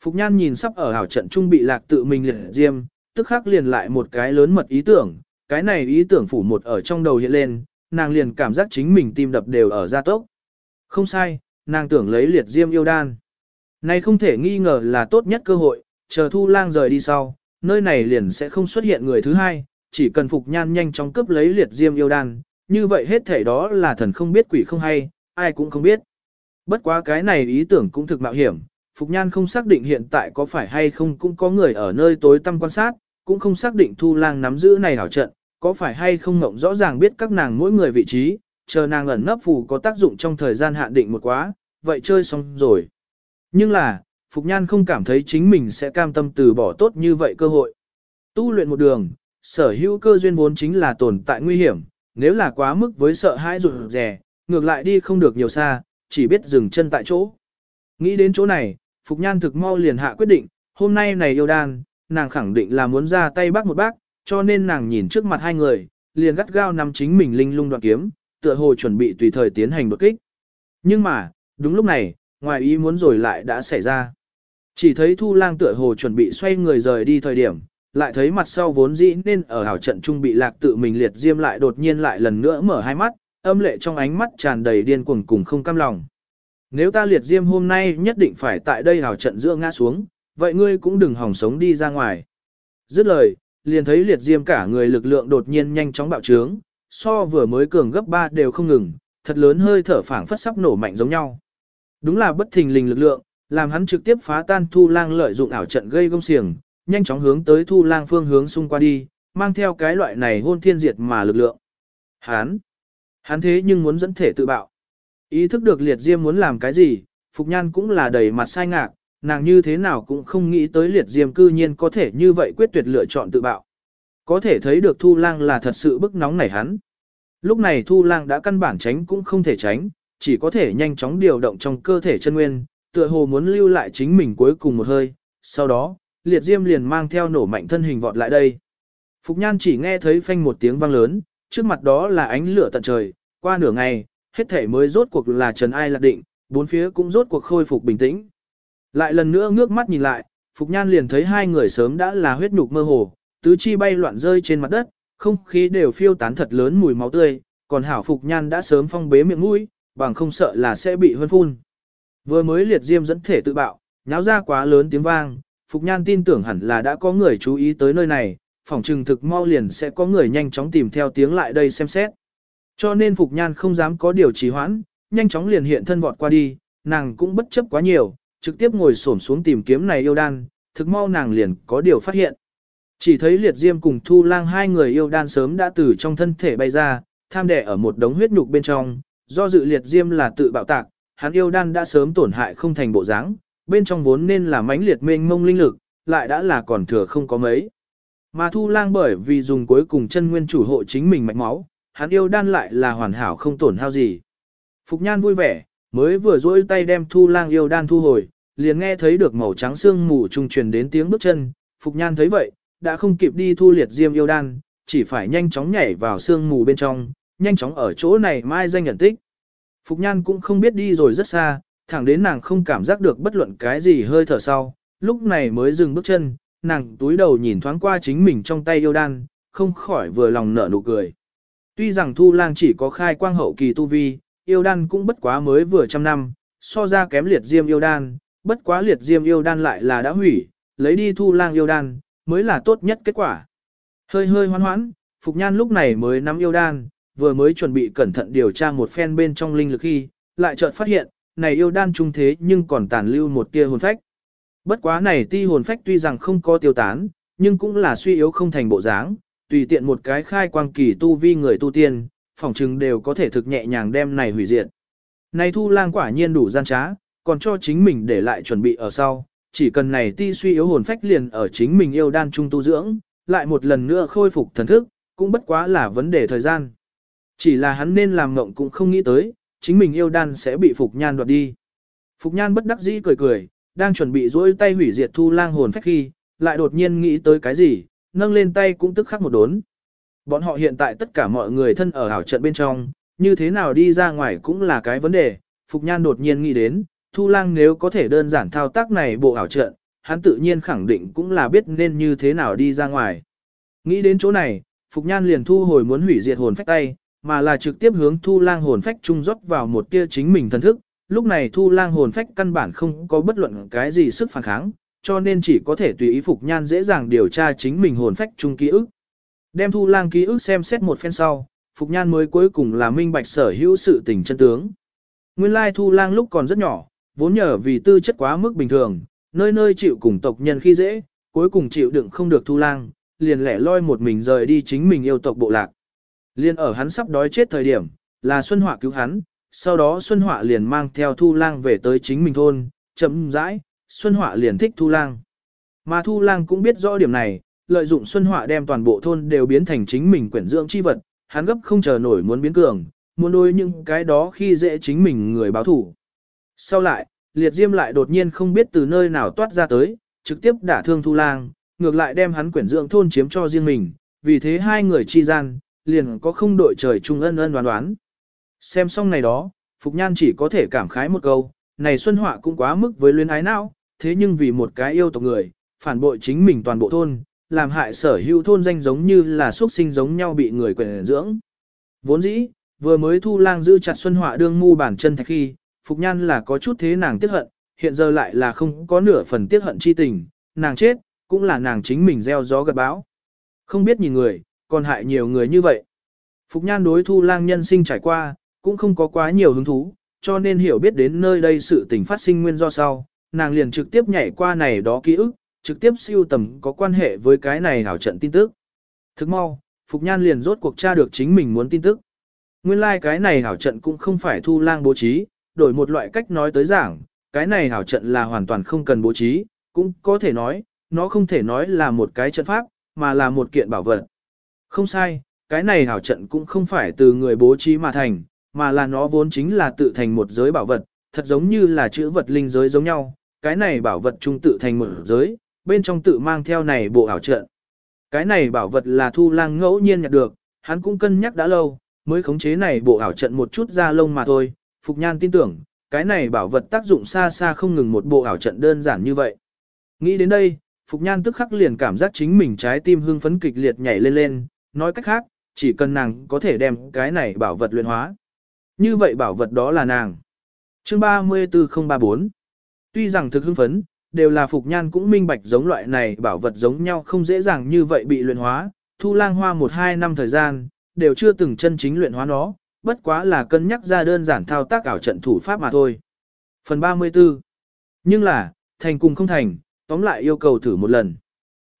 Phục Nhan nhìn sắp ở hảo trận trung bị lạc tự mình liệt diêm, tức khắc liền lại một cái lớn mật ý tưởng, cái này ý tưởng phủ một ở trong đầu hiện lên, nàng liền cảm giác chính mình tim đập đều ở gia tốc. Không sai, nàng tưởng lấy liệt diêm yêu đan. Này không thể nghi ngờ là tốt nhất cơ hội, chờ thu lang rời đi sau, nơi này liền sẽ không xuất hiện người thứ hai, chỉ cần Phục Nhan nhanh chóng cướp lấy liệt diêm yêu đan, như vậy hết thể đó là thần không biết quỷ không hay, ai cũng không biết. Bất quá cái này ý tưởng cũng thực mạo hiểm, Phục Nhan không xác định hiện tại có phải hay không cũng có người ở nơi tối tăm quan sát, cũng không xác định Thu Lang nắm giữ này hảo trận, có phải hay không mộng rõ ràng biết các nàng mỗi người vị trí, chờ nàng ẩn nấp phù có tác dụng trong thời gian hạn định một quá, vậy chơi xong rồi. Nhưng là, Phục Nhan không cảm thấy chính mình sẽ cam tâm từ bỏ tốt như vậy cơ hội. Tu luyện một đường, sở hữu cơ duyên vốn chính là tồn tại nguy hiểm, nếu là quá mức với sợ hãi rụt rè, ngược lại đi không được nhiều xa, chỉ biết dừng chân tại chỗ. Nghĩ đến chỗ này, Phục Nhan thực mau liền hạ quyết định, hôm nay này yêu đan, nàng khẳng định là muốn ra tay bác một bác, cho nên nàng nhìn trước mặt hai người, liền gắt gao nắm chính mình linh lung đoạn kiếm, tựa hồ chuẩn bị tùy thời tiến hành đột kích. Nhưng mà, đúng lúc này, ngoài ý muốn rồi lại đã xảy ra. Chỉ thấy Thu Lang tựa hồ chuẩn bị xoay người rời đi thời điểm, lại thấy mặt sau vốn dĩ nên ở hảo trận trung bị lạc tự mình liệt diêm lại đột nhiên lại lần nữa mở hai mắt, âm lệ trong ánh mắt tràn đầy điên cuồng cùng không cam lòng. Nếu ta liệt diêm hôm nay nhất định phải tại đây hảo trận giữa ngã xuống, vậy ngươi cũng đừng hỏng sống đi ra ngoài. Dứt lời, liền thấy liệt diêm cả người lực lượng đột nhiên nhanh chóng bạo trướng, so vừa mới cường gấp 3 đều không ngừng, thật lớn hơi thở phảng phất sắp nổ mạnh giống nhau. Đúng là bất thình lình lực lượng, làm hắn trực tiếp phá tan Thu Lang lợi dụng ảo trận gây gông xiềng, nhanh chóng hướng tới Thu Lang phương hướng xung qua đi, mang theo cái loại này hôn thiên diệt mà lực lượng. Hắn, hắn thế nhưng muốn dẫn thể tự bạo. Ý thức được liệt diêm muốn làm cái gì, Phục Nhan cũng là đầy mặt sai ngạc, nàng như thế nào cũng không nghĩ tới liệt diêm cư nhiên có thể như vậy quyết tuyệt lựa chọn tự bạo. Có thể thấy được Thu Lang là thật sự bức nóng nảy hắn. Lúc này Thu Lang đã căn bản tránh cũng không thể tránh, chỉ có thể nhanh chóng điều động trong cơ thể chân nguyên, tựa hồ muốn lưu lại chính mình cuối cùng một hơi. Sau đó, liệt diêm liền mang theo nổ mạnh thân hình vọt lại đây. Phục Nhan chỉ nghe thấy phanh một tiếng vang lớn, trước mặt đó là ánh lửa tận trời, qua nửa ngày, hết thể mới rốt cuộc là Trần Ai lạc định, bốn phía cũng rốt cuộc khôi phục bình tĩnh. Lại lần nữa ngước mắt nhìn lại, Phục Nhan liền thấy hai người sớm đã là huyết nhục mơ hồ, tứ chi bay loạn rơi trên mặt đất, không khí đều phiêu tán thật lớn mùi máu tươi, còn hảo Phục Nhan đã sớm phong bế miệng mũi, bằng không sợ là sẽ bị hơn phun. Vừa mới liệt diêm dẫn thể tự bạo, nháo ra quá lớn tiếng vang, Phục Nhan tin tưởng hẳn là đã có người chú ý tới nơi này, phòng trừng thực mau liền sẽ có người nhanh chóng tìm theo tiếng lại đây xem xét. Cho nên Phục Nhan không dám có điều trì hoãn, nhanh chóng liền hiện thân vọt qua đi, nàng cũng bất chấp quá nhiều, trực tiếp ngồi xổm xuống tìm kiếm này yêu đan, thực mau nàng liền có điều phát hiện. Chỉ thấy liệt diêm cùng thu lang hai người yêu đan sớm đã từ trong thân thể bay ra, tham đẻ ở một đống huyết nhục bên trong, do dự liệt diêm là tự bạo tạc, hắn yêu đan đã sớm tổn hại không thành bộ dáng, bên trong vốn nên là mãnh liệt mênh mông linh lực, lại đã là còn thừa không có mấy. Mà thu lang bởi vì dùng cuối cùng chân nguyên chủ hộ chính mình mạch máu, hắn yêu đan lại là hoàn hảo không tổn hao gì. Phục nhan vui vẻ, mới vừa duỗi tay đem thu lang yêu đan thu hồi, liền nghe thấy được màu trắng xương mù trung truyền đến tiếng bước chân, Phục nhan thấy vậy, đã không kịp đi thu liệt diêm yêu đan, chỉ phải nhanh chóng nhảy vào xương mù bên trong, nhanh chóng ở chỗ này mai danh nhận tích. Phục Nhan cũng không biết đi rồi rất xa, thẳng đến nàng không cảm giác được bất luận cái gì hơi thở sau, lúc này mới dừng bước chân, nàng túi đầu nhìn thoáng qua chính mình trong tay yêu đan, không khỏi vừa lòng nở nụ cười. Tuy rằng Thu Lang chỉ có khai quang hậu kỳ tu vi, yêu đan cũng bất quá mới vừa trăm năm, so ra kém liệt diêm yêu đan, bất quá liệt diêm yêu đan lại là đã hủy, lấy đi Thu Lang yêu đan, mới là tốt nhất kết quả. Hơi hơi hoan hoãn, Phục Nhan lúc này mới nắm yêu đan, vừa mới chuẩn bị cẩn thận điều tra một phen bên trong linh lực khi, lại chợt phát hiện, này yêu đan trung thế nhưng còn tàn lưu một tia hồn phách. Bất quá này ti hồn phách tuy rằng không có tiêu tán, nhưng cũng là suy yếu không thành bộ dáng, tùy tiện một cái khai quang kỳ tu vi người tu tiên, phỏng chừng đều có thể thực nhẹ nhàng đem này hủy diệt. Này thu lang quả nhiên đủ gian trá, còn cho chính mình để lại chuẩn bị ở sau, chỉ cần này ti suy yếu hồn phách liền ở chính mình yêu đan trung tu dưỡng, lại một lần nữa khôi phục thần thức, cũng bất quá là vấn đề thời gian. Chỉ là hắn nên làm ngộng cũng không nghĩ tới, chính mình yêu đan sẽ bị Phục Nhan đoạt đi. Phục Nhan bất đắc dĩ cười cười, đang chuẩn bị dối tay hủy diệt thu lang hồn phách khi, lại đột nhiên nghĩ tới cái gì, nâng lên tay cũng tức khắc một đốn. Bọn họ hiện tại tất cả mọi người thân ở hảo trận bên trong, như thế nào đi ra ngoài cũng là cái vấn đề. Phục Nhan đột nhiên nghĩ đến, Thu Lang nếu có thể đơn giản thao tác này bộ ảo trận, hắn tự nhiên khẳng định cũng là biết nên như thế nào đi ra ngoài. Nghĩ đến chỗ này, Phục Nhan liền thu hồi muốn hủy diệt hồn phách tay, mà là trực tiếp hướng Thu Lang hồn phách trung rót vào một tia chính mình thân thức. Lúc này Thu Lang hồn phách căn bản không có bất luận cái gì sức phản kháng, cho nên chỉ có thể tùy ý Phục Nhan dễ dàng điều tra chính mình hồn phách trung ký ức. Đem Thu Lang ký ức xem xét một phen sau, Phục Nhan mới cuối cùng là minh bạch sở hữu sự tình chân tướng. Nguyên lai Thu Lang lúc còn rất nhỏ, vốn nhờ vì tư chất quá mức bình thường, nơi nơi chịu cùng tộc nhân khi dễ, cuối cùng chịu đựng không được Thu Lang, liền lẻ loi một mình rời đi chính mình yêu tộc bộ lạc. Liên ở hắn sắp đói chết thời điểm, là Xuân Họa cứu hắn, sau đó Xuân Họa liền mang theo Thu Lang về tới chính mình thôn, chậm rãi, Xuân Họa liền thích Thu Lang. Mà Thu Lang cũng biết rõ điểm này, lợi dụng Xuân Họa đem toàn bộ thôn đều biến thành chính mình quyển dưỡng chi vật, hắn gấp không chờ nổi muốn biến cường, muốn đối những cái đó khi dễ chính mình người báo thủ. Sau lại, liệt diêm lại đột nhiên không biết từ nơi nào toát ra tới, trực tiếp đả thương Thu Lang, ngược lại đem hắn quyển dưỡng thôn chiếm cho riêng mình, vì thế hai người chi gian, liền có không đội trời chung ân ân đoán đoán. Xem xong này đó, Phục Nhan chỉ có thể cảm khái một câu, này Xuân Họa cũng quá mức với luyến ái não, thế nhưng vì một cái yêu tộc người, phản bội chính mình toàn bộ thôn, làm hại sở hữu thôn danh giống như là xuất sinh giống nhau bị người quyền dưỡng. Vốn dĩ, vừa mới thu lang giữ chặt Xuân Họa đương mu bản chân thạch khi, Phục Nhan là có chút thế nàng tiếc hận, hiện giờ lại là không có nửa phần tiếc hận chi tình, nàng chết, cũng là nàng chính mình gieo gió gật bão. Không biết nhìn người, còn hại nhiều người như vậy. Phục Nhan đối thu lang nhân sinh trải qua, cũng không có quá nhiều hứng thú, cho nên hiểu biết đến nơi đây sự tình phát sinh nguyên do sau, nàng liền trực tiếp nhảy qua này đó ký ức, trực tiếp siêu tầm có quan hệ với cái này hảo trận tin tức. Thức mau, Phục Nhan liền rốt cuộc tra được chính mình muốn tin tức. Nguyên lai like cái này hảo trận cũng không phải thu lang bố trí, đổi một loại cách nói tới giảng, cái này hảo trận là hoàn toàn không cần bố trí, cũng có thể nói, nó không thể nói là một cái trận pháp, mà là một kiện bảo vật. Không sai, cái này hảo trận cũng không phải từ người bố trí mà thành, mà là nó vốn chính là tự thành một giới bảo vật, thật giống như là chữ vật linh giới giống nhau, cái này bảo vật trung tự thành một giới, bên trong tự mang theo này bộ ảo trận. Cái này bảo vật là thu lang ngẫu nhiên nhặt được, hắn cũng cân nhắc đã lâu, mới khống chế này bộ ảo trận một chút ra lông mà thôi, Phục Nhan tin tưởng, cái này bảo vật tác dụng xa xa không ngừng một bộ ảo trận đơn giản như vậy. Nghĩ đến đây, Phục Nhan tức khắc liền cảm giác chính mình trái tim hưng phấn kịch liệt nhảy lên lên, nói cách khác, chỉ cần nàng có thể đem cái này bảo vật luyện hóa. Như vậy bảo vật đó là nàng. Chương 34034 Tuy rằng thực hưng phấn, đều là Phục Nhan cũng minh bạch giống loại này bảo vật giống nhau không dễ dàng như vậy bị luyện hóa, thu lang hoa 1-2 năm thời gian, đều chưa từng chân chính luyện hóa nó, bất quá là cân nhắc ra đơn giản thao tác ảo trận thủ pháp mà thôi. Phần 34 Nhưng là, thành cùng không thành, tóm lại yêu cầu thử một lần.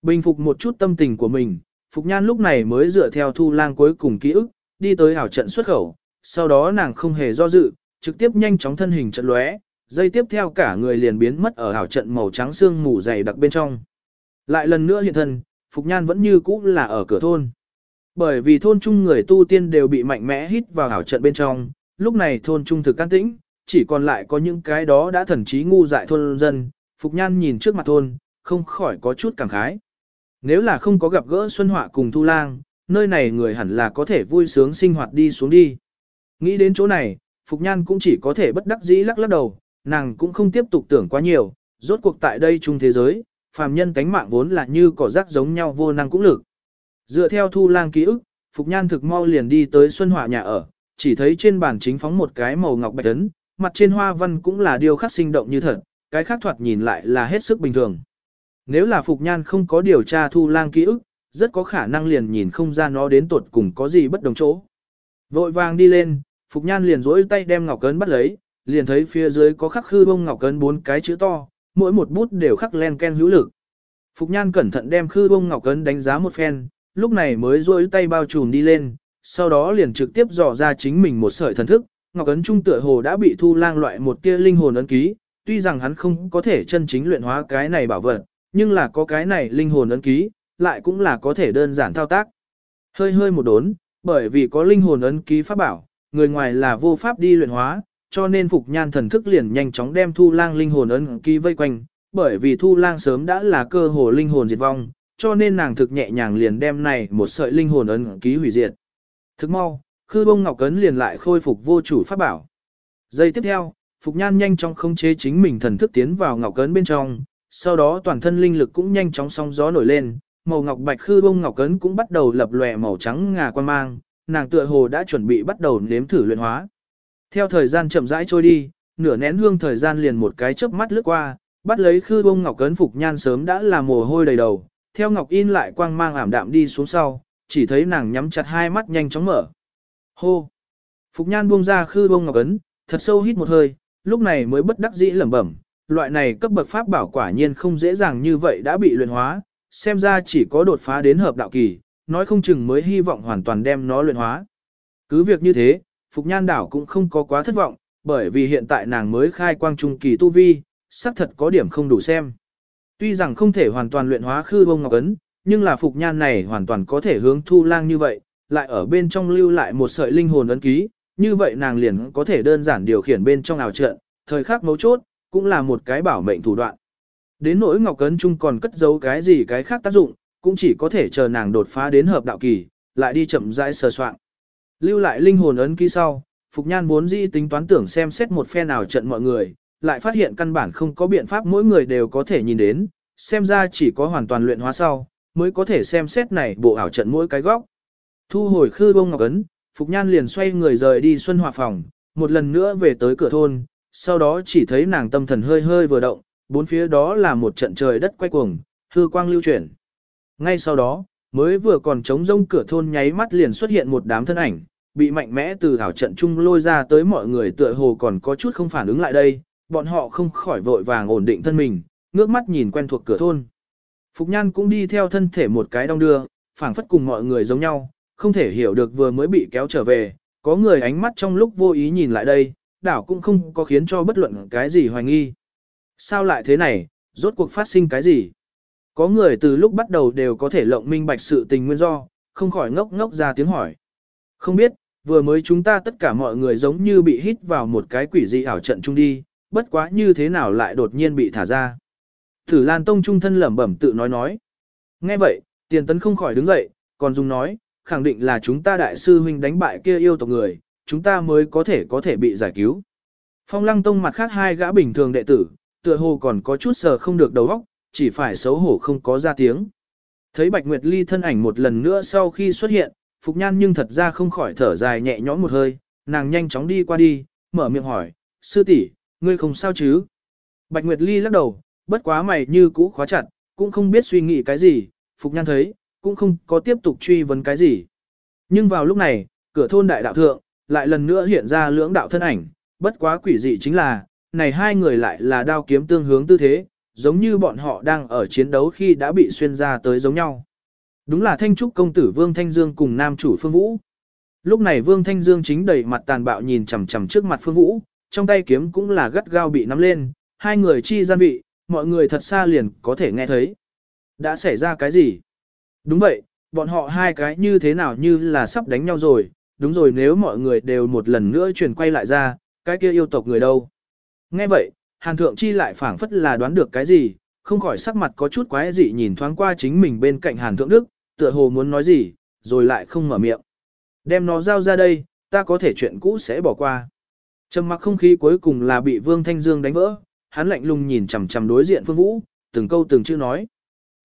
Bình phục một chút tâm tình của mình, Phục Nhan lúc này mới dựa theo thu lang cuối cùng ký ức, đi tới ảo trận xuất khẩu, sau đó nàng không hề do dự, trực tiếp nhanh chóng thân hình trận lóe, dây tiếp theo cả người liền biến mất ở ảo trận màu trắng xương mù dày đặc bên trong. Lại lần nữa hiện thân, Phục Nhan vẫn như cũ là ở cửa thôn. Bởi vì thôn trung người tu tiên đều bị mạnh mẽ hít vào ảo trận bên trong, lúc này thôn trung thực can tĩnh, chỉ còn lại có những cái đó đã thần trí ngu dại thôn dân, Phục Nhan nhìn trước mặt thôn, không khỏi có chút cảm khái. Nếu là không có gặp gỡ Xuân Họa cùng Thu Lang, nơi này người hẳn là có thể vui sướng sinh hoạt đi xuống đi. Nghĩ đến chỗ này, Phục Nhan cũng chỉ có thể bất đắc dĩ lắc lắc đầu, nàng cũng không tiếp tục tưởng quá nhiều, rốt cuộc tại đây chung thế giới, phàm nhân cánh mạng vốn là như cỏ rác giống nhau vô năng cũng lực. Dựa theo thu lang ký ức, Phục Nhan thực mau liền đi tới Xuân Họa nhà ở, chỉ thấy trên bàn chính phóng một cái màu ngọc bạch tấn, mặt trên hoa văn cũng là điều khắc sinh động như thật, cái khác thoạt nhìn lại là hết sức bình thường. Nếu là Phục Nhan không có điều tra thu lang ký ức, rất có khả năng liền nhìn không ra nó đến tuột cùng có gì bất đồng chỗ. Vội vàng đi lên, Phục Nhan liền rỗi tay đem ngọc cấn bắt lấy, liền thấy phía dưới có khắc khư bông ngọc cấn bốn cái chữ to, mỗi một bút đều khắc len ken hữu lực. Phục Nhan cẩn thận đem khư bông ngọc cấn đánh giá một phen, lúc này mới duỗi tay bao trùm đi lên, sau đó liền trực tiếp dò ra chính mình một sợi thần thức, ngọc cấn trung tựa hồ đã bị thu lang loại một tia linh hồn ấn ký, tuy rằng hắn không có thể chân chính luyện hóa cái này bảo vật, nhưng là có cái này linh hồn ấn ký, lại cũng là có thể đơn giản thao tác. Hơi hơi một đốn, bởi vì có linh hồn ấn ký pháp bảo, người ngoài là vô pháp đi luyện hóa, cho nên Phục Nhan thần thức liền nhanh chóng đem Thu Lang linh hồn ấn ký vây quanh, bởi vì Thu Lang sớm đã là cơ hồ linh hồn diệt vong, cho nên nàng thực nhẹ nhàng liền đem này một sợi linh hồn ấn ký hủy diệt. Thức mau, khư bông ngọc cấn liền lại khôi phục vô chủ pháp bảo. Giây tiếp theo, Phục Nhan nhanh chóng khống chế chính mình thần thức tiến vào ngọc cấn bên trong, sau đó toàn thân linh lực cũng nhanh chóng sóng gió nổi lên, màu ngọc bạch khư bông ngọc cấn cũng bắt đầu lập lòe màu trắng ngà quan mang, nàng tựa hồ đã chuẩn bị bắt đầu nếm thử luyện hóa. Theo thời gian chậm rãi trôi đi, nửa nén hương thời gian liền một cái chớp mắt lướt qua, bắt lấy khư bông ngọc cấn phục nhan sớm đã là mồ hôi đầy đầu, theo ngọc in lại quang mang ảm đạm đi xuống sau, chỉ thấy nàng nhắm chặt hai mắt nhanh chóng mở. Hô! Phục nhan buông ra khư bông ngọc cấn, thật sâu hít một hơi, lúc này mới bất đắc dĩ lẩm bẩm, loại này cấp bậc pháp bảo quả nhiên không dễ dàng như vậy đã bị luyện hóa, xem ra chỉ có đột phá đến hợp đạo kỳ, nói không chừng mới hy vọng hoàn toàn đem nó luyện hóa. Cứ việc như thế, Phục Nhan đảo cũng không có quá thất vọng, bởi vì hiện tại nàng mới khai quang trung kỳ tu vi, xác thật có điểm không đủ xem. Tuy rằng không thể hoàn toàn luyện hóa khư bông ngọc ấn, nhưng là Phục Nhan này hoàn toàn có thể hướng thu lang như vậy, lại ở bên trong lưu lại một sợi linh hồn ấn ký, như vậy nàng liền có thể đơn giản điều khiển bên trong ảo trận, thời khắc mấu chốt, cũng là một cái bảo mệnh thủ đoạn. Đến nỗi ngọc ấn chung còn cất giấu cái gì cái khác tác dụng, cũng chỉ có thể chờ nàng đột phá đến hợp đạo kỳ, lại đi chậm rãi sờ soạn. Lưu lại linh hồn ấn ký sau, Phục Nhan vốn dĩ tính toán tưởng xem xét một phe nào trận mọi người, lại phát hiện căn bản không có biện pháp mỗi người đều có thể nhìn đến, xem ra chỉ có hoàn toàn luyện hóa sau, mới có thể xem xét này bộ ảo trận mỗi cái góc. Thu hồi khư bông ngọc ấn, Phục Nhan liền xoay người rời đi xuân hòa phòng, một lần nữa về tới cửa thôn, sau đó chỉ thấy nàng tâm thần hơi hơi vừa động, bốn phía đó là một trận trời đất quay cuồng, hư quang lưu chuyển. Ngay sau đó, mới vừa còn trống rông cửa thôn nháy mắt liền xuất hiện một đám thân ảnh, bị mạnh mẽ từ thảo trận chung lôi ra tới mọi người tựa hồ còn có chút không phản ứng lại đây, bọn họ không khỏi vội vàng ổn định thân mình, ngước mắt nhìn quen thuộc cửa thôn. Phục Nhan cũng đi theo thân thể một cái đong đưa, phảng phất cùng mọi người giống nhau, không thể hiểu được vừa mới bị kéo trở về, có người ánh mắt trong lúc vô ý nhìn lại đây, đảo cũng không có khiến cho bất luận cái gì hoài nghi. Sao lại thế này, rốt cuộc phát sinh cái gì? Có người từ lúc bắt đầu đều có thể lộng minh bạch sự tình nguyên do, không khỏi ngốc ngốc ra tiếng hỏi. Không biết, vừa mới chúng ta tất cả mọi người giống như bị hít vào một cái quỷ dị ảo trận chung đi, bất quá như thế nào lại đột nhiên bị thả ra. Thử Lan Tông trung thân lẩm bẩm tự nói nói. Nghe vậy, tiền tấn không khỏi đứng dậy, còn dùng nói, khẳng định là chúng ta đại sư huynh đánh bại kia yêu tộc người, chúng ta mới có thể có thể bị giải cứu. Phong lăng tông mặt khác hai gã bình thường đệ tử, tựa hồ còn có chút sờ không được đầu óc, chỉ phải xấu hổ không có ra tiếng. Thấy Bạch Nguyệt Ly thân ảnh một lần nữa sau khi xuất hiện, Phục Nhan nhưng thật ra không khỏi thở dài nhẹ nhõm một hơi, nàng nhanh chóng đi qua đi, mở miệng hỏi, sư tỷ, ngươi không sao chứ? Bạch Nguyệt Ly lắc đầu, bất quá mày như cũ khóa chặt, cũng không biết suy nghĩ cái gì, Phục Nhan thấy, cũng không có tiếp tục truy vấn cái gì. Nhưng vào lúc này, cửa thôn đại đạo thượng, lại lần nữa hiện ra lưỡng đạo thân ảnh, bất quá quỷ dị chính là, này hai người lại là đao kiếm tương hướng tư thế, giống như bọn họ đang ở chiến đấu khi đã bị xuyên ra tới giống nhau. Đúng là Thanh Trúc công tử Vương Thanh Dương cùng nam chủ Phương Vũ. Lúc này Vương Thanh Dương chính đầy mặt tàn bạo nhìn chằm chằm trước mặt Phương Vũ, trong tay kiếm cũng là gắt gao bị nắm lên, hai người chi gian vị, mọi người thật xa liền có thể nghe thấy. Đã xảy ra cái gì? Đúng vậy, bọn họ hai cái như thế nào như là sắp đánh nhau rồi, đúng rồi nếu mọi người đều một lần nữa chuyển quay lại ra, cái kia yêu tộc người đâu? Nghe vậy, Hàn Thượng Chi lại phảng phất là đoán được cái gì, không khỏi sắc mặt có chút quái dị nhìn thoáng qua chính mình bên cạnh Hàn Thượng Đức, tựa hồ muốn nói gì, rồi lại không mở miệng. Đem nó giao ra đây, ta có thể chuyện cũ sẽ bỏ qua. Trầm mặc không khí cuối cùng là bị Vương Thanh Dương đánh vỡ, hắn lạnh lùng nhìn chằm chằm đối diện Phương Vũ, từng câu từng chữ nói.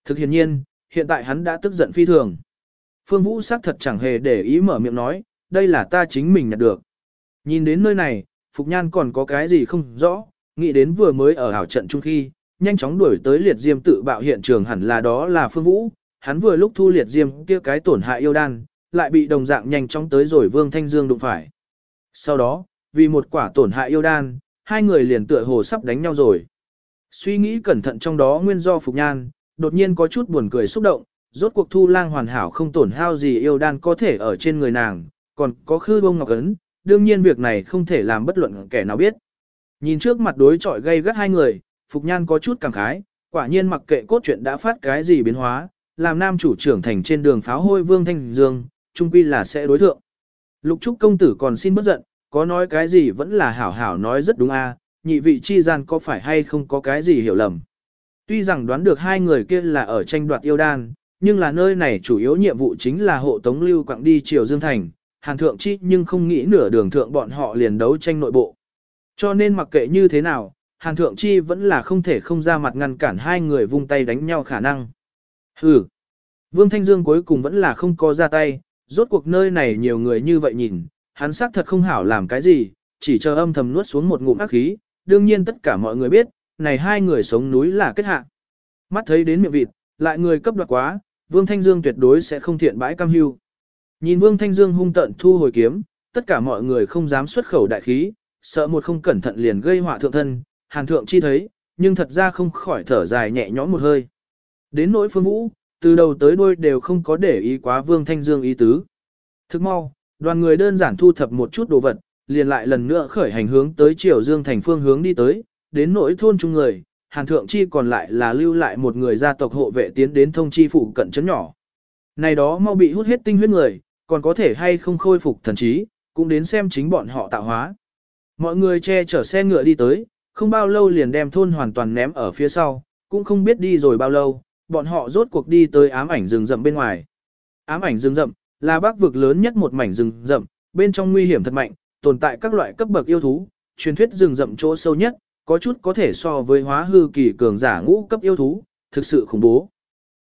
Thực hiện nhiên, hiện tại hắn đã tức giận phi thường. Phương Vũ xác thật chẳng hề để ý mở miệng nói, đây là ta chính mình nhặt được. Nhìn đến nơi này, Phục Nhan còn có cái gì không rõ, nghĩ đến vừa mới ở hảo trận chung khi, nhanh chóng đuổi tới liệt diêm tự bạo hiện trường hẳn là đó là Phương Vũ, hắn vừa lúc thu liệt diêm kia cái tổn hại yêu đan, lại bị đồng dạng nhanh chóng tới rồi Vương Thanh Dương đụng phải. Sau đó, vì một quả tổn hại yêu đan, hai người liền tựa hồ sắp đánh nhau rồi. Suy nghĩ cẩn thận trong đó nguyên do Phục Nhan, đột nhiên có chút buồn cười xúc động, rốt cuộc thu lang hoàn hảo không tổn hao gì yêu đan có thể ở trên người nàng, còn có khư bông ngọc ấn, đương nhiên việc này không thể làm bất luận kẻ nào biết. Nhìn trước mặt đối trọi gây gắt hai người, Phục Nhan có chút cảm khái, quả nhiên mặc kệ cốt truyện đã phát cái gì biến hóa, làm nam chủ trưởng thành trên đường pháo hôi vương thanh dương, trung quy là sẽ đối thượng. Lục Trúc công tử còn xin bất giận, có nói cái gì vẫn là hảo hảo nói rất đúng a, à, nhị vị chi gian có phải hay không có cái gì hiểu lầm. Tuy rằng đoán được hai người kia là ở tranh đoạt yêu đan, nhưng là nơi này chủ yếu nhiệm vụ chính là hộ tống lưu quặng đi triều Dương Thành, Hàn Thượng Chi nhưng không nghĩ nửa đường thượng bọn họ liền đấu tranh nội bộ. Cho nên mặc kệ như thế nào, Hàn Thượng Chi vẫn là không thể không ra mặt ngăn cản hai người vung tay đánh nhau khả năng. Hừ. Vương Thanh Dương cuối cùng vẫn là không có ra tay, rốt cuộc nơi này nhiều người như vậy nhìn, hắn xác thật không hảo làm cái gì, chỉ chờ âm thầm nuốt xuống một ngụm ác khí, đương nhiên tất cả mọi người biết, này hai người sống núi là kết hạ. Mắt thấy đến miệng vịt, lại người cấp đoạt quá, Vương Thanh Dương tuyệt đối sẽ không thiện bãi cam hưu. Nhìn Vương Thanh Dương hung tận thu hồi kiếm, tất cả mọi người không dám xuất khẩu đại khí, sợ một không cẩn thận liền gây họa thượng thân, hàn thượng chi thấy, nhưng thật ra không khỏi thở dài nhẹ nhõm một hơi. Đến nỗi phương vũ, từ đầu tới đuôi đều không có để ý quá Vương Thanh Dương ý tứ. Thức mau, đoàn người đơn giản thu thập một chút đồ vật, liền lại lần nữa khởi hành hướng tới Triều Dương thành phương hướng đi tới, đến nỗi thôn chung người, Hàn Thượng Chi còn lại là lưu lại một người gia tộc hộ vệ tiến đến thông chi phụ cận chấn nhỏ. Này đó mau bị hút hết tinh huyết người, còn có thể hay không khôi phục thần trí, cũng đến xem chính bọn họ tạo hóa. Mọi người che chở xe ngựa đi tới, không bao lâu liền đem thôn hoàn toàn ném ở phía sau, cũng không biết đi rồi bao lâu, bọn họ rốt cuộc đi tới ám ảnh rừng rậm bên ngoài. Ám ảnh rừng rậm là bắc vực lớn nhất một mảnh rừng rậm, bên trong nguy hiểm thật mạnh, tồn tại các loại cấp bậc yêu thú, truyền thuyết rừng rậm chỗ sâu nhất, có chút có thể so với hóa hư kỳ cường giả ngũ cấp yêu thú, thực sự khủng bố.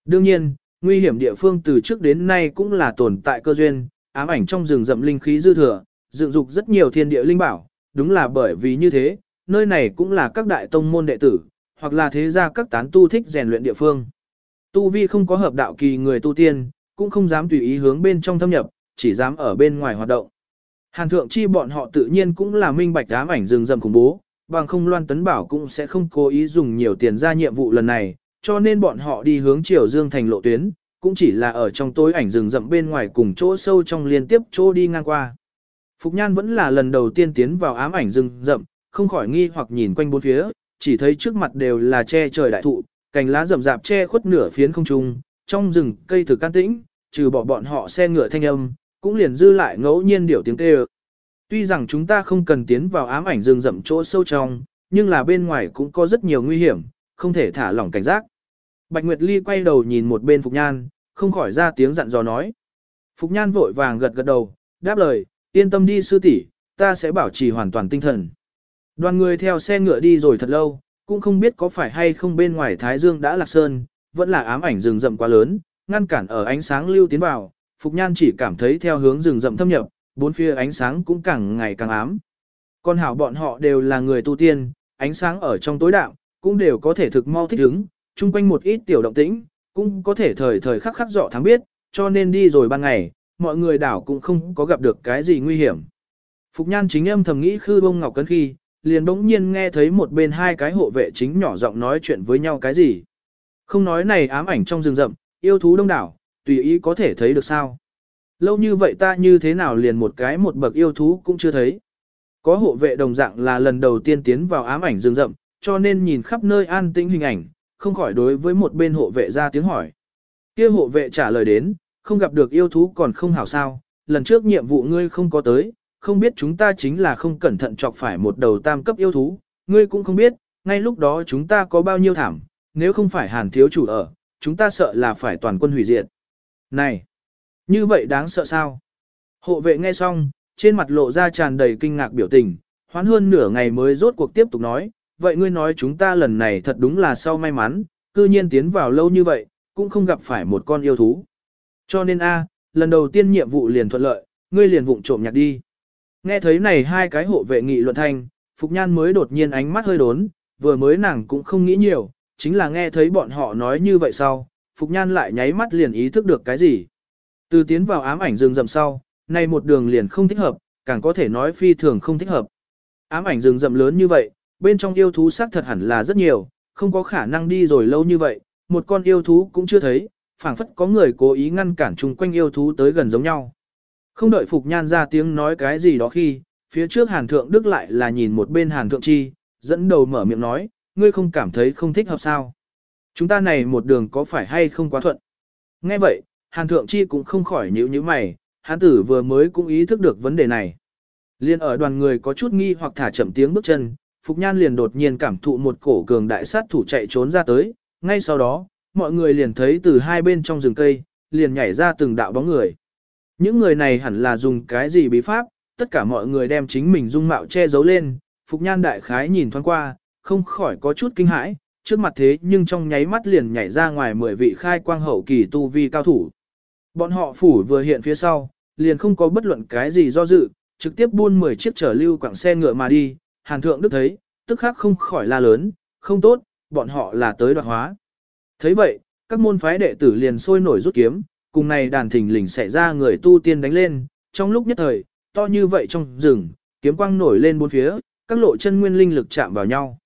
Đương nhiên, nguy hiểm địa phương từ trước đến nay cũng là tồn tại cơ duyên, ám ảnh trong rừng rậm linh khí dư thừa, dựng dục rất nhiều thiên địa linh bảo, đúng là bởi vì như thế, nơi này cũng là các đại tông môn đệ tử, hoặc là thế gia các tán tu thích rèn luyện địa phương. Tu vi không có hợp đạo kỳ người tu tiên, cũng không dám tùy ý hướng bên trong thâm nhập, chỉ dám ở bên ngoài hoạt động. Hàn thượng chi bọn họ tự nhiên cũng là minh bạch ám ảnh rừng rậm khủng bố, bằng không Loan Tấn Bảo cũng sẽ không cố ý dùng nhiều tiền ra nhiệm vụ lần này, cho nên bọn họ đi hướng Triều Dương thành lộ tuyến, cũng chỉ là ở trong tối ảnh rừng rậm bên ngoài cùng chỗ sâu trong liên tiếp chỗ đi ngang qua. Phục Nhan vẫn là lần đầu tiên tiến vào ám ảnh rừng rậm, không khỏi nghi hoặc nhìn quanh bốn phía, chỉ thấy trước mặt đều là che trời đại thụ, cành lá rậm rạp che khuất nửa phiến không trung, trong rừng cây thực can tĩnh, trừ bỏ bọn họ xe ngựa thanh âm, cũng liền dư lại ngẫu nhiên điểu tiếng kêu. Tuy rằng chúng ta không cần tiến vào ám ảnh rừng rậm chỗ sâu trong, nhưng là bên ngoài cũng có rất nhiều nguy hiểm, không thể thả lỏng cảnh giác. Bạch Nguyệt Ly quay đầu nhìn một bên Phục Nhan, không khỏi ra tiếng dặn dò nói. Phục Nhan vội vàng gật gật đầu, đáp lời, yên tâm đi sư tỷ, ta sẽ bảo trì hoàn toàn tinh thần. Đoàn người theo xe ngựa đi rồi thật lâu, cũng không biết có phải hay không bên ngoài Thái Dương đã lạc sơn, vẫn là ám ảnh rừng rậm quá lớn, ngăn cản ở ánh sáng lưu tiến vào, Phục Nhan chỉ cảm thấy theo hướng rừng rậm thâm nhập, bốn phía ánh sáng cũng càng ngày càng ám. Con hảo bọn họ đều là người tu tiên, ánh sáng ở trong tối đạo, cũng đều có thể thực mau thích ứng, chung quanh một ít tiểu động tĩnh, cũng có thể thời thời khắc khắc rõ thắng biết, cho nên đi rồi ban ngày, mọi người đảo cũng không có gặp được cái gì nguy hiểm. Phục Nhan chính em thầm nghĩ khư bông ngọc cấn khi, liền bỗng nhiên nghe thấy một bên hai cái hộ vệ chính nhỏ giọng nói chuyện với nhau cái gì. Không nói này ám ảnh trong rừng rậm, yêu thú đông đảo, tùy ý có thể thấy được sao. Lâu như vậy ta như thế nào liền một cái một bậc yêu thú cũng chưa thấy. Có hộ vệ đồng dạng là lần đầu tiên tiến vào ám ảnh rừng rậm, cho nên nhìn khắp nơi an tĩnh hình ảnh, không khỏi đối với một bên hộ vệ ra tiếng hỏi. Kia hộ vệ trả lời đến, không gặp được yêu thú còn không hảo sao, lần trước nhiệm vụ ngươi không có tới, không biết chúng ta chính là không cẩn thận chọc phải một đầu tam cấp yêu thú, ngươi cũng không biết, ngay lúc đó chúng ta có bao nhiêu thảm, nếu không phải hàn thiếu chủ ở, chúng ta sợ là phải toàn quân hủy diệt. Này, như vậy đáng sợ sao? Hộ vệ nghe xong, trên mặt lộ ra tràn đầy kinh ngạc biểu tình, hoán hơn nửa ngày mới rốt cuộc tiếp tục nói, vậy ngươi nói chúng ta lần này thật đúng là sau may mắn, cư nhiên tiến vào lâu như vậy, cũng không gặp phải một con yêu thú. Cho nên a, lần đầu tiên nhiệm vụ liền thuận lợi, ngươi liền vụng trộm nhặt đi. Nghe thấy này hai cái hộ vệ nghị luận thanh, Phục Nhan mới đột nhiên ánh mắt hơi đốn, vừa mới nàng cũng không nghĩ nhiều, chính là nghe thấy bọn họ nói như vậy sau, Phục Nhan lại nháy mắt liền ý thức được cái gì. Từ tiến vào ám ảnh rừng rậm sau, này một đường liền không thích hợp, càng có thể nói phi thường không thích hợp. Ám ảnh rừng rậm lớn như vậy, bên trong yêu thú xác thật hẳn là rất nhiều, không có khả năng đi rồi lâu như vậy, một con yêu thú cũng chưa thấy, phảng phất có người cố ý ngăn cản chung quanh yêu thú tới gần giống nhau. Không đợi Phục Nhan ra tiếng nói cái gì đó khi, phía trước Hàn Thượng Đức lại là nhìn một bên Hàn Thượng Chi, dẫn đầu mở miệng nói, ngươi không cảm thấy không thích hợp sao. Chúng ta này một đường có phải hay không quá thuận. Nghe vậy, Hàn Thượng Chi cũng không khỏi nhíu như mày, Hàn Tử vừa mới cũng ý thức được vấn đề này. Liên ở đoàn người có chút nghi hoặc thả chậm tiếng bước chân, Phục Nhan liền đột nhiên cảm thụ một cổ cường đại sát thủ chạy trốn ra tới, ngay sau đó, mọi người liền thấy từ hai bên trong rừng cây, liền nhảy ra từng đạo bóng người. Những người này hẳn là dùng cái gì bí pháp, tất cả mọi người đem chính mình dung mạo che giấu lên, Phục Nhan đại khái nhìn thoáng qua, không khỏi có chút kinh hãi, trước mặt thế nhưng trong nháy mắt liền nhảy ra ngoài 10 vị khai quang hậu kỳ tu vi cao thủ. Bọn họ phủ vừa hiện phía sau, liền không có bất luận cái gì do dự, trực tiếp buôn 10 chiếc trở lưu quảng xe ngựa mà đi, Hàn Thượng Đức thấy, tức khắc không khỏi la lớn, không tốt, bọn họ là tới đoạt hóa. thấy vậy, các môn phái đệ tử liền sôi nổi rút kiếm, cùng này đàn thình lình xảy ra người tu tiên đánh lên, trong lúc nhất thời, to như vậy trong rừng, kiếm quang nổi lên bốn phía, các lộ chân nguyên linh lực chạm vào nhau.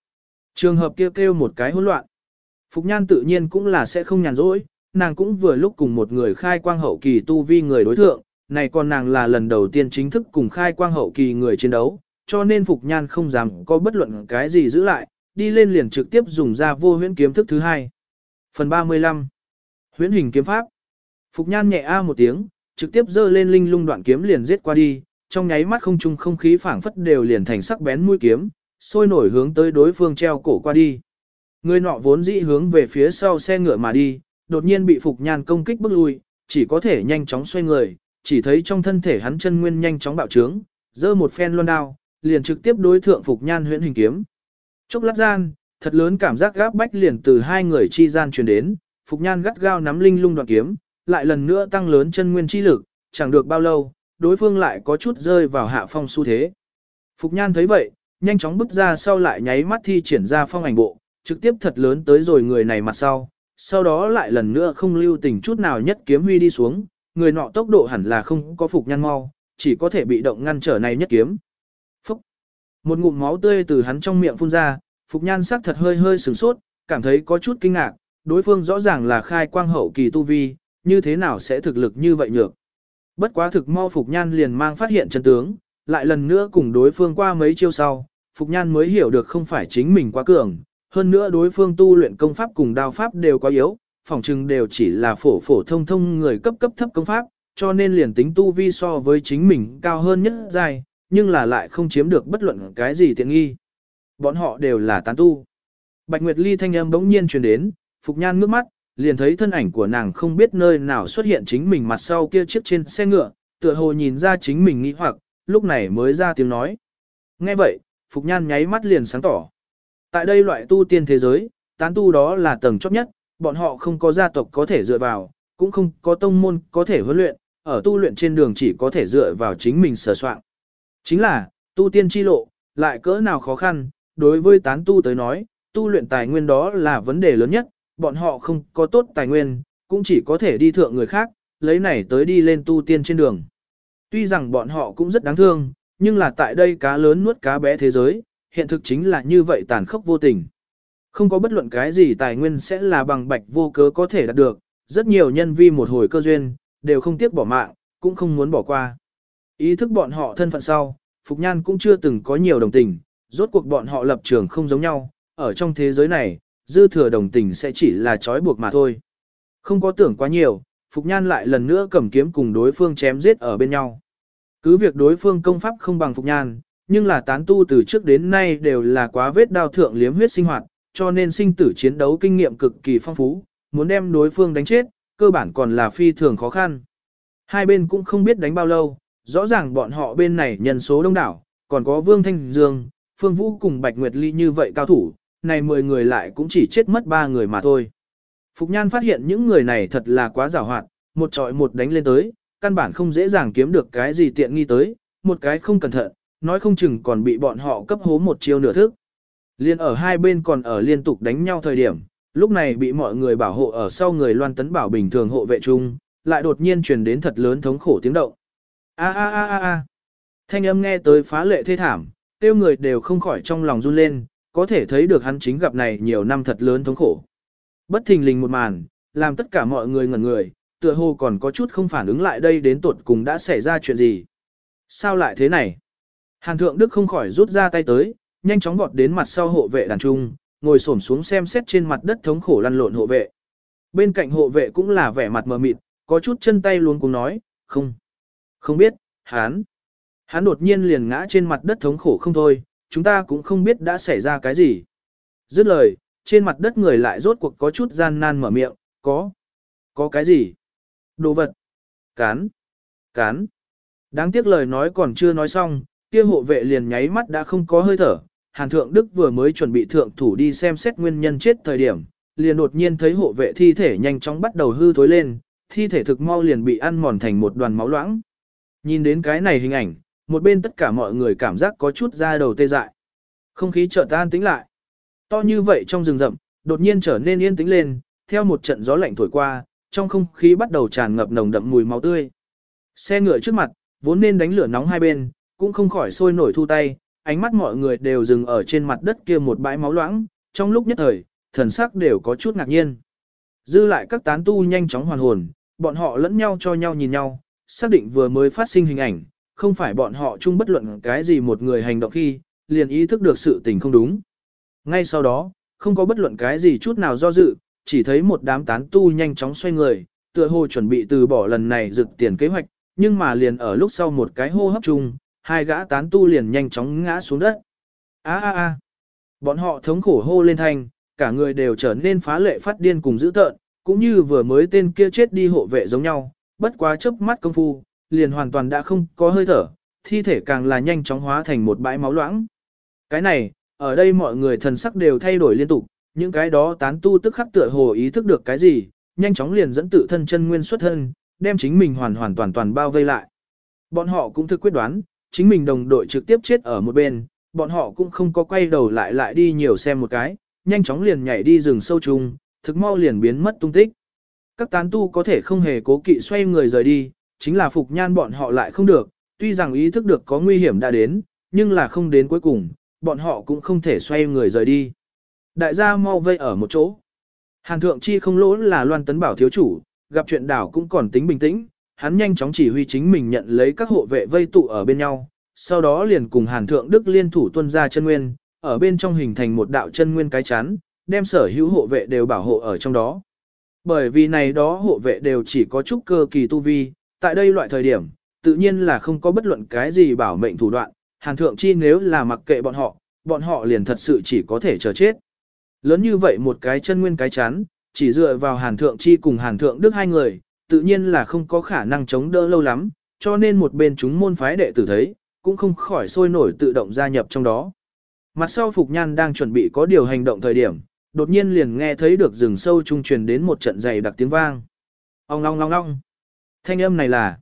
Trường hợp kia kêu, kêu một cái hỗn loạn. Phục Nhan tự nhiên cũng là sẽ không nhàn rỗi, nàng cũng vừa lúc cùng một người khai quang hậu kỳ tu vi người đối thượng, này còn nàng là lần đầu tiên chính thức cùng khai quang hậu kỳ người chiến đấu, cho nên Phục Nhan không dám có bất luận cái gì giữ lại, đi lên liền trực tiếp dùng ra vô huyễn kiếm thức thứ hai. Phần 35 Huyễn hình kiếm pháp Phục Nhan nhẹ a một tiếng, trực tiếp dơ lên linh lung đoạn kiếm liền giết qua đi, trong nháy mắt không trung không khí phảng phất đều liền thành sắc bén mũi kiếm, sôi nổi hướng tới đối phương treo cổ qua đi. Người nọ vốn dĩ hướng về phía sau xe ngựa mà đi, đột nhiên bị Phục Nhan công kích bước lui, chỉ có thể nhanh chóng xoay người, chỉ thấy trong thân thể hắn chân nguyên nhanh chóng bạo trướng, dơ một phen loan đao, liền trực tiếp đối thượng Phục Nhan huyễn hình kiếm. Chốc lát gian, thật lớn cảm giác gáp bách liền từ hai người chi gian truyền đến, Phục Nhan gắt gao nắm linh lung đoạn kiếm, lại lần nữa tăng lớn chân nguyên chi lực, chẳng được bao lâu, đối phương lại có chút rơi vào hạ phong xu thế. Phục Nhan thấy vậy, nhanh chóng bước ra sau lại nháy mắt thi triển ra phong ảnh bộ, trực tiếp thật lớn tới rồi người này mặt sau, sau đó lại lần nữa không lưu tình chút nào nhất kiếm huy đi xuống, người nọ tốc độ hẳn là không có Phục Nhan mau, chỉ có thể bị động ngăn trở này nhất kiếm. Phúc! Một ngụm máu tươi từ hắn trong miệng phun ra, Phục Nhan sắc thật hơi hơi sửng sốt, cảm thấy có chút kinh ngạc, đối phương rõ ràng là khai quang hậu kỳ tu vi, như thế nào sẽ thực lực như vậy nhược. Bất quá thực mau Phục Nhan liền mang phát hiện chân tướng, lại lần nữa cùng đối phương qua mấy chiêu sau, Phục Nhan mới hiểu được không phải chính mình quá cường, hơn nữa đối phương tu luyện công pháp cùng đao pháp đều quá yếu, phòng trừng đều chỉ là phổ phổ thông thông người cấp cấp thấp công pháp, cho nên liền tính tu vi so với chính mình cao hơn nhất dài, nhưng là lại không chiếm được bất luận cái gì tiện nghi. Bọn họ đều là tán tu. Bạch Nguyệt Ly thanh âm bỗng nhiên truyền đến, Phục Nhan ngước mắt, liền thấy thân ảnh của nàng không biết nơi nào xuất hiện chính mình mặt sau kia chiếc trên xe ngựa, tựa hồ nhìn ra chính mình nghĩ hoặc, lúc này mới ra tiếng nói. Nghe vậy, Phục Nhan nháy mắt liền sáng tỏ. Tại đây loại tu tiên thế giới, tán tu đó là tầng chót nhất, bọn họ không có gia tộc có thể dựa vào, cũng không có tông môn có thể huấn luyện, ở tu luyện trên đường chỉ có thể dựa vào chính mình sở soạn. Chính là, tu tiên chi lộ, lại cỡ nào khó khăn, đối với tán tu tới nói, tu luyện tài nguyên đó là vấn đề lớn nhất, bọn họ không có tốt tài nguyên, cũng chỉ có thể đi thượng người khác, lấy này tới đi lên tu tiên trên đường. Tuy rằng bọn họ cũng rất đáng thương, nhưng là tại đây cá lớn nuốt cá bé thế giới, hiện thực chính là như vậy tàn khốc vô tình. Không có bất luận cái gì tài nguyên sẽ là bằng bạch vô cớ có thể đạt được, rất nhiều nhân vi một hồi cơ duyên, đều không tiếc bỏ mạng, cũng không muốn bỏ qua. Ý thức bọn họ thân phận sau, Phục Nhan cũng chưa từng có nhiều đồng tình, rốt cuộc bọn họ lập trường không giống nhau, ở trong thế giới này, dư thừa đồng tình sẽ chỉ là trói buộc mà thôi. Không có tưởng quá nhiều, Phục Nhan lại lần nữa cầm kiếm cùng đối phương chém giết ở bên nhau. Cứ việc đối phương công pháp không bằng Phục Nhan, nhưng là tán tu từ trước đến nay đều là quá vết đao thượng liếm huyết sinh hoạt, cho nên sinh tử chiến đấu kinh nghiệm cực kỳ phong phú, muốn đem đối phương đánh chết, cơ bản còn là phi thường khó khăn. Hai bên cũng không biết đánh bao lâu, rõ ràng bọn họ bên này nhân số đông đảo, còn có Vương Thanh Dương, Phương Vũ cùng Bạch Nguyệt Ly như vậy cao thủ, này 10 người lại cũng chỉ chết mất 3 người mà thôi. Phục Nhan phát hiện những người này thật là quá giàu hoạt, một trọi một đánh lên tới, căn bản không dễ dàng kiếm được cái gì tiện nghi tới, một cái không cẩn thận, nói không chừng còn bị bọn họ cấp hố một chiêu nửa thức. Liên ở hai bên còn ở liên tục đánh nhau thời điểm, lúc này bị mọi người bảo hộ ở sau người loan tấn bảo bình thường hộ vệ chung, lại đột nhiên truyền đến thật lớn thống khổ tiếng động. A a a a a. Thanh âm nghe tới phá lệ thê thảm, tiêu người đều không khỏi trong lòng run lên, có thể thấy được hắn chính gặp này nhiều năm thật lớn thống khổ. Bất thình lình một màn, làm tất cả mọi người ngẩn người, tựa hồ còn có chút không phản ứng lại đây đến tuột cùng đã xảy ra chuyện gì. Sao lại thế này? Hàn thượng đức không khỏi rút ra tay tới, nhanh chóng vọt đến mặt sau hộ vệ đàn trung, ngồi xổm xuống xem xét trên mặt đất thống khổ lăn lộn hộ vệ. Bên cạnh hộ vệ cũng là vẻ mặt mờ mịt, có chút chân tay luôn cùng nói, không, không biết, hán hán đột nhiên liền ngã trên mặt đất thống khổ không thôi, chúng ta cũng không biết đã xảy ra cái gì. Dứt lời, trên mặt đất người lại rốt cuộc có chút gian nan mở miệng, có, có cái gì? Đồ vật, cán, cán. Đáng tiếc lời nói còn chưa nói xong, kia hộ vệ liền nháy mắt đã không có hơi thở. Hàn Thượng Đức vừa mới chuẩn bị thượng thủ đi xem xét nguyên nhân chết thời điểm, liền đột nhiên thấy hộ vệ thi thể nhanh chóng bắt đầu hư thối lên, thi thể thực mau liền bị ăn mòn thành một đoàn máu loãng. Nhìn đến cái này hình ảnh, một bên tất cả mọi người cảm giác có chút da đầu tê dại. Không khí chợt tan tĩnh lại. To như vậy trong rừng rậm, đột nhiên trở nên yên tĩnh lên, theo một trận gió lạnh thổi qua, trong không khí bắt đầu tràn ngập nồng đậm mùi máu tươi. Xe ngựa trước mặt, vốn nên đánh lửa nóng hai bên, cũng không khỏi sôi nổi thu tay, ánh mắt mọi người đều dừng ở trên mặt đất kia một bãi máu loãng, trong lúc nhất thời, thần sắc đều có chút ngạc nhiên. Dư lại các tán tu nhanh chóng hoàn hồn, bọn họ lẫn nhau cho nhau nhìn nhau, xác định vừa mới phát sinh hình ảnh, không phải bọn họ chung bất luận cái gì một người hành động khi, liền ý thức được sự tình không đúng. Ngay sau đó, không có bất luận cái gì chút nào do dự, chỉ thấy một đám tán tu nhanh chóng xoay người, tựa hồ chuẩn bị từ bỏ lần này rực tiền kế hoạch, nhưng mà liền ở lúc sau một cái hô hấp chung, hai gã tán tu liền nhanh chóng ngã xuống đất. A a a. Bọn họ thống khổ hô lên thanh, cả người đều trở nên phá lệ phát điên cùng dữ tợn, cũng như vừa mới tên kia chết đi hộ vệ giống nhau, bất quá chớp mắt công phu, liền hoàn toàn đã không có hơi thở, thi thể càng là nhanh chóng hóa thành một bãi máu loãng. Cái này, ở đây mọi người thần sắc đều thay đổi liên tục, những cái đó tán tu tức khắc tựa hồ ý thức được cái gì, nhanh chóng liền dẫn tự thân chân nguyên xuất thân, đem chính mình hoàn hoàn toàn toàn bao vây lại. Bọn họ cũng thực quyết đoán, chính mình đồng đội trực tiếp chết ở một bên, bọn họ cũng không có quay đầu lại lại đi nhiều xem một cái, nhanh chóng liền nhảy đi rừng sâu trùng, thực mau liền biến mất tung tích. Các tán tu có thể không hề cố kỵ xoay người rời đi, chính là phục nhan bọn họ lại không được, tuy rằng ý thức được có nguy hiểm đã đến, nhưng là không đến cuối cùng, bọn họ cũng không thể xoay người rời đi. Đại gia mau vây ở một chỗ. Hàn thượng chi không lỗ là loan tấn bảo thiếu chủ, gặp chuyện đảo cũng còn tính bình tĩnh, hắn nhanh chóng chỉ huy chính mình nhận lấy các hộ vệ vây tụ ở bên nhau, sau đó liền cùng Hàn thượng đức liên thủ tuân ra chân nguyên, ở bên trong hình thành một đạo chân nguyên cái chắn, đem sở hữu hộ vệ đều bảo hộ ở trong đó. Bởi vì này đó hộ vệ đều chỉ có chút cơ kỳ tu vi, tại đây loại thời điểm, tự nhiên là không có bất luận cái gì bảo mệnh thủ đoạn, Hàn Thượng Chi nếu là mặc kệ bọn họ, bọn họ liền thật sự chỉ có thể chờ chết. Lớn như vậy một cái chân nguyên cái chán, chỉ dựa vào Hàn Thượng Chi cùng Hàn Thượng Đức hai người, tự nhiên là không có khả năng chống đỡ lâu lắm, cho nên một bên chúng môn phái đệ tử thấy, cũng không khỏi sôi nổi tự động gia nhập trong đó. Mặt sau Phục Nhan đang chuẩn bị có điều hành động thời điểm, đột nhiên liền nghe thấy được rừng sâu trung truyền đến một trận dày đặc tiếng vang. Ông long long long. Thanh âm này là.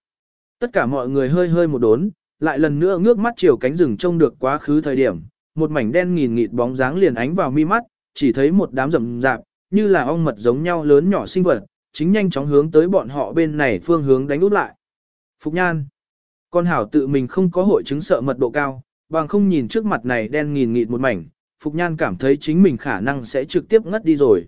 Tất cả mọi người hơi hơi một đốn, lại lần nữa ngước mắt chiều cánh rừng trông được quá khứ thời điểm, một mảnh đen nghìn nghịt bóng dáng liền ánh vào mi mắt, chỉ thấy một đám rậm rạp, như là ong mật giống nhau lớn nhỏ sinh vật, chính nhanh chóng hướng tới bọn họ bên này phương hướng đánh út lại. Phục Nhan. Con hảo tự mình không có hội chứng sợ mật độ cao, bằng không nhìn trước mặt này đen nghìn nghịt một mảnh, Phục Nhan cảm thấy chính mình khả năng sẽ trực tiếp ngất đi rồi.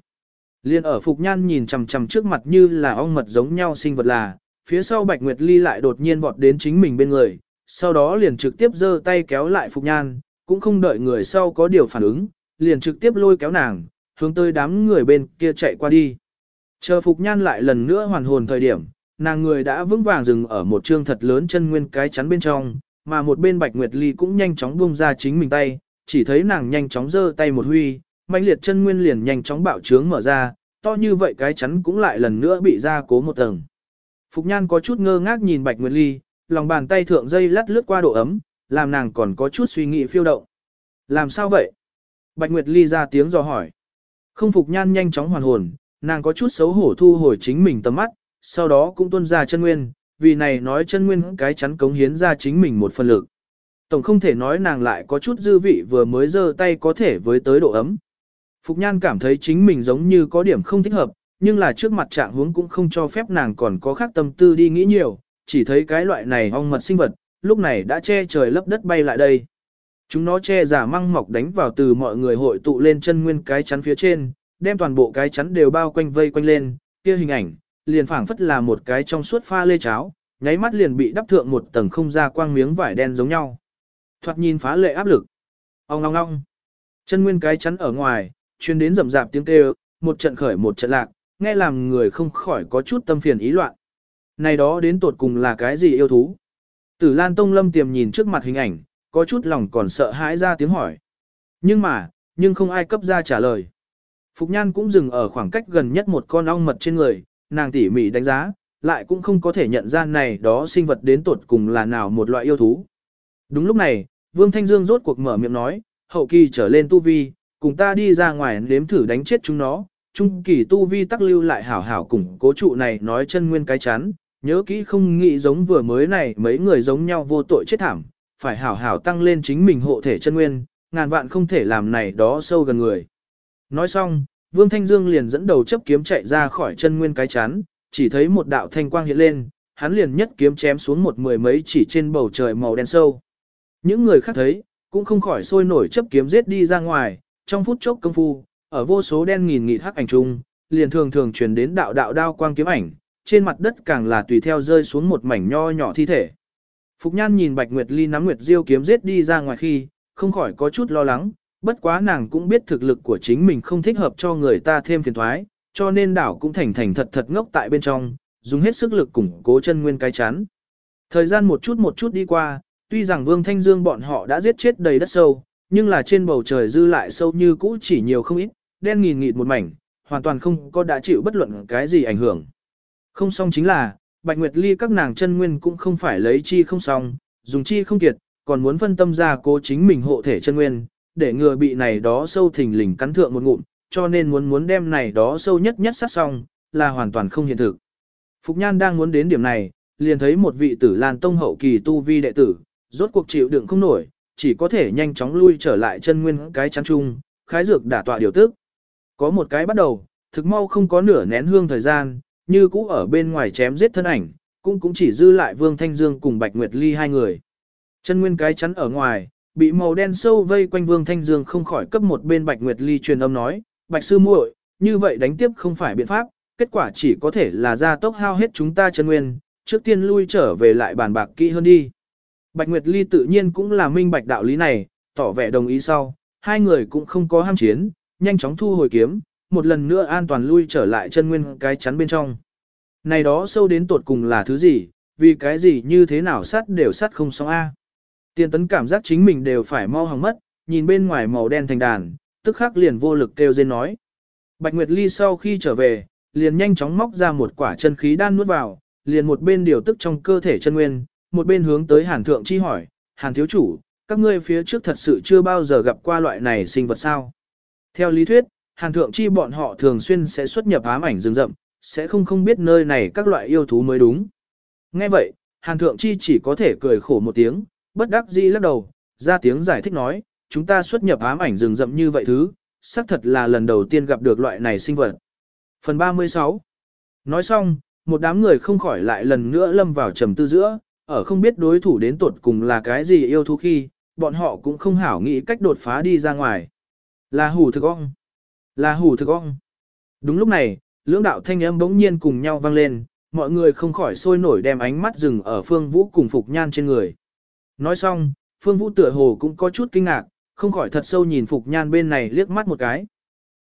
Liên ở Phục Nhan nhìn chằm chằm trước mặt như là ong mật giống nhau sinh vật là, phía sau Bạch Nguyệt Ly lại đột nhiên vọt đến chính mình bên người, sau đó liền trực tiếp giơ tay kéo lại Phục Nhan, cũng không đợi người sau có điều phản ứng, liền trực tiếp lôi kéo nàng, hướng tới đám người bên kia chạy qua đi. Chờ Phục Nhan lại lần nữa hoàn hồn thời điểm, nàng người đã vững vàng dừng ở một trương thật lớn chân nguyên cái chắn bên trong, mà một bên Bạch Nguyệt Ly cũng nhanh chóng buông ra chính mình tay, chỉ thấy nàng nhanh chóng giơ tay một huy, mạnh liệt chân nguyên liền nhanh chóng bạo trướng mở ra, to như vậy cái chắn cũng lại lần nữa bị ra cố một tầng. Phục Nhan có chút ngơ ngác nhìn Bạch Nguyệt Ly, lòng bàn tay thượng dây lắt lướt qua độ ấm, làm nàng còn có chút suy nghĩ phiêu động. Làm sao vậy? Bạch Nguyệt Ly ra tiếng dò hỏi. Không phục nhan nhanh chóng hoàn hồn, nàng có chút xấu hổ thu hồi chính mình tầm mắt, sau đó cũng tuân ra chân nguyên, vì này nói chân nguyên cái chắn cống hiến ra chính mình một phần lực. Tổng không thể nói nàng lại có chút dư vị vừa mới giơ tay có thể với tới độ ấm. Phục Nhan cảm thấy chính mình giống như có điểm không thích hợp, nhưng là trước mặt trạng huống cũng không cho phép nàng còn có khác tâm tư đi nghĩ nhiều, chỉ thấy cái loại này ong mật sinh vật, lúc này đã che trời lấp đất bay lại đây. Chúng nó che giả măng mọc đánh vào từ mọi người hội tụ lên chân nguyên cái chắn phía trên, đem toàn bộ cái chắn đều bao quanh vây quanh lên, kia hình ảnh, liền phảng phất là một cái trong suốt pha lê cháo, nháy mắt liền bị đắp thượng một tầng không ra quang miếng vải đen giống nhau. Thoạt nhìn phá lệ áp lực. ong ong ong Chân nguyên cái chắn ở ngoài, chuyên đến rầm rạp tiếng kêu, một trận khởi một trận lạc, nghe làm người không khỏi có chút tâm phiền ý loạn. Này đó đến tột cùng là cái gì yêu thú? Tử Lan Tông Lâm tiềm nhìn trước mặt hình ảnh, có chút lòng còn sợ hãi ra tiếng hỏi. Nhưng mà, nhưng không ai cấp ra trả lời. Phục Nhan cũng dừng ở khoảng cách gần nhất một con ong mật trên người, nàng tỉ mỉ đánh giá, lại cũng không có thể nhận ra này đó sinh vật đến tột cùng là nào một loại yêu thú. Đúng lúc này, Vương Thanh Dương rốt cuộc mở miệng nói, hậu kỳ trở lên tu vi, cùng ta đi ra ngoài nếm thử đánh chết chúng nó, trung kỳ tu vi tắc lưu lại hảo hảo cùng cố trụ này nói chân nguyên cái chán, nhớ kỹ không nghĩ giống vừa mới này mấy người giống nhau vô tội chết thảm, phải hảo hảo tăng lên chính mình hộ thể chân nguyên, ngàn vạn không thể làm này đó sâu gần người. Nói xong, Vương Thanh Dương liền dẫn đầu chấp kiếm chạy ra khỏi chân nguyên cái chán, chỉ thấy một đạo thanh quang hiện lên, hắn liền nhất kiếm chém xuống một mười mấy chỉ trên bầu trời màu đen sâu. Những người khác thấy, cũng không khỏi sôi nổi chấp kiếm giết đi ra ngoài, trong phút chốc công phu, ở vô số đen nghìn nghị hắc ảnh chung, liền thường thường truyền đến đạo đạo đao quang kiếm ảnh, trên mặt đất càng là tùy theo rơi xuống một mảnh nho nhỏ thi thể. Phục Nhan nhìn Bạch Nguyệt Ly nắm Nguyệt Diêu kiếm giết đi ra ngoài khi, không khỏi có chút lo lắng, bất quá nàng cũng biết thực lực của chính mình không thích hợp cho người ta thêm phiền thoái, cho nên đảo cũng thành thành thật thật ngốc tại bên trong, dùng hết sức lực củng cố chân nguyên cái chán. Thời gian một chút một chút đi qua, tuy rằng Vương Thanh Dương bọn họ đã giết chết đầy đất sâu, nhưng là trên bầu trời dư lại sâu như cũ chỉ nhiều không ít, đen nghìn nghịt một mảnh, hoàn toàn không có đã chịu bất luận cái gì ảnh hưởng. Không xong chính là, Bạch Nguyệt Ly các nàng chân nguyên cũng không phải lấy chi không xong, dùng chi không kiệt, còn muốn phân tâm ra cố chính mình hộ thể chân nguyên, để ngừa bị này đó sâu thình lình cắn thượng một ngụm, cho nên muốn muốn đem này đó sâu nhất nhất sát xong, là hoàn toàn không hiện thực. Phục Nhan đang muốn đến điểm này, liền thấy một vị tử Lan Tông hậu kỳ tu vi đệ tử, rốt cuộc chịu đựng không nổi, chỉ có thể nhanh chóng lui trở lại chân nguyên cái chắn chung, khái dược đả tọa điều tức. Có một cái bắt đầu, thực mau không có nửa nén hương thời gian, như cũ ở bên ngoài chém giết thân ảnh, cũng cũng chỉ dư lại Vương Thanh Dương cùng Bạch Nguyệt Ly hai người. Chân nguyên cái chắn ở ngoài, bị màu đen sâu vây quanh Vương Thanh Dương không khỏi cấp một bên Bạch Nguyệt Ly truyền âm nói, Bạch Sư muội, như vậy đánh tiếp không phải biện pháp, kết quả chỉ có thể là ra tốc hao hết chúng ta chân nguyên, trước tiên lui trở về lại bàn bạc kỹ hơn đi. Bạch Nguyệt Ly tự nhiên cũng là minh bạch đạo lý này, tỏ vẻ đồng ý sau, hai người cũng không có ham chiến, nhanh chóng thu hồi kiếm, một lần nữa an toàn lui trở lại chân nguyên cái chắn bên trong. Này đó sâu đến tột cùng là thứ gì, vì cái gì như thế nào sát đều sát không xong A. Tiên tấn cảm giác chính mình đều phải mau hỏng mất, nhìn bên ngoài màu đen thành đàn, tức khắc liền vô lực kêu dên nói. Bạch Nguyệt Ly sau khi trở về, liền nhanh chóng móc ra một quả chân khí đan nuốt vào, liền một bên điều tức trong cơ thể chân nguyên, một bên hướng tới Hàn Thượng Chi hỏi, Hàn Thiếu Chủ, các ngươi phía trước thật sự chưa bao giờ gặp qua loại này sinh vật sao? Theo lý thuyết, Hàn Thượng Chi bọn họ thường xuyên sẽ xuất nhập ám ảnh rừng rậm, sẽ không không biết nơi này các loại yêu thú mới đúng. Nghe vậy, Hàn Thượng Chi chỉ có thể cười khổ một tiếng, bất đắc dĩ lắc đầu, ra tiếng giải thích nói, chúng ta xuất nhập ám ảnh rừng rậm như vậy thứ, xác thật là lần đầu tiên gặp được loại này sinh vật. Phần 36 Nói xong, một đám người không khỏi lại lần nữa lâm vào trầm tư giữa, ở không biết đối thủ đến tuột cùng là cái gì yêu thú khi, bọn họ cũng không hảo nghĩ cách đột phá đi ra ngoài. Là hủ thực ong. Là hủ thực ong. Đúng lúc này, lưỡng đạo thanh âm bỗng nhiên cùng nhau vang lên, mọi người không khỏi sôi nổi đem ánh mắt dừng ở Phương Vũ cùng Phục Nhan trên người. Nói xong, Phương Vũ tựa hồ cũng có chút kinh ngạc, không khỏi thật sâu nhìn Phục Nhan bên này liếc mắt một cái.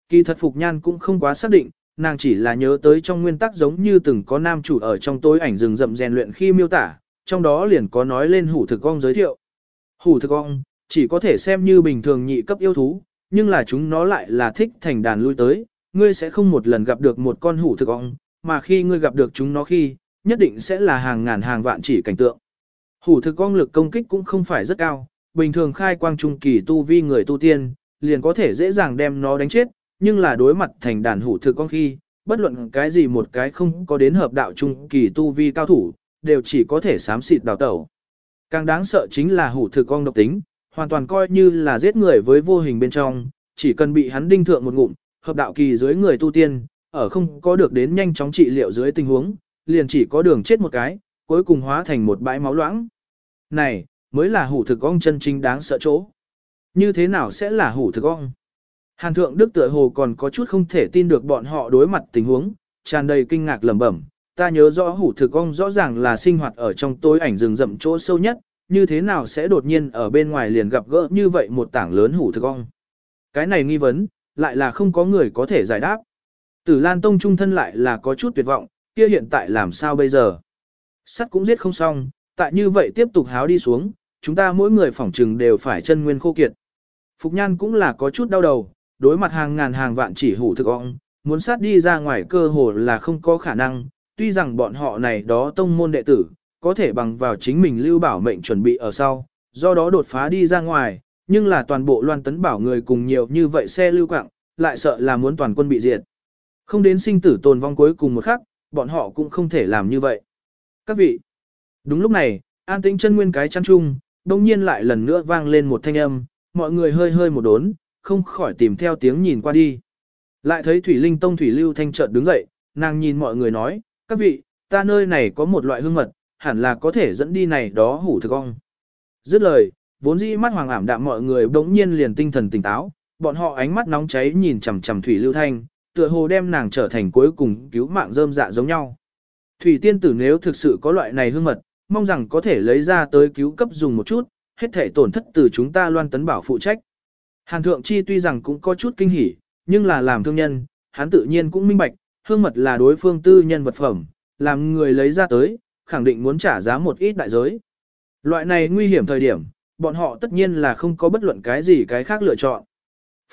Kỳ thật Phục Nhan cũng không quá xác định, nàng chỉ là nhớ tới trong nguyên tắc giống như từng có nam chủ ở trong tối ảnh rừng rậm rèn luyện khi miêu tả, trong đó liền có nói lên hủ thực ong giới thiệu. Hủ thực ong, chỉ có thể xem như bình thường nhị cấp yêu thú, nhưng là chúng nó lại là thích thành đàn lui tới, ngươi sẽ không một lần gặp được một con hủ thực ong, mà khi ngươi gặp được chúng nó khi, nhất định sẽ là hàng ngàn hàng vạn chỉ cảnh tượng. Hủ thực ong lực công kích cũng không phải rất cao, bình thường khai quang trung kỳ tu vi người tu tiên, liền có thể dễ dàng đem nó đánh chết, nhưng là đối mặt thành đàn hủ thực ong khi, bất luận cái gì một cái không có đến hợp đạo trung kỳ tu vi cao thủ, đều chỉ có thể xám xịt đào tẩu. Càng đáng sợ chính là hủ thực ong độc tính, hoàn toàn coi như là giết người với vô hình bên trong, chỉ cần bị hắn đinh thượng một ngụm, hợp đạo kỳ dưới người tu tiên, ở không có được đến nhanh chóng trị liệu dưới tình huống, liền chỉ có đường chết một cái, cuối cùng hóa thành một bãi máu loãng. Này, mới là hủ thực ong chân chính đáng sợ chỗ. Như thế nào sẽ là hủ thực ong? Hàn thượng đức tựa hồ còn có chút không thể tin được bọn họ đối mặt tình huống, tràn đầy kinh ngạc lẩm bẩm. Ta nhớ rõ hủ thực ong rõ ràng là sinh hoạt ở trong tối ảnh rừng rậm chỗ sâu nhất, như thế nào sẽ đột nhiên ở bên ngoài liền gặp gỡ như vậy một tảng lớn hủ thực ong. Cái này nghi vấn, lại là không có người có thể giải đáp. Tử Lan Tông trung thân lại là có chút tuyệt vọng, kia hiện tại làm sao bây giờ? Sắt cũng giết không xong, tại như vậy tiếp tục háo đi xuống, chúng ta mỗi người phỏng trừng đều phải chân nguyên khô kiệt. Phục Nhan cũng là có chút đau đầu, đối mặt hàng ngàn hàng vạn chỉ hủ thực ong, muốn sát đi ra ngoài cơ hồ là không có khả năng, tuy rằng bọn họ này đó tông môn đệ tử, có thể bằng vào chính mình lưu bảo mệnh chuẩn bị ở sau, do đó đột phá đi ra ngoài, nhưng là toàn bộ loan tấn bảo người cùng nhiều như vậy xe lưu quạng, lại sợ là muốn toàn quân bị diệt. Không đến sinh tử tồn vong cuối cùng một khắc, bọn họ cũng không thể làm như vậy. Các vị, đúng lúc này, an tĩnh chân nguyên cái chăn chung, đông nhiên lại lần nữa vang lên một thanh âm, mọi người hơi hơi một đốn, không khỏi tìm theo tiếng nhìn qua đi. Lại thấy Thủy Linh Tông Thủy Lưu Thanh chợt đứng dậy, nàng nhìn mọi người nói, các vị, ta nơi này có một loại hương mật, hẳn là có thể dẫn đi này đó hủ thực ong. Dứt lời, vốn dĩ mắt hoàng ảm đạm mọi người bỗng nhiên liền tinh thần tỉnh táo, bọn họ ánh mắt nóng cháy nhìn chằm chằm Thủy Lưu Thanh, tựa hồ đem nàng trở thành cuối cùng cứu mạng rơm dạ giống nhau. Thủy tiên tử nếu thực sự có loại này hương mật, mong rằng có thể lấy ra tới cứu cấp dùng một chút, hết thể tổn thất từ chúng ta loan tấn bảo phụ trách. Hàn thượng chi tuy rằng cũng có chút kinh hỉ, nhưng là làm thương nhân, hắn tự nhiên cũng minh bạch, hương mật là đối phương tư nhân vật phẩm, làm người lấy ra tới, khẳng định muốn trả giá một ít đại giới. Loại này nguy hiểm thời điểm, bọn họ tất nhiên là không có bất luận cái gì cái khác lựa chọn.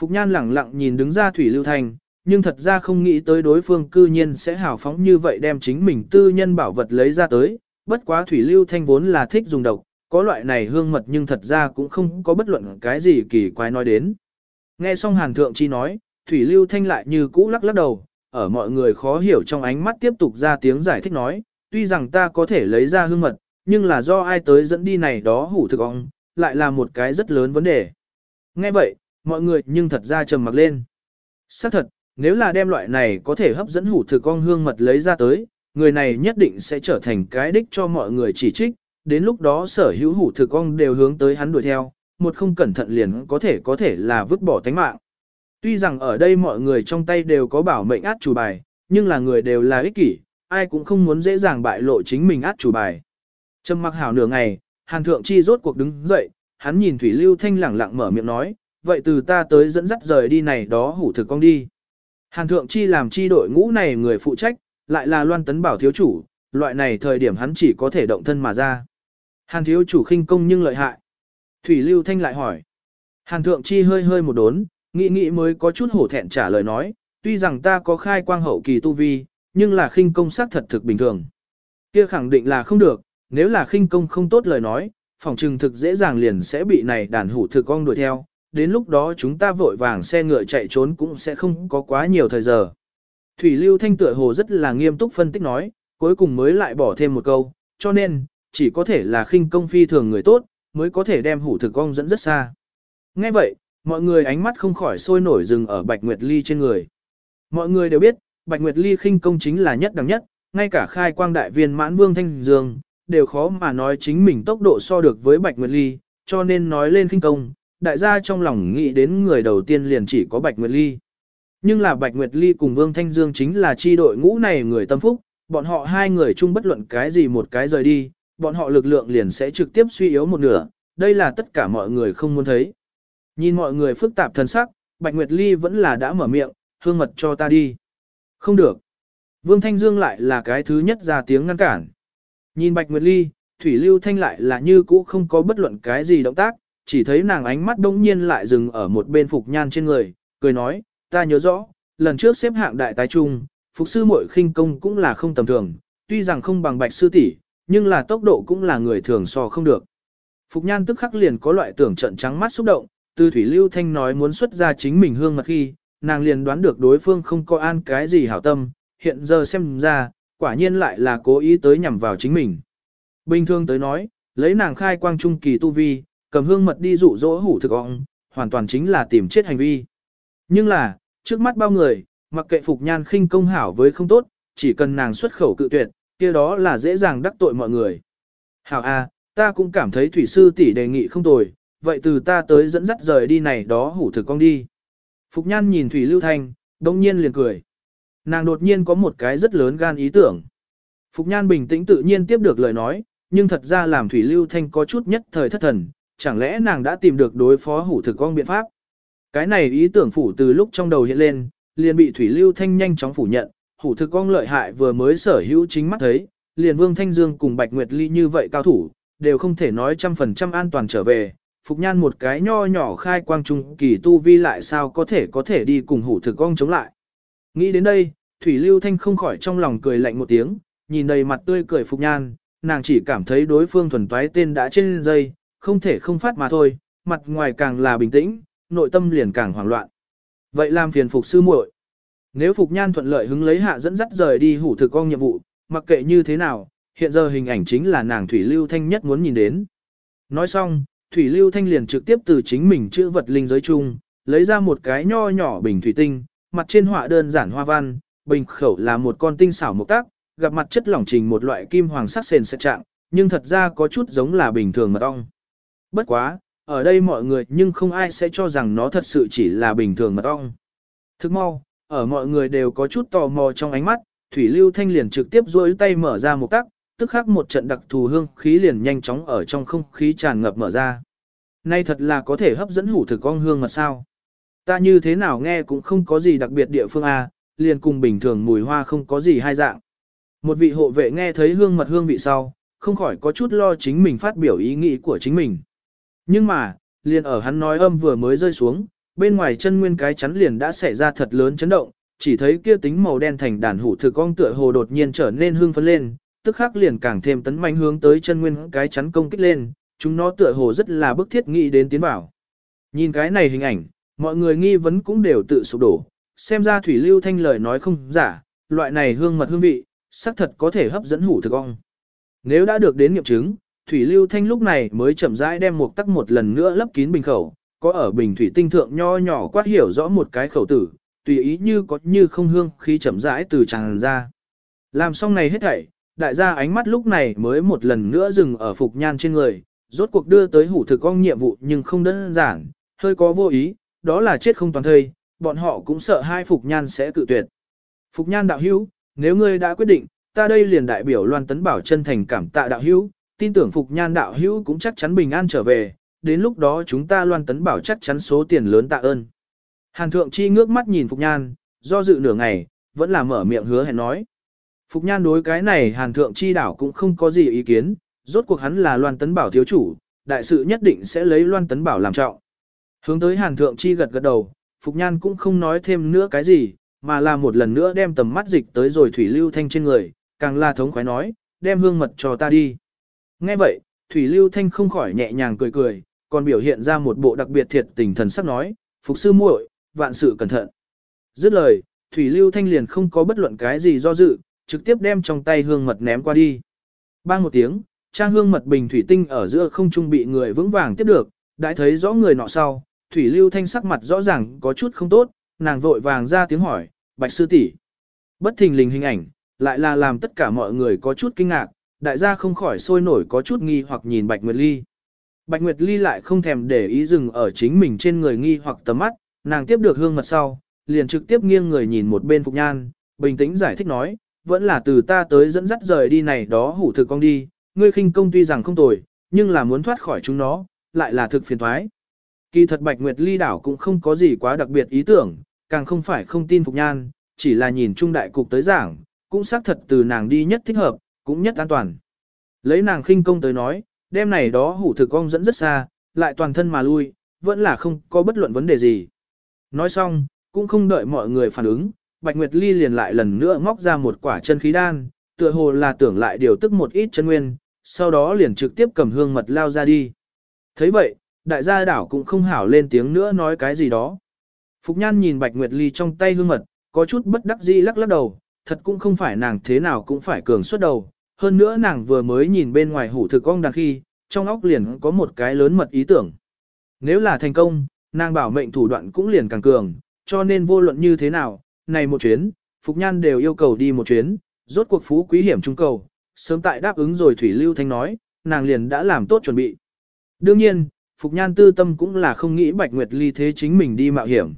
Phục Nhan lẳng lặng nhìn đứng ra Thủy Lưu Thanh, nhưng thật ra không nghĩ tới đối phương cư nhiên sẽ hào phóng như vậy đem chính mình tư nhân bảo vật lấy ra tới, bất quá Thủy Lưu Thanh vốn là thích dùng độc, có loại này hương mật nhưng thật ra cũng không có bất luận cái gì kỳ quái nói đến. Nghe xong Hàn Thượng Chi nói, Thủy Lưu Thanh lại như cũ lắc lắc đầu, ở mọi người khó hiểu trong ánh mắt tiếp tục ra tiếng giải thích nói, tuy rằng ta có thể lấy ra hương mật, nhưng là do ai tới dẫn đi này đó hủ thực ong, lại là một cái rất lớn vấn đề. Nghe vậy, mọi người nhưng thật ra trầm mặc lên. Xác thật, nếu là đem loại này có thể hấp dẫn hủ thực ong hương mật lấy ra tới, người này nhất định sẽ trở thành cái đích cho mọi người chỉ trích, đến lúc đó sở hữu hủ thực ong đều hướng tới hắn đuổi theo, một không cẩn thận liền có thể có thể là vứt bỏ tánh mạng. Tuy rằng ở đây mọi người trong tay đều có bảo mệnh át chủ bài, nhưng là người đều là ích kỷ, ai cũng không muốn dễ dàng bại lộ chính mình át chủ bài. Trầm mặc hảo nửa ngày, Hàn Thượng Chi rốt cuộc đứng dậy, hắn nhìn Thủy Lưu Thanh lẳng lặng mở miệng nói, vậy từ ta tới dẫn dắt rời đi này đó hủ thực con đi. Hàn Thượng Chi làm chi đội ngũ này người phụ trách, lại là Loan Tấn Bảo thiếu chủ, loại này thời điểm hắn chỉ có thể động thân mà ra. Hàn thiếu chủ khinh công nhưng lợi hại. Thủy Lưu Thanh lại hỏi. Hàn Thượng Chi hơi hơi một đốn, nghĩ nghĩ mới có chút hổ thẹn trả lời nói, tuy rằng ta có khai quang hậu kỳ tu vi, nhưng là khinh công xác thật thực bình thường. Kia khẳng định là không được, nếu là khinh công không tốt lời nói, phòng trừng thực dễ dàng liền sẽ bị này đàn hủ thực con đuổi theo, đến lúc đó chúng ta vội vàng xe ngựa chạy trốn cũng sẽ không có quá nhiều thời giờ. Thủy Lưu Thanh tựa hồ rất là nghiêm túc phân tích nói, cuối cùng mới lại bỏ thêm một câu, cho nên, chỉ có thể là khinh công phi thường người tốt, mới có thể đem hủ thực con dẫn rất xa. Nghe vậy, mọi người ánh mắt không khỏi sôi nổi dừng ở Bạch Nguyệt Ly trên người. Mọi người đều biết, Bạch Nguyệt Ly khinh công chính là nhất đẳng nhất, ngay cả khai quang đại viên mãn vương thanh dương, đều khó mà nói chính mình tốc độ so được với Bạch Nguyệt Ly, cho nên nói lên khinh công, đại gia trong lòng nghĩ đến người đầu tiên liền chỉ có Bạch Nguyệt Ly. Nhưng là Bạch Nguyệt Ly cùng Vương Thanh Dương chính là chi đội ngũ này người tâm phúc, bọn họ hai người chung bất luận cái gì một cái rời đi, bọn họ lực lượng liền sẽ trực tiếp suy yếu một nửa, đây là tất cả mọi người không muốn thấy. Nhìn mọi người phức tạp thân sắc, Bạch Nguyệt Ly vẫn là đã mở miệng, hương mật cho ta đi. Không được. Vương Thanh Dương lại là cái thứ nhất ra tiếng ngăn cản. Nhìn Bạch Nguyệt Ly, Thủy Lưu Thanh lại là như cũ không có bất luận cái gì động tác, chỉ thấy nàng ánh mắt đông nhiên lại dừng ở một bên Phục Nhan trên người, cười nói, ta nhớ rõ, lần trước xếp hạng đại tái trung, Phục sư Mội khinh công cũng là không tầm thường, tuy rằng không bằng Bạch sư tỷ, nhưng là tốc độ cũng là người thường so không được. Phục Nhan tức khắc liền có loại tưởng trận trắng mắt xúc động, từ Thủy Lưu Thanh nói muốn xuất ra chính mình hương mật khi, nàng liền đoán được đối phương không có an cái gì hảo tâm, hiện giờ xem ra, quả nhiên lại là cố ý tới nhằm vào chính mình. Bình thường tới nói, lấy nàng khai quang trung kỳ tu vi, cầm hương mật đi dụ dỗ hủ thực ọng, hoàn toàn chính là tìm chết hành vi. Nhưng là, trước mắt bao người, mặc kệ Phục Nhan khinh công hảo với không tốt, chỉ cần nàng xuất khẩu cự tuyệt, kia đó là dễ dàng đắc tội mọi người. Hảo A, ta cũng cảm thấy thủy sư tỷ đề nghị không tồi, vậy từ ta tới dẫn dắt rời đi này đó hủ thực con đi. Phục Nhan nhìn Thủy Lưu Thanh, đông nhiên liền cười. Nàng đột nhiên có một cái rất lớn gan ý tưởng. Phục Nhan bình tĩnh tự nhiên tiếp được lời nói, nhưng thật ra làm Thủy Lưu Thanh có chút nhất thời thất thần, chẳng lẽ nàng đã tìm được đối phó hủ thực con biện pháp. Cái này ý tưởng phủ từ lúc trong đầu hiện lên, liền bị Thủy Lưu Thanh nhanh chóng phủ nhận, hủ thực con lợi hại vừa mới sở hữu chính mắt thấy, liền Vương Thanh Dương cùng Bạch Nguyệt Ly như vậy cao thủ, đều không thể nói trăm phần trăm an toàn trở về. Phục nhan một cái nho nhỏ khai quang trung kỳ tu vi lại sao có thể có thể đi cùng hủ thực ong chống lại. Nghĩ đến đây, Thủy Lưu Thanh không khỏi trong lòng cười lạnh một tiếng, nhìn đầy mặt tươi cười Phục nhan, nàng chỉ cảm thấy đối phương thuần toái tên đã trên dây, không thể không phát mà thôi, mặt ngoài càng là bình tĩnh, nội tâm liền càng hoảng loạn. Vậy làm phiền Phục sư muội. Nếu Phục Nhan thuận lợi hứng lấy hạ dẫn dắt rời đi hủ thực ong nhiệm vụ, mặc kệ như thế nào, hiện giờ hình ảnh chính là nàng Thủy Lưu Thanh nhất muốn nhìn đến. Nói xong, Thủy Lưu Thanh liền trực tiếp từ chính mình chữ vật linh giới chung, lấy ra một cái nho nhỏ bình thủy tinh, mặt trên họa đơn giản hoa văn, bình khẩu là một con tinh xảo mộc tác, gặp mặt chất lỏng trình một loại kim hoàng sắc sền sệt trạng, nhưng thật ra có chút giống là bình thường mật ong. Bất quá, ở đây mọi người nhưng không ai sẽ cho rằng nó thật sự chỉ là bình thường mật ong. Thức mau, ở mọi người đều có chút tò mò trong ánh mắt, Thủy Lưu Thanh liền trực tiếp duỗi tay mở ra một tác, tức khắc một trận đặc thù hương khí liền nhanh chóng ở trong không khí tràn ngập mở ra. Nay thật là có thể hấp dẫn hủ thực con hương mà sao. Ta như thế nào nghe cũng không có gì đặc biệt địa phương A, liền cùng bình thường mùi hoa không có gì hai dạng. Một vị hộ vệ nghe thấy hương mật hương vị sau, không khỏi có chút lo chính mình phát biểu ý nghĩ của chính mình. Nhưng mà, liền ở hắn nói âm vừa mới rơi xuống, bên ngoài chân nguyên cái chắn liền đã xảy ra thật lớn chấn động, chỉ thấy kia tính màu đen thành đàn hủ thực con tựa hồ đột nhiên trở nên hương phấn lên, tức khắc liền càng thêm tấn manh hướng tới chân nguyên cái chắn công kích lên, chúng nó tựa hồ rất là bức thiết nghĩ đến tiến bảo. Nhìn cái này hình ảnh, mọi người nghi vấn cũng đều tự sụp đổ, xem ra thủy lưu thanh lời nói không giả, loại này hương mật hương vị, xác thật có thể hấp dẫn hủ thực ong. Nếu đã được đến nghiệm chứng, thủy lưu thanh lúc này mới chậm rãi đem một tắc một lần nữa lấp kín bình khẩu, có ở bình thủy tinh thượng nho nhỏ quát hiểu rõ một cái khẩu tử, tùy ý như có như không hương khi chậm rãi từ tràn ra. Làm xong này hết thảy, đại gia ánh mắt lúc này mới một lần nữa dừng ở Phục Nhan trên người, rốt cuộc đưa tới hủ thực ong nhiệm vụ nhưng không đơn giản, hơi có vô ý, đó là chết không toàn thây, bọn họ cũng sợ hai Phục Nhan sẽ cự tuyệt. Phục Nhan đạo hữu, nếu ngươi đã quyết định, ta đây liền đại biểu Loan Tấn Bảo chân thành cảm tạ đạo hữu, tin tưởng Phục Nhan đạo hữu cũng chắc chắn bình an trở về, đến lúc đó chúng ta Loan Tấn Bảo chắc chắn số tiền lớn tạ ơn. Hàn Thượng Chi ngước mắt nhìn Phục Nhan, do dự nửa ngày, vẫn là mở miệng hứa hẹn nói. Phục Nhan đối cái này Hàn Thượng Chi đảo cũng không có gì ý kiến, rốt cuộc hắn là Loan Tấn Bảo thiếu chủ, đại sự nhất định sẽ lấy Loan Tấn Bảo làm trọng. Hướng tới Hàn Thượng Chi gật gật đầu, Phục Nhan cũng không nói thêm nữa cái gì, mà là một lần nữa đem tầm mắt dịch tới rồi Thủy Lưu Thanh trên người, càng là thống khoái nói, đem hương mật cho ta đi. Nghe vậy, Thủy Lưu Thanh không khỏi nhẹ nhàng cười cười, còn biểu hiện ra một bộ đặc biệt thiệt tình thần sắc nói, Phục sư muội, vạn sự cẩn thận. Dứt lời, Thủy Lưu Thanh liền không có bất luận cái gì do dự, trực tiếp đem trong tay hương mật ném qua đi. Bang một tiếng, trang hương mật bình thủy tinh ở giữa không trung bị người vững vàng tiếp được, đã thấy rõ người nọ sau, Thủy Lưu Thanh sắc mặt rõ ràng có chút không tốt, nàng vội vàng ra tiếng hỏi, Bạch sư tỷ. Bất thình lình hình ảnh, lại là làm tất cả mọi người có chút kinh ngạc, đại gia không khỏi sôi nổi có chút nghi hoặc nhìn Bạch Nguyệt Ly. Bạch Nguyệt Ly lại không thèm để ý dừng ở chính mình trên người nghi hoặc tầm mắt, nàng tiếp được hương mật sau, liền trực tiếp nghiêng người nhìn một bên Phục Nhan, bình tĩnh giải thích nói, vẫn là từ ta tới dẫn dắt rời đi này đó hủ thực con đi, ngươi khinh công tuy rằng không tồi, nhưng là muốn thoát khỏi chúng nó, lại là thực phiền thoái. Kỳ thật Bạch Nguyệt Ly đảo cũng không có gì quá đặc biệt ý tưởng, càng không phải không tin Phục Nhan, chỉ là nhìn trung đại cục tới giảng, cũng xác thật từ nàng đi nhất thích hợp, cũng nhất an toàn. Lấy nàng khinh công tới nói, đêm này đó hủ thực con dẫn rất xa, lại toàn thân mà lui, vẫn là không có bất luận vấn đề gì. Nói xong, cũng không đợi mọi người phản ứng, Bạch Nguyệt Ly liền lại lần nữa móc ra một quả chân khí đan, tựa hồ là tưởng lại điều tức một ít chân nguyên, sau đó liền trực tiếp cầm hương mật lao ra đi. thấy vậy, đại gia đảo cũng không hảo lên tiếng nữa nói cái gì đó. Phục Nhan nhìn Bạch Nguyệt Ly trong tay hương mật, có chút bất đắc dĩ lắc lắc đầu, thật cũng không phải nàng thế nào cũng phải cường suất đầu. Hơn nữa nàng vừa mới nhìn bên ngoài hủ thực ong đàn khi, trong óc liền có một cái lớn mật ý tưởng. Nếu là thành công, nàng bảo mệnh thủ đoạn cũng liền càng cường, cho nên vô luận như thế nào, này một chuyến, Phục Nhan đều yêu cầu đi một chuyến, rốt cuộc phú quý hiểm trung cầu, sớm tại đáp ứng rồi Thủy Lưu Thanh nói, nàng liền đã làm tốt chuẩn bị. Đương nhiên, Phục Nhan tư tâm cũng là không nghĩ Bạch Nguyệt Ly thế chính mình đi mạo hiểm.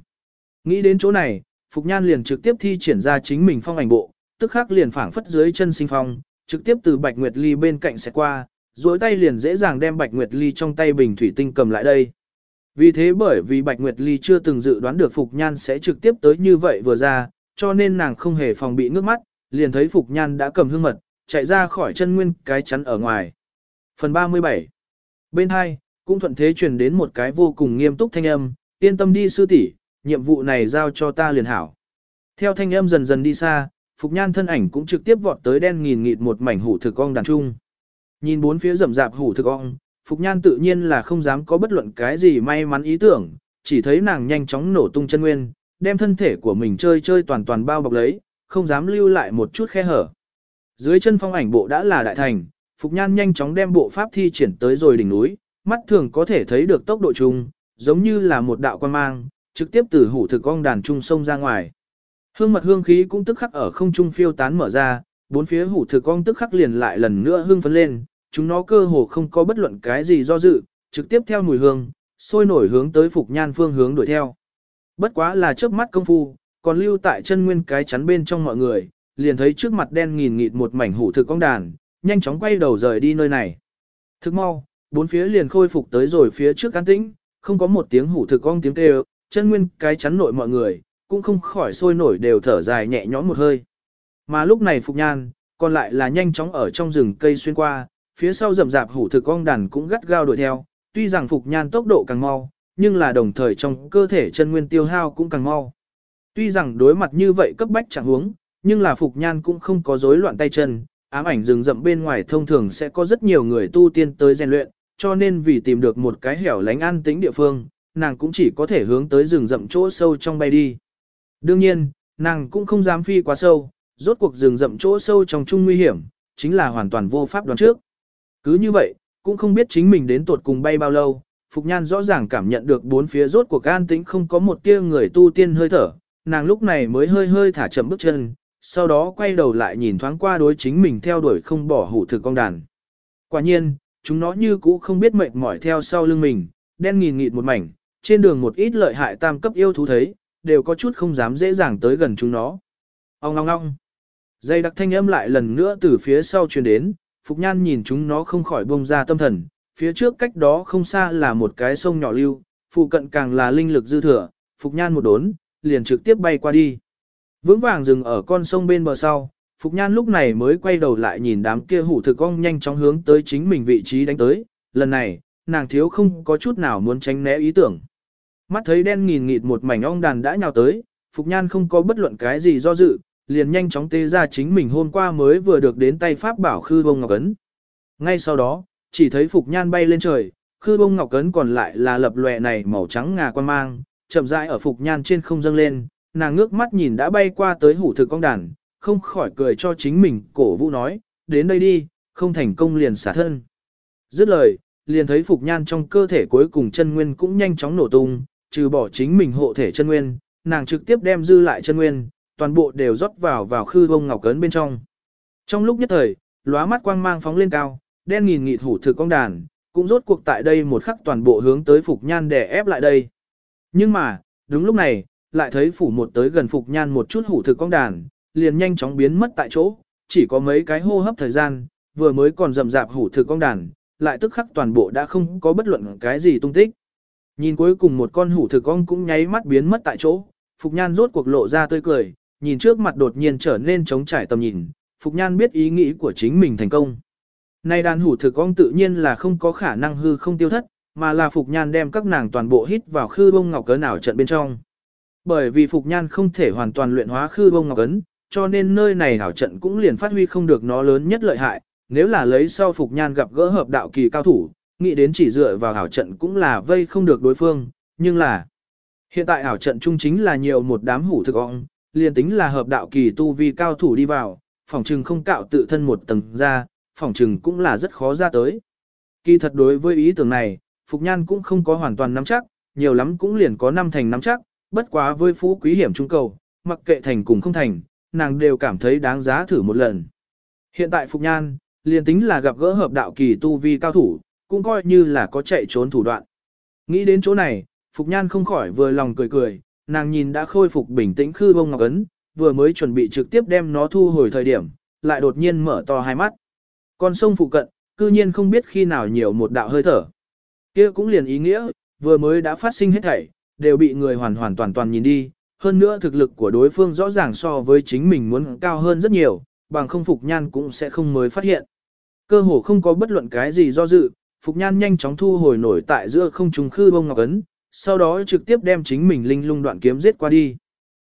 Nghĩ đến chỗ này, Phục Nhan liền trực tiếp thi triển ra chính mình phong ảnh bộ, tức khắc liền phảng phất dưới chân sinh phong, trực tiếp từ Bạch Nguyệt Ly bên cạnh sẽ qua, duỗi tay liền dễ dàng đem Bạch Nguyệt Ly trong tay bình thủy tinh cầm lại đây. Vì thế bởi vì Bạch Nguyệt Ly chưa từng dự đoán được Phục Nhan sẽ trực tiếp tới như vậy vừa ra, cho nên nàng không hề phòng bị nước mắt, liền thấy Phục Nhan đã cầm hương mật, chạy ra khỏi chân nguyên cái chắn ở ngoài. Phần 37 Bên hai, cũng thuận thế truyền đến một cái vô cùng nghiêm túc thanh âm, yên tâm đi sư tỷ, nhiệm vụ này giao cho ta liền hảo. Theo thanh âm dần dần đi xa, Phục Nhan thân ảnh cũng trực tiếp vọt tới đen nghìn nghịt một mảnh hủ thực ong đàn trung. Nhìn bốn phía rậm rạp hủ thực ong, Phục Nhan tự nhiên là không dám có bất luận cái gì may mắn ý tưởng, chỉ thấy nàng nhanh chóng nổ tung chân nguyên, đem thân thể của mình chơi chơi toàn toàn bao bọc lấy, không dám lưu lại một chút khe hở. Dưới chân phong ảnh bộ đã là đại thành, Phục Nhan nhanh chóng đem bộ pháp thi triển tới rồi đỉnh núi, mắt thường có thể thấy được tốc độ chung, giống như là một đạo quan mang, trực tiếp từ hủ thực ong đàn trung sông ra ngoài. Hương mật hương khí cũng tức khắc ở không trung phiêu tán mở ra, bốn phía hủ thực ong tức khắc liền lại lần nữa hương phấn lên, chúng nó cơ hồ không có bất luận cái gì do dự, trực tiếp theo mùi hương, sôi nổi hướng tới Phục Nhan phương hướng đuổi theo. Bất quá là trước mắt công phu, còn lưu tại chân nguyên cái chắn bên trong mọi người, liền thấy trước mặt đen nghìn nghịt một mảnh hủ thực ong đàn, nhanh chóng quay đầu rời đi nơi này. Thức mau, bốn phía liền khôi phục tới rồi phía trước an tĩnh, không có một tiếng hủ thực ong tiếng kêu, chân nguyên cái chắn nội mọi người, cũng không khỏi sôi nổi đều thở dài nhẹ nhõm một hơi. Mà lúc này Phục Nhan, còn lại là nhanh chóng ở trong rừng cây xuyên qua, phía sau rậm rạp hủ thực ong đàn cũng gắt gao đuổi theo, tuy rằng Phục Nhan tốc độ càng mau, nhưng là đồng thời trong cơ thể chân nguyên tiêu hao cũng càng mau. Tuy rằng đối mặt như vậy cấp bách chẳng huống, nhưng là Phục Nhan cũng không có rối loạn tay chân, ám ảnh rừng rậm bên ngoài thông thường sẽ có rất nhiều người tu tiên tới rèn luyện, cho nên vì tìm được một cái hẻo lánh an tĩnh địa phương, nàng cũng chỉ có thể hướng tới rừng rậm chỗ sâu trong bay đi. Đương nhiên, nàng cũng không dám phi quá sâu, rốt cuộc rừng rậm chỗ sâu trong chung nguy hiểm, chính là hoàn toàn vô pháp đoán trước. Cứ như vậy, cũng không biết chính mình đến tuột cùng bay bao lâu, Phục Nhan rõ ràng cảm nhận được bốn phía rốt cuộc an tĩnh không có một tia người tu tiên hơi thở, nàng lúc này mới hơi hơi thả chậm bước chân, sau đó quay đầu lại nhìn thoáng qua đối chính mình theo đuổi không bỏ hủ thực con đàn. Quả nhiên, chúng nó như cũ không biết mệt mỏi theo sau lưng mình, đen nghìn nghịt một mảnh, trên đường một ít lợi hại tam cấp yêu thú thấy, đều có chút không dám dễ dàng tới gần chúng nó. Ông ngong ngong. Dây đặc thanh âm lại lần nữa từ phía sau truyền đến, Phục Nhan nhìn chúng nó không khỏi bông ra tâm thần, phía trước cách đó không xa là một cái sông nhỏ lưu, phụ cận càng là linh lực dư thừa, Phục Nhan một đốn, liền trực tiếp bay qua đi. Vững vàng dừng ở con sông bên bờ sau, Phục Nhan lúc này mới quay đầu lại nhìn đám kia hủ thực ong nhanh chóng hướng tới chính mình vị trí đánh tới, lần này, nàng thiếu không có chút nào muốn tránh né ý tưởng. Mắt thấy đen nghìn nghịt một mảnh ong đàn đã nhào tới, Phục Nhan không có bất luận cái gì do dự, liền nhanh chóng tê ra chính mình hôm qua mới vừa được đến tay Pháp bảo Khư Bông Ngọc Ấn. Ngay sau đó, chỉ thấy Phục Nhan bay lên trời, Khư Bông Ngọc Ấn còn lại là lập lòe này màu trắng ngà quan mang, chậm rãi ở Phục Nhan trên không dâng lên, nàng ngước mắt nhìn đã bay qua tới hủ thực con đàn, không khỏi cười cho chính mình, cổ vũ nói, đến đây đi, không thành công liền xả thân. Dứt lời, liền thấy Phục Nhan trong cơ thể cuối cùng chân nguyên cũng nhanh chóng nổ tung, trừ bỏ chính mình hộ thể chân nguyên, nàng trực tiếp đem dư lại chân nguyên, toàn bộ đều rót vào vào khư bông ngọc cấn bên trong. Trong lúc nhất thời, lóa mắt quang mang phóng lên cao, đen nghìn nghịt hủ thực con đàn, cũng rốt cuộc tại đây một khắc toàn bộ hướng tới Phục Nhan để ép lại đây. Nhưng mà, đúng lúc này, lại thấy phủ một tới gần Phục Nhan một chút hủ thực con đàn, liền nhanh chóng biến mất tại chỗ, chỉ có mấy cái hô hấp thời gian, vừa mới còn rầm rạp hủ thực con đàn, lại tức khắc toàn bộ đã không có bất luận cái gì tung tích. Nhìn cuối cùng một con hủ thực con cũng nháy mắt biến mất tại chỗ, Phục Nhan rốt cuộc lộ ra tươi cười, nhìn trước mặt đột nhiên trở nên trống trải tầm nhìn, Phục Nhan biết ý nghĩ của chính mình thành công. Nay đàn hủ thực ong tự nhiên là không có khả năng hư không tiêu thất, mà là Phục Nhan đem các nàng toàn bộ hít vào khư bông ngọc cớ ảo trận bên trong. Bởi vì Phục Nhan không thể hoàn toàn luyện hóa khư bông ngọc ấn, cho nên nơi này ảo trận cũng liền phát huy không được nó lớn nhất lợi hại, nếu là lấy sau Phục Nhan gặp gỡ hợp đạo kỳ cao thủ, nghĩ đến chỉ dựa vào ảo trận cũng là vây không được đối phương, nhưng là hiện tại ảo trận chung chính là nhiều một đám hủ thực ong, liền tính là hợp đạo kỳ tu vi cao thủ đi vào, phòng trừng không cạo tự thân một tầng ra, phòng trừng cũng là rất khó ra tới. Kỳ thật đối với ý tưởng này, Phục Nhan cũng không có hoàn toàn nắm chắc, nhiều lắm cũng liền có năm thành nắm chắc, bất quá với phú quý hiểm trung cầu, mặc kệ thành cùng không thành, nàng đều cảm thấy đáng giá thử một lần. Hiện tại Phục Nhan, liền tính là gặp gỡ hợp đạo kỳ tu vi cao thủ, cũng coi như là có chạy trốn thủ đoạn. Nghĩ đến chỗ này, Phục Nhan không khỏi vừa lòng cười cười, nàng nhìn đã khôi phục bình tĩnh khư bông ngọc ấn, vừa mới chuẩn bị trực tiếp đem nó thu hồi thời điểm, lại đột nhiên mở to hai mắt. Con sông phụ cận, cư nhiên không biết khi nào nhiều một đạo hơi thở. kia cũng liền ý nghĩa, vừa mới đã phát sinh hết thảy, đều bị người hoàn hoàn toàn toàn nhìn đi, hơn nữa thực lực của đối phương rõ ràng so với chính mình muốn cao hơn rất nhiều, bằng không Phục Nhan cũng sẽ không mới phát hiện. Cơ hồ không có bất luận cái gì do dự, Phục Nhan nhanh chóng thu hồi nổi tại giữa không trùng khư bông ngọc ấn, sau đó trực tiếp đem chính mình linh lung đoạn kiếm giết qua đi.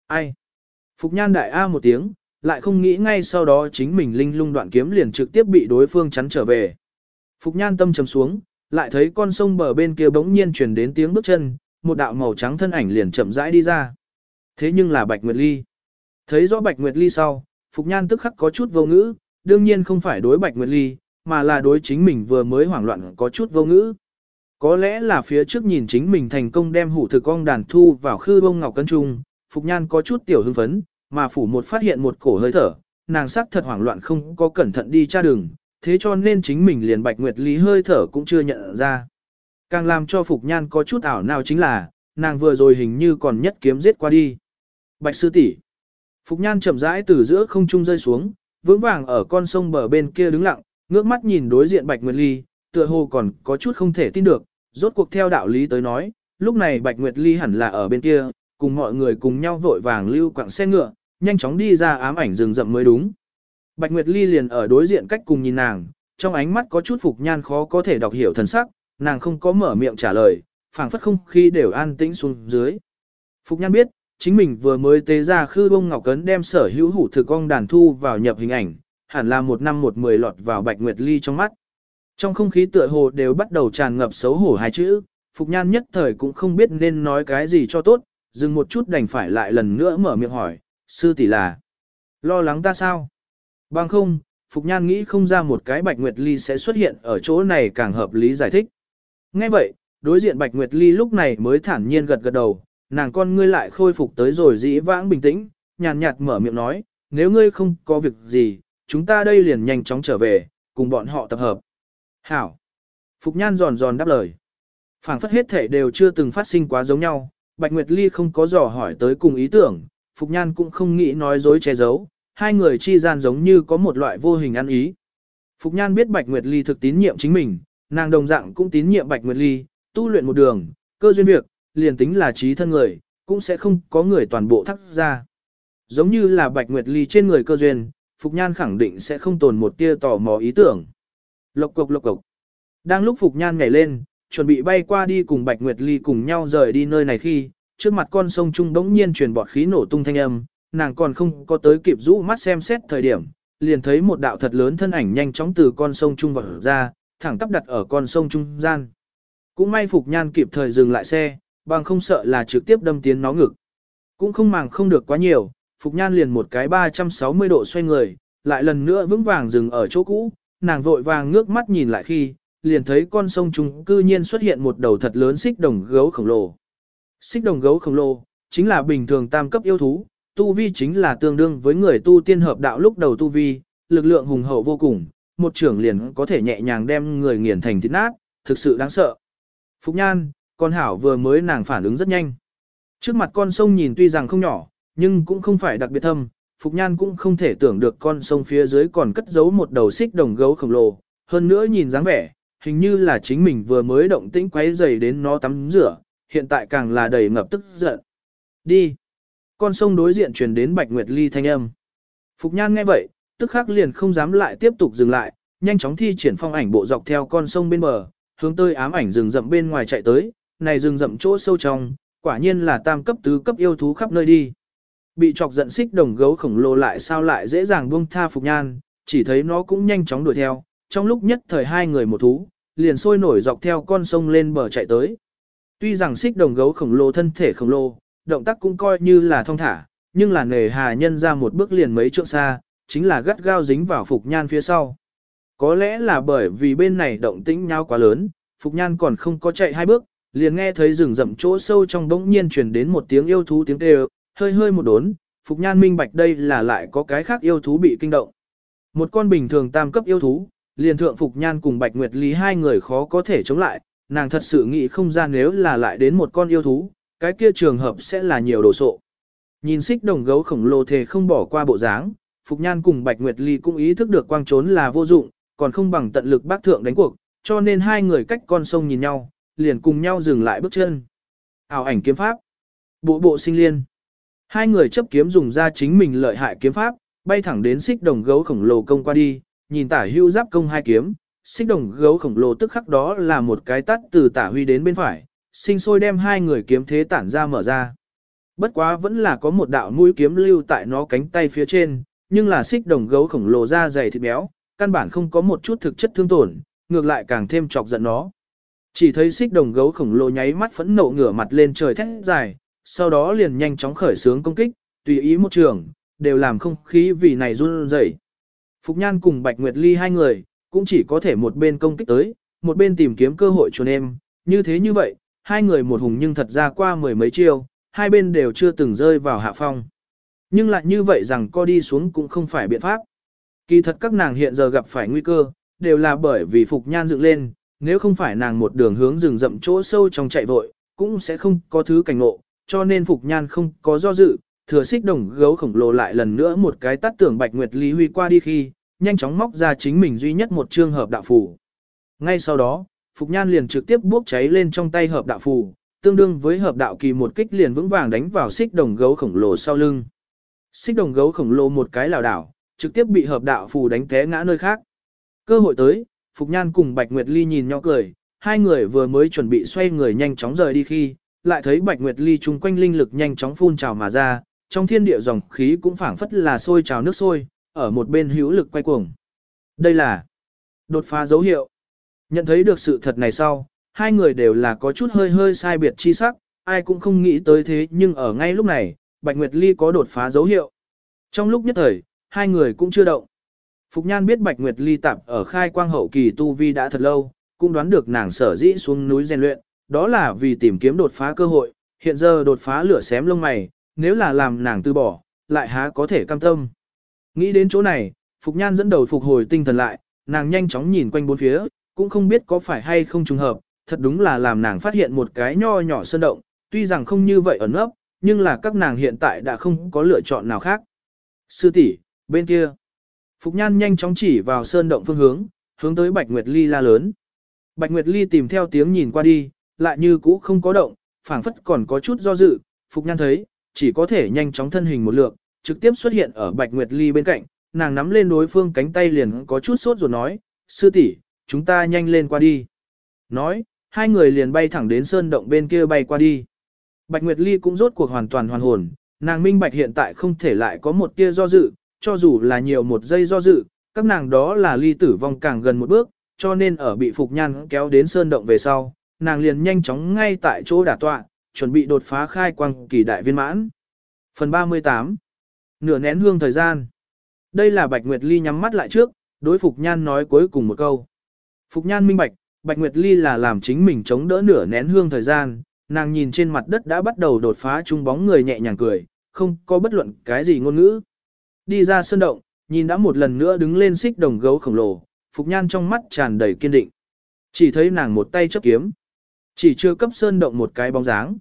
Ai? Phục Nhan đại A một tiếng, lại không nghĩ ngay sau đó chính mình linh lung đoạn kiếm liền trực tiếp bị đối phương chắn trở về. Phục Nhan tâm trầm xuống, lại thấy con sông bờ bên kia bỗng nhiên chuyển đến tiếng bước chân, một đạo màu trắng thân ảnh liền chậm rãi đi ra. Thế nhưng là Bạch Nguyệt Ly. Thấy rõ Bạch Nguyệt Ly sau, Phục Nhan tức khắc có chút vô ngữ, đương nhiên không phải đối Bạch Nguyệt Ly, mà là đối chính mình vừa mới hoảng loạn có chút vô ngữ. Có lẽ là phía trước nhìn chính mình thành công đem hủ thực con đàn thu vào khư bông ngọc cân trung, Phục Nhan có chút tiểu hưng phấn, mà phủ một phát hiện một cổ hơi thở, nàng sắc thật hoảng loạn không có cẩn thận đi tra đường, thế cho nên chính mình liền Bạch Nguyệt Ly hơi thở cũng chưa nhận ra. Càng làm cho Phục Nhan có chút ảo nào chính là, nàng vừa rồi hình như còn nhất kiếm giết qua đi. Bạch sư tỷ Phục Nhan chậm rãi từ giữa không trung rơi xuống, vững vàng ở con sông bờ bên kia đứng lặng, ngước mắt nhìn đối diện Bạch Nguyệt Ly, tựa hồ còn có chút không thể tin được, rốt cuộc theo đạo lý tới nói, lúc này Bạch Nguyệt Ly hẳn là ở bên kia, cùng mọi người cùng nhau vội vàng lưu quạng xe ngựa, nhanh chóng đi ra ám ảnh rừng rậm mới đúng. Bạch Nguyệt Ly liền ở đối diện cách cùng nhìn nàng, trong ánh mắt có chút Phục Nhan khó có thể đọc hiểu thần sắc, nàng không có mở miệng trả lời, phảng phất không khí đều an tĩnh xuống dưới. Phục Nhan biết, chính mình vừa mới tế ra khư bông ngọc cấn đem sở hữu hủ thực ong đàn thu vào nhập hình ảnh, hẳn là một năm một mười lọt vào bạch nguyệt ly trong mắt. Trong không khí tựa hồ đều bắt đầu tràn ngập xấu hổ hai chữ, Phục Nhan nhất thời cũng không biết nên nói cái gì cho tốt, dừng một chút đành phải lại lần nữa mở miệng hỏi, sư tỷ là lo lắng ta sao? Bằng không, Phục Nhan nghĩ không ra một cái Bạch Nguyệt Ly sẽ xuất hiện ở chỗ này càng hợp lý giải thích. Ngay vậy, đối diện Bạch Nguyệt Ly lúc này mới thản nhiên gật gật đầu, nàng con ngươi lại khôi phục tới rồi dĩ vãng bình tĩnh, nhàn nhạt mở miệng nói, nếu ngươi không có việc gì, chúng ta đây liền nhanh chóng trở về, cùng bọn họ tập hợp. Hảo. Phục Nhan giòn giòn đáp lời. phảng phất hết thể đều chưa từng phát sinh quá giống nhau, Bạch Nguyệt Ly không có dò hỏi tới cùng ý tưởng, Phục Nhan cũng không nghĩ nói dối che giấu, hai người chi gian giống như có một loại vô hình ăn ý. Phục Nhan biết Bạch Nguyệt Ly thực tín nhiệm chính mình, nàng đồng dạng cũng tín nhiệm Bạch Nguyệt Ly, tu luyện một đường, cơ duyên việc, liền tính là trí thân người, cũng sẽ không có người toàn bộ thắc ra. Giống như là Bạch Nguyệt Ly trên người cơ duyên, Phục Nhan khẳng định sẽ không tồn một tia tò mò ý tưởng. Lộc cục lộc cục. Đang lúc Phục Nhan nhảy lên, chuẩn bị bay qua đi cùng Bạch Nguyệt Ly cùng nhau rời đi nơi này khi, trước mặt con sông Trung đống nhiên truyền bọt khí nổ tung thanh âm, nàng còn không có tới kịp rũ mắt xem xét thời điểm, liền thấy một đạo thật lớn thân ảnh nhanh chóng từ con sông Trung vào ra, thẳng tắp đặt ở con sông Trung gian. Cũng may Phục Nhan kịp thời dừng lại xe, bằng không sợ là trực tiếp đâm tiến nó ngực. Cũng không màng không được quá nhiều, Phục Nhan liền một cái 360 độ xoay người, lại lần nữa vững vàng dừng ở chỗ cũ, nàng vội vàng ngước mắt nhìn lại khi, liền thấy con sông trung cư nhiên xuất hiện một đầu thật lớn xích đồng gấu khổng lồ. Xích đồng gấu khổng lồ, chính là bình thường tam cấp yêu thú, tu vi chính là tương đương với người tu tiên hợp đạo lúc đầu tu vi, lực lượng hùng hậu vô cùng, một trưởng liền có thể nhẹ nhàng đem người nghiền thành thịt nát, thực sự đáng sợ. Phục Nhan, con hảo vừa mới nàng phản ứng rất nhanh. Trước mặt con sông nhìn tuy rằng không nhỏ, nhưng cũng không phải đặc biệt thâm, Phục Nhan cũng không thể tưởng được con sông phía dưới còn cất giấu một đầu xích đồng gấu khổng lồ, hơn nữa nhìn dáng vẻ, hình như là chính mình vừa mới động tĩnh quấy dày đến nó tắm rửa, hiện tại càng là đầy ngập tức giận. Đi! Con sông đối diện truyền đến Bạch Nguyệt Ly thanh âm. Phục Nhan nghe vậy, tức khắc liền không dám lại tiếp tục dừng lại, nhanh chóng thi triển phong ảnh bộ dọc theo con sông bên bờ, hướng tới ám ảnh rừng rậm bên ngoài chạy tới, này rừng rậm chỗ sâu trong, quả nhiên là tam cấp tứ cấp yêu thú khắp nơi đi. Bị chọc giận xích đồng gấu khổng lồ lại sao lại dễ dàng buông tha Phục Nhan, chỉ thấy nó cũng nhanh chóng đuổi theo, trong lúc nhất thời hai người một thú, liền sôi nổi dọc theo con sông lên bờ chạy tới. Tuy rằng xích đồng gấu khổng lồ thân thể khổng lồ, động tác cũng coi như là thong thả, nhưng là nề hà nhân ra một bước liền mấy trượng xa, chính là gắt gao dính vào Phục Nhan phía sau. Có lẽ là bởi vì bên này động tĩnh nhau quá lớn, Phục Nhan còn không có chạy hai bước, liền nghe thấy rừng rậm chỗ sâu trong bỗng nhiên truyền đến một tiếng yêu thú tiếng kêu, hơi hơi một đốn, Phục Nhan minh bạch đây là lại có cái khác yêu thú bị kinh động. Một con bình thường tam cấp yêu thú, liền thượng Phục Nhan cùng Bạch Nguyệt Lý hai người khó có thể chống lại, nàng thật sự nghĩ không ra nếu là lại đến một con yêu thú, cái kia trường hợp sẽ là nhiều đồ sộ. Nhìn xích đồng gấu khổng lồ thề không bỏ qua bộ dáng, Phục Nhan cùng Bạch Nguyệt Ly cũng ý thức được quang trốn là vô dụng, còn không bằng tận lực bác thượng đánh cuộc, cho nên hai người cách con sông nhìn nhau, liền cùng nhau dừng lại bước chân. Ảo ảnh kiếm pháp. Bộ bộ sinh liên. Hai người chấp kiếm dùng ra chính mình lợi hại kiếm pháp, bay thẳng đến xích đồng gấu khổng lồ công qua đi, nhìn tả hưu giáp công hai kiếm, xích đồng gấu khổng lồ tức khắc đó là một cái tắt từ tả huy đến bên phải, sinh sôi đem hai người kiếm thế tản ra mở ra. Bất quá vẫn là có một đạo mũi kiếm lưu tại nó cánh tay phía trên, nhưng là xích đồng gấu khổng lồ da dày thịt béo, căn bản không có một chút thực chất thương tổn, ngược lại càng thêm chọc giận nó. Chỉ thấy xích đồng gấu khổng lồ nháy mắt phẫn nộ ngửa mặt lên trời thét dài, sau đó liền nhanh chóng khởi sướng công kích, tùy ý một trường, đều làm không khí vì này run rẩy. Phục Nhan cùng Bạch Nguyệt Ly hai người, cũng chỉ có thể một bên công kích tới, một bên tìm kiếm cơ hội chuồn em, như thế như vậy, hai người một hùng nhưng thật ra qua mười mấy chiêu, hai bên đều chưa từng rơi vào hạ phong. Nhưng lại như vậy rằng co đi xuống cũng không phải biện pháp. Kỳ thật các nàng hiện giờ gặp phải nguy cơ, đều là bởi vì Phục Nhan dựng lên, nếu không phải nàng một đường hướng rừng rậm chỗ sâu trong chạy vội, cũng sẽ không có thứ cảnh ngộ, cho nên Phục Nhan không có do dự, thừa xích đồng gấu khổng lồ lại lần nữa một cái tắt tưởng Bạch Nguyệt Lý Huy qua đi khi, nhanh chóng móc ra chính mình duy nhất một trường hợp đạo phù. Ngay sau đó, Phục Nhan liền trực tiếp bốc cháy lên trong tay hợp đạo phù, tương đương với hợp đạo kỳ một kích liền vững vàng đánh vào xích đồng gấu khổng lồ sau lưng. Xích đồng gấu khổng lồ một cái lảo đảo, trực tiếp bị hợp đạo phù đánh té ngã nơi khác. Cơ hội tới, Phục Nhan cùng Bạch Nguyệt Ly nhìn nhau cười, hai người vừa mới chuẩn bị xoay người nhanh chóng rời đi khi, lại thấy Bạch Nguyệt Ly chung quanh linh lực nhanh chóng phun trào mà ra, trong thiên địa dòng khí cũng phảng phất là sôi trào nước sôi, ở một bên hữu lực quay cuồng. Đây là đột phá dấu hiệu. Nhận thấy được sự thật này sau, hai người đều là có chút hơi hơi sai biệt chi sắc, ai cũng không nghĩ tới thế nhưng ở ngay lúc này, Bạch Nguyệt Ly có đột phá dấu hiệu. Trong lúc nhất thời, hai người cũng chưa động. Phục Nhan biết Bạch Nguyệt Ly tạp ở khai quang hậu kỳ tu vi đã thật lâu, cũng đoán được nàng sở dĩ xuống núi rèn luyện, đó là vì tìm kiếm đột phá cơ hội, hiện giờ đột phá lửa xém lông mày, nếu là làm nàng từ bỏ, lại há có thể cam tâm. Nghĩ đến chỗ này, Phục Nhan dẫn đầu phục hồi tinh thần lại, nàng nhanh chóng nhìn quanh bốn phía, cũng không biết có phải hay không trùng hợp, thật đúng là làm nàng phát hiện một cái nho nhỏ sơn động, tuy rằng không như vậy ẩn ấp, nhưng là các nàng hiện tại đã không có lựa chọn nào khác. Sư tỷ bên kia. Phục Nhan nhanh chóng chỉ vào sơn động phương hướng, hướng tới Bạch Nguyệt Ly la lớn. Bạch Nguyệt Ly tìm theo tiếng nhìn qua đi, lại như cũ không có động, phảng phất còn có chút do dự, Phục Nhan thấy, chỉ có thể nhanh chóng thân hình một lượng, trực tiếp xuất hiện ở Bạch Nguyệt Ly bên cạnh, nàng nắm lên đối phương cánh tay liền có chút sốt rồi nói, sư tỷ, chúng ta nhanh lên qua đi. Nói, hai người liền bay thẳng đến sơn động bên kia bay qua đi. Bạch Nguyệt Ly cũng rốt cuộc hoàn toàn hoàn hồn, nàng minh bạch hiện tại không thể lại có một tia do dự, cho dù là nhiều một giây do dự, các nàng đó là ly tử vong càng gần một bước, cho nên ở bị Phục Nhan kéo đến sơn động về sau, nàng liền nhanh chóng ngay tại chỗ đả tọa, chuẩn bị đột phá khai quang kỳ đại viên mãn. Phần 38 Nửa nén hương thời gian Đây là Bạch Nguyệt Ly nhắm mắt lại trước, đối Phục Nhan nói cuối cùng một câu. Phục Nhan minh bạch, Bạch Nguyệt Ly là làm chính mình chống đỡ nửa nén hương thời gian, nàng nhìn trên mặt đất đã bắt đầu đột phá trung bóng người nhẹ nhàng cười, không có bất luận cái gì ngôn ngữ. Đi ra sơn động, nhìn đã một lần nữa đứng lên xích đồng gấu khổng lồ, Phục Nhan trong mắt tràn đầy kiên định. Chỉ thấy nàng một tay chấp kiếm. Chỉ chưa cấp sơn động một cái bóng dáng.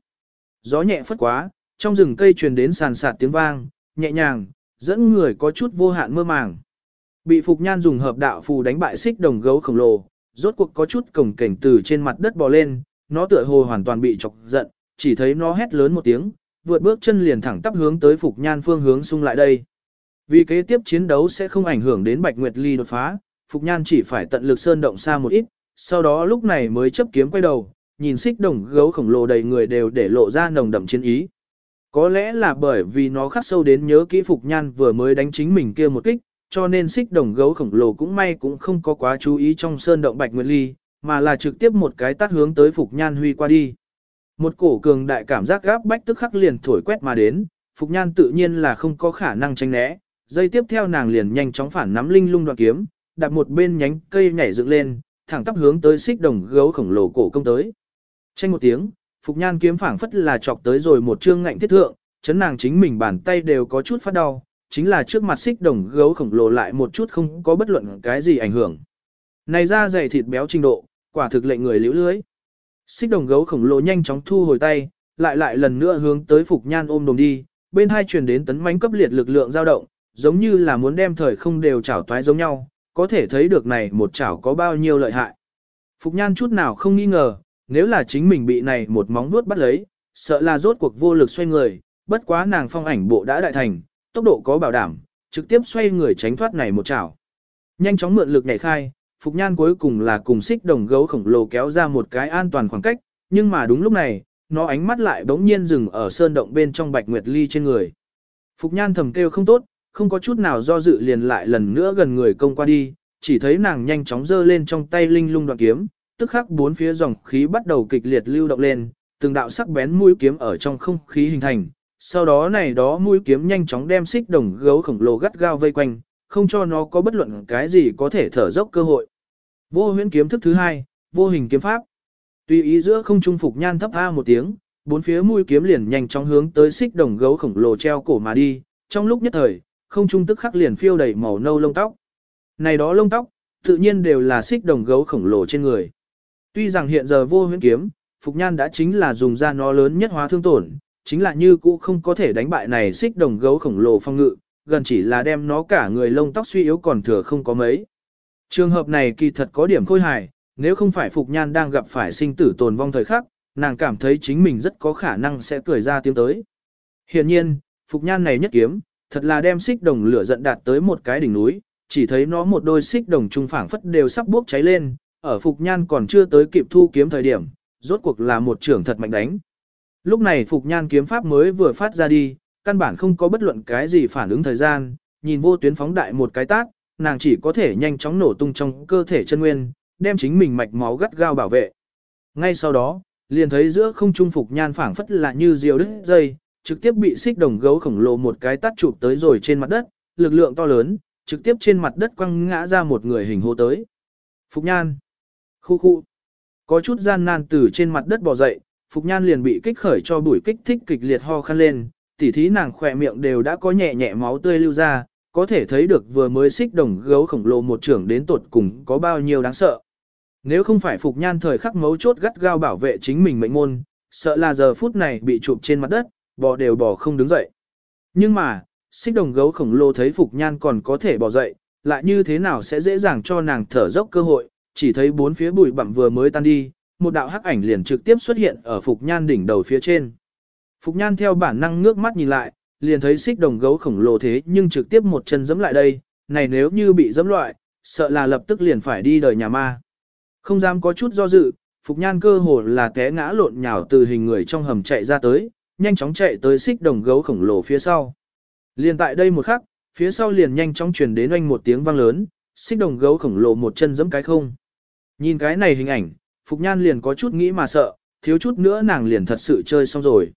Gió nhẹ phất quá, trong rừng cây truyền đến sàn sạt tiếng vang, nhẹ nhàng, dẫn người có chút vô hạn mơ màng. Bị Phục Nhan dùng hợp đạo phù đánh bại xích đồng gấu khổng lồ, rốt cuộc có chút cổng cảnh từ trên mặt đất bò lên, nó tựa hồ hoàn toàn bị chọc giận, chỉ thấy nó hét lớn một tiếng, vượt bước chân liền thẳng tắp hướng tới Phục Nhan phương hướng xung lại đây. Vì kế tiếp chiến đấu sẽ không ảnh hưởng đến Bạch Nguyệt Ly đột phá, Phục Nhan chỉ phải tận lực sơn động xa một ít, sau đó lúc này mới chấp kiếm quay đầu, nhìn xích đồng gấu khổng lồ đầy người đều để lộ ra nồng đậm chiến ý. Có lẽ là bởi vì nó khắc sâu đến nhớ kỹ Phục Nhan vừa mới đánh chính mình kia một kích, cho nên xích đồng gấu khổng lồ cũng may cũng không có quá chú ý trong sơn động Bạch Nguyệt Ly, mà là trực tiếp một cái tát hướng tới Phục Nhan huy qua đi. Một cổ cường đại cảm giác gáp bách tức khắc liền thổi quét mà đến, Phục Nhan tự nhiên là không có khả năng tránh né, dây tiếp theo nàng liền nhanh chóng phản nắm linh lung đoạn kiếm, đặt một bên nhánh cây nhảy dựng lên, thẳng tắp hướng tới xích đồng gấu khổng lồ cổ công tới. Tranh một tiếng, Phục Nhan kiếm phảng phất là chọc tới rồi một chương ngạnh thiết thượng, chấn nàng chính mình bàn tay đều có chút phát đau, chính là trước mặt xích đồng gấu khổng lồ lại một chút không có bất luận cái gì ảnh hưởng. Này ra dày thịt béo trình độ, quả thực lệnh người liễu lưới. Xích đồng gấu khổng lồ nhanh chóng thu hồi tay, lại lại lần nữa hướng tới Phục Nhan ôm đồm đi, bên hai truyền đến tấn mãnh cấp liệt lực lượng dao động, giống như là muốn đem thời không đều chảo toái giống nhau, có thể thấy được này một chảo có bao nhiêu lợi hại. Phục Nhan chút nào không nghi ngờ, nếu là chính mình bị này một móng vuốt bắt lấy, sợ là rốt cuộc vô lực xoay người, bất quá nàng phong ảnh bộ đã đại thành, tốc độ có bảo đảm, trực tiếp xoay người tránh thoát này một chảo. Nhanh chóng mượn lực nhảy khai, Phục Nhan cuối cùng là cùng xích đồng gấu khổng lồ kéo ra một cái an toàn khoảng cách, nhưng mà đúng lúc này, nó ánh mắt lại bỗng nhiên dừng ở sơn động bên trong Bạch Nguyệt Ly trên người. Phục Nhan thầm kêu không tốt, không có chút nào do dự liền lại lần nữa gần người công qua đi, chỉ thấy nàng nhanh chóng giơ lên trong tay linh lung đoạn kiếm, tức khắc bốn phía dòng khí bắt đầu kịch liệt lưu động lên, từng đạo sắc bén mũi kiếm ở trong không khí hình thành. Sau đó này đó mũi kiếm nhanh chóng đem xích đồng gấu khổng lồ gắt gao vây quanh, không cho nó có bất luận cái gì có thể thở dốc cơ hội. Vô huyễn kiếm thức thứ hai, vô hình kiếm pháp. Tùy ý giữa không trung phục nhan thấp a một tiếng, bốn phía mũi kiếm liền nhanh chóng hướng tới xích đồng gấu khổng lồ treo cổ mà đi, trong lúc nhất thời, không trung tức khắc liền phiêu đầy màu nâu lông tóc. Này đó lông tóc, tự nhiên đều là xích đồng gấu khổng lồ trên người. Tuy rằng hiện giờ vô huyễn kiếm, Phục Nhan đã chính là dùng ra nó lớn nhất hóa thương tổn, chính là như cũ không có thể đánh bại này xích đồng gấu khổng lồ phong ngự, gần chỉ là đem nó cả người lông tóc suy yếu còn thừa không có mấy. Trường hợp này kỳ thật có điểm khôi hài, nếu không phải Phục Nhan đang gặp phải sinh tử tồn vong thời khắc, nàng cảm thấy chính mình rất có khả năng sẽ cười ra tiếng tới. Hiện nhiên, Phục Nhan này nhất kiếm, thật là đem xích đồng lửa giận đạt tới một cái đỉnh núi, chỉ thấy nó một đôi xích đồng trung phảng phất đều sắp bốc cháy lên, ở Phục Nhan còn chưa tới kịp thu kiếm thời điểm, rốt cuộc là một trưởng thật mạnh đánh. Lúc này Phục Nhan kiếm pháp mới vừa phát ra đi, căn bản không có bất luận cái gì phản ứng thời gian, nhìn vô tuyến phóng đại một cái tát, nàng chỉ có thể nhanh chóng nổ tung trong cơ thể chân nguyên, đem chính mình mạch máu gắt gao bảo vệ. Ngay sau đó, liền thấy giữa không trung Phục Nhan phản phất là như diều đứt dây, trực tiếp bị xích đồng gấu khổng lồ một cái tát chụp tới rồi trên mặt đất, lực lượng to lớn, trực tiếp trên mặt đất quăng ngã ra một người hình hô tới. Phục Nhan. Khu khu. Có chút gian nan từ trên mặt đất bò dậy, Phục Nhan liền bị kích khởi cho bụi kích thích kịch liệt ho khăn lên, tỉ thí nàng khỏe miệng đều đã có nhẹ nhẹ máu tươi lưu ra, có thể thấy được vừa mới xích đồng gấu khổng lồ một trưởng đến tột cùng có bao nhiêu đáng sợ. Nếu không phải Phục Nhan thời khắc mấu chốt gắt gao bảo vệ chính mình mệnh môn, sợ là giờ phút này bị chụp trên mặt đất, bò đều bò không đứng dậy. Nhưng mà, xích đồng gấu khổng lồ thấy Phục Nhan còn có thể bò dậy, lại như thế nào sẽ dễ dàng cho nàng thở dốc cơ hội, chỉ thấy bốn phía bụi bặm vừa mới tan đi, một đạo hắc ảnh liền trực tiếp xuất hiện ở Phục Nhan đỉnh đầu phía trên. Phục Nhan theo bản năng ngước mắt nhìn lại, liền thấy xích đồng gấu khổng lồ thế nhưng trực tiếp một chân giẫm lại đây, này nếu như bị giẫm loại, sợ là lập tức liền phải đi đời nhà ma. Không dám có chút do dự, Phục Nhan cơ hồ là té ngã lộn nhào từ hình người trong hầm chạy ra tới, nhanh chóng chạy tới xích đồng gấu khổng lồ phía sau. Liền tại đây một khắc, phía sau liền nhanh chóng truyền đến oanh một tiếng vang lớn, xích đồng gấu khổng lồ một chân giẫm cái không. Nhìn cái này hình ảnh, Phục Nhan liền có chút nghĩ mà sợ, thiếu chút nữa nàng liền thật sự chơi xong rồi.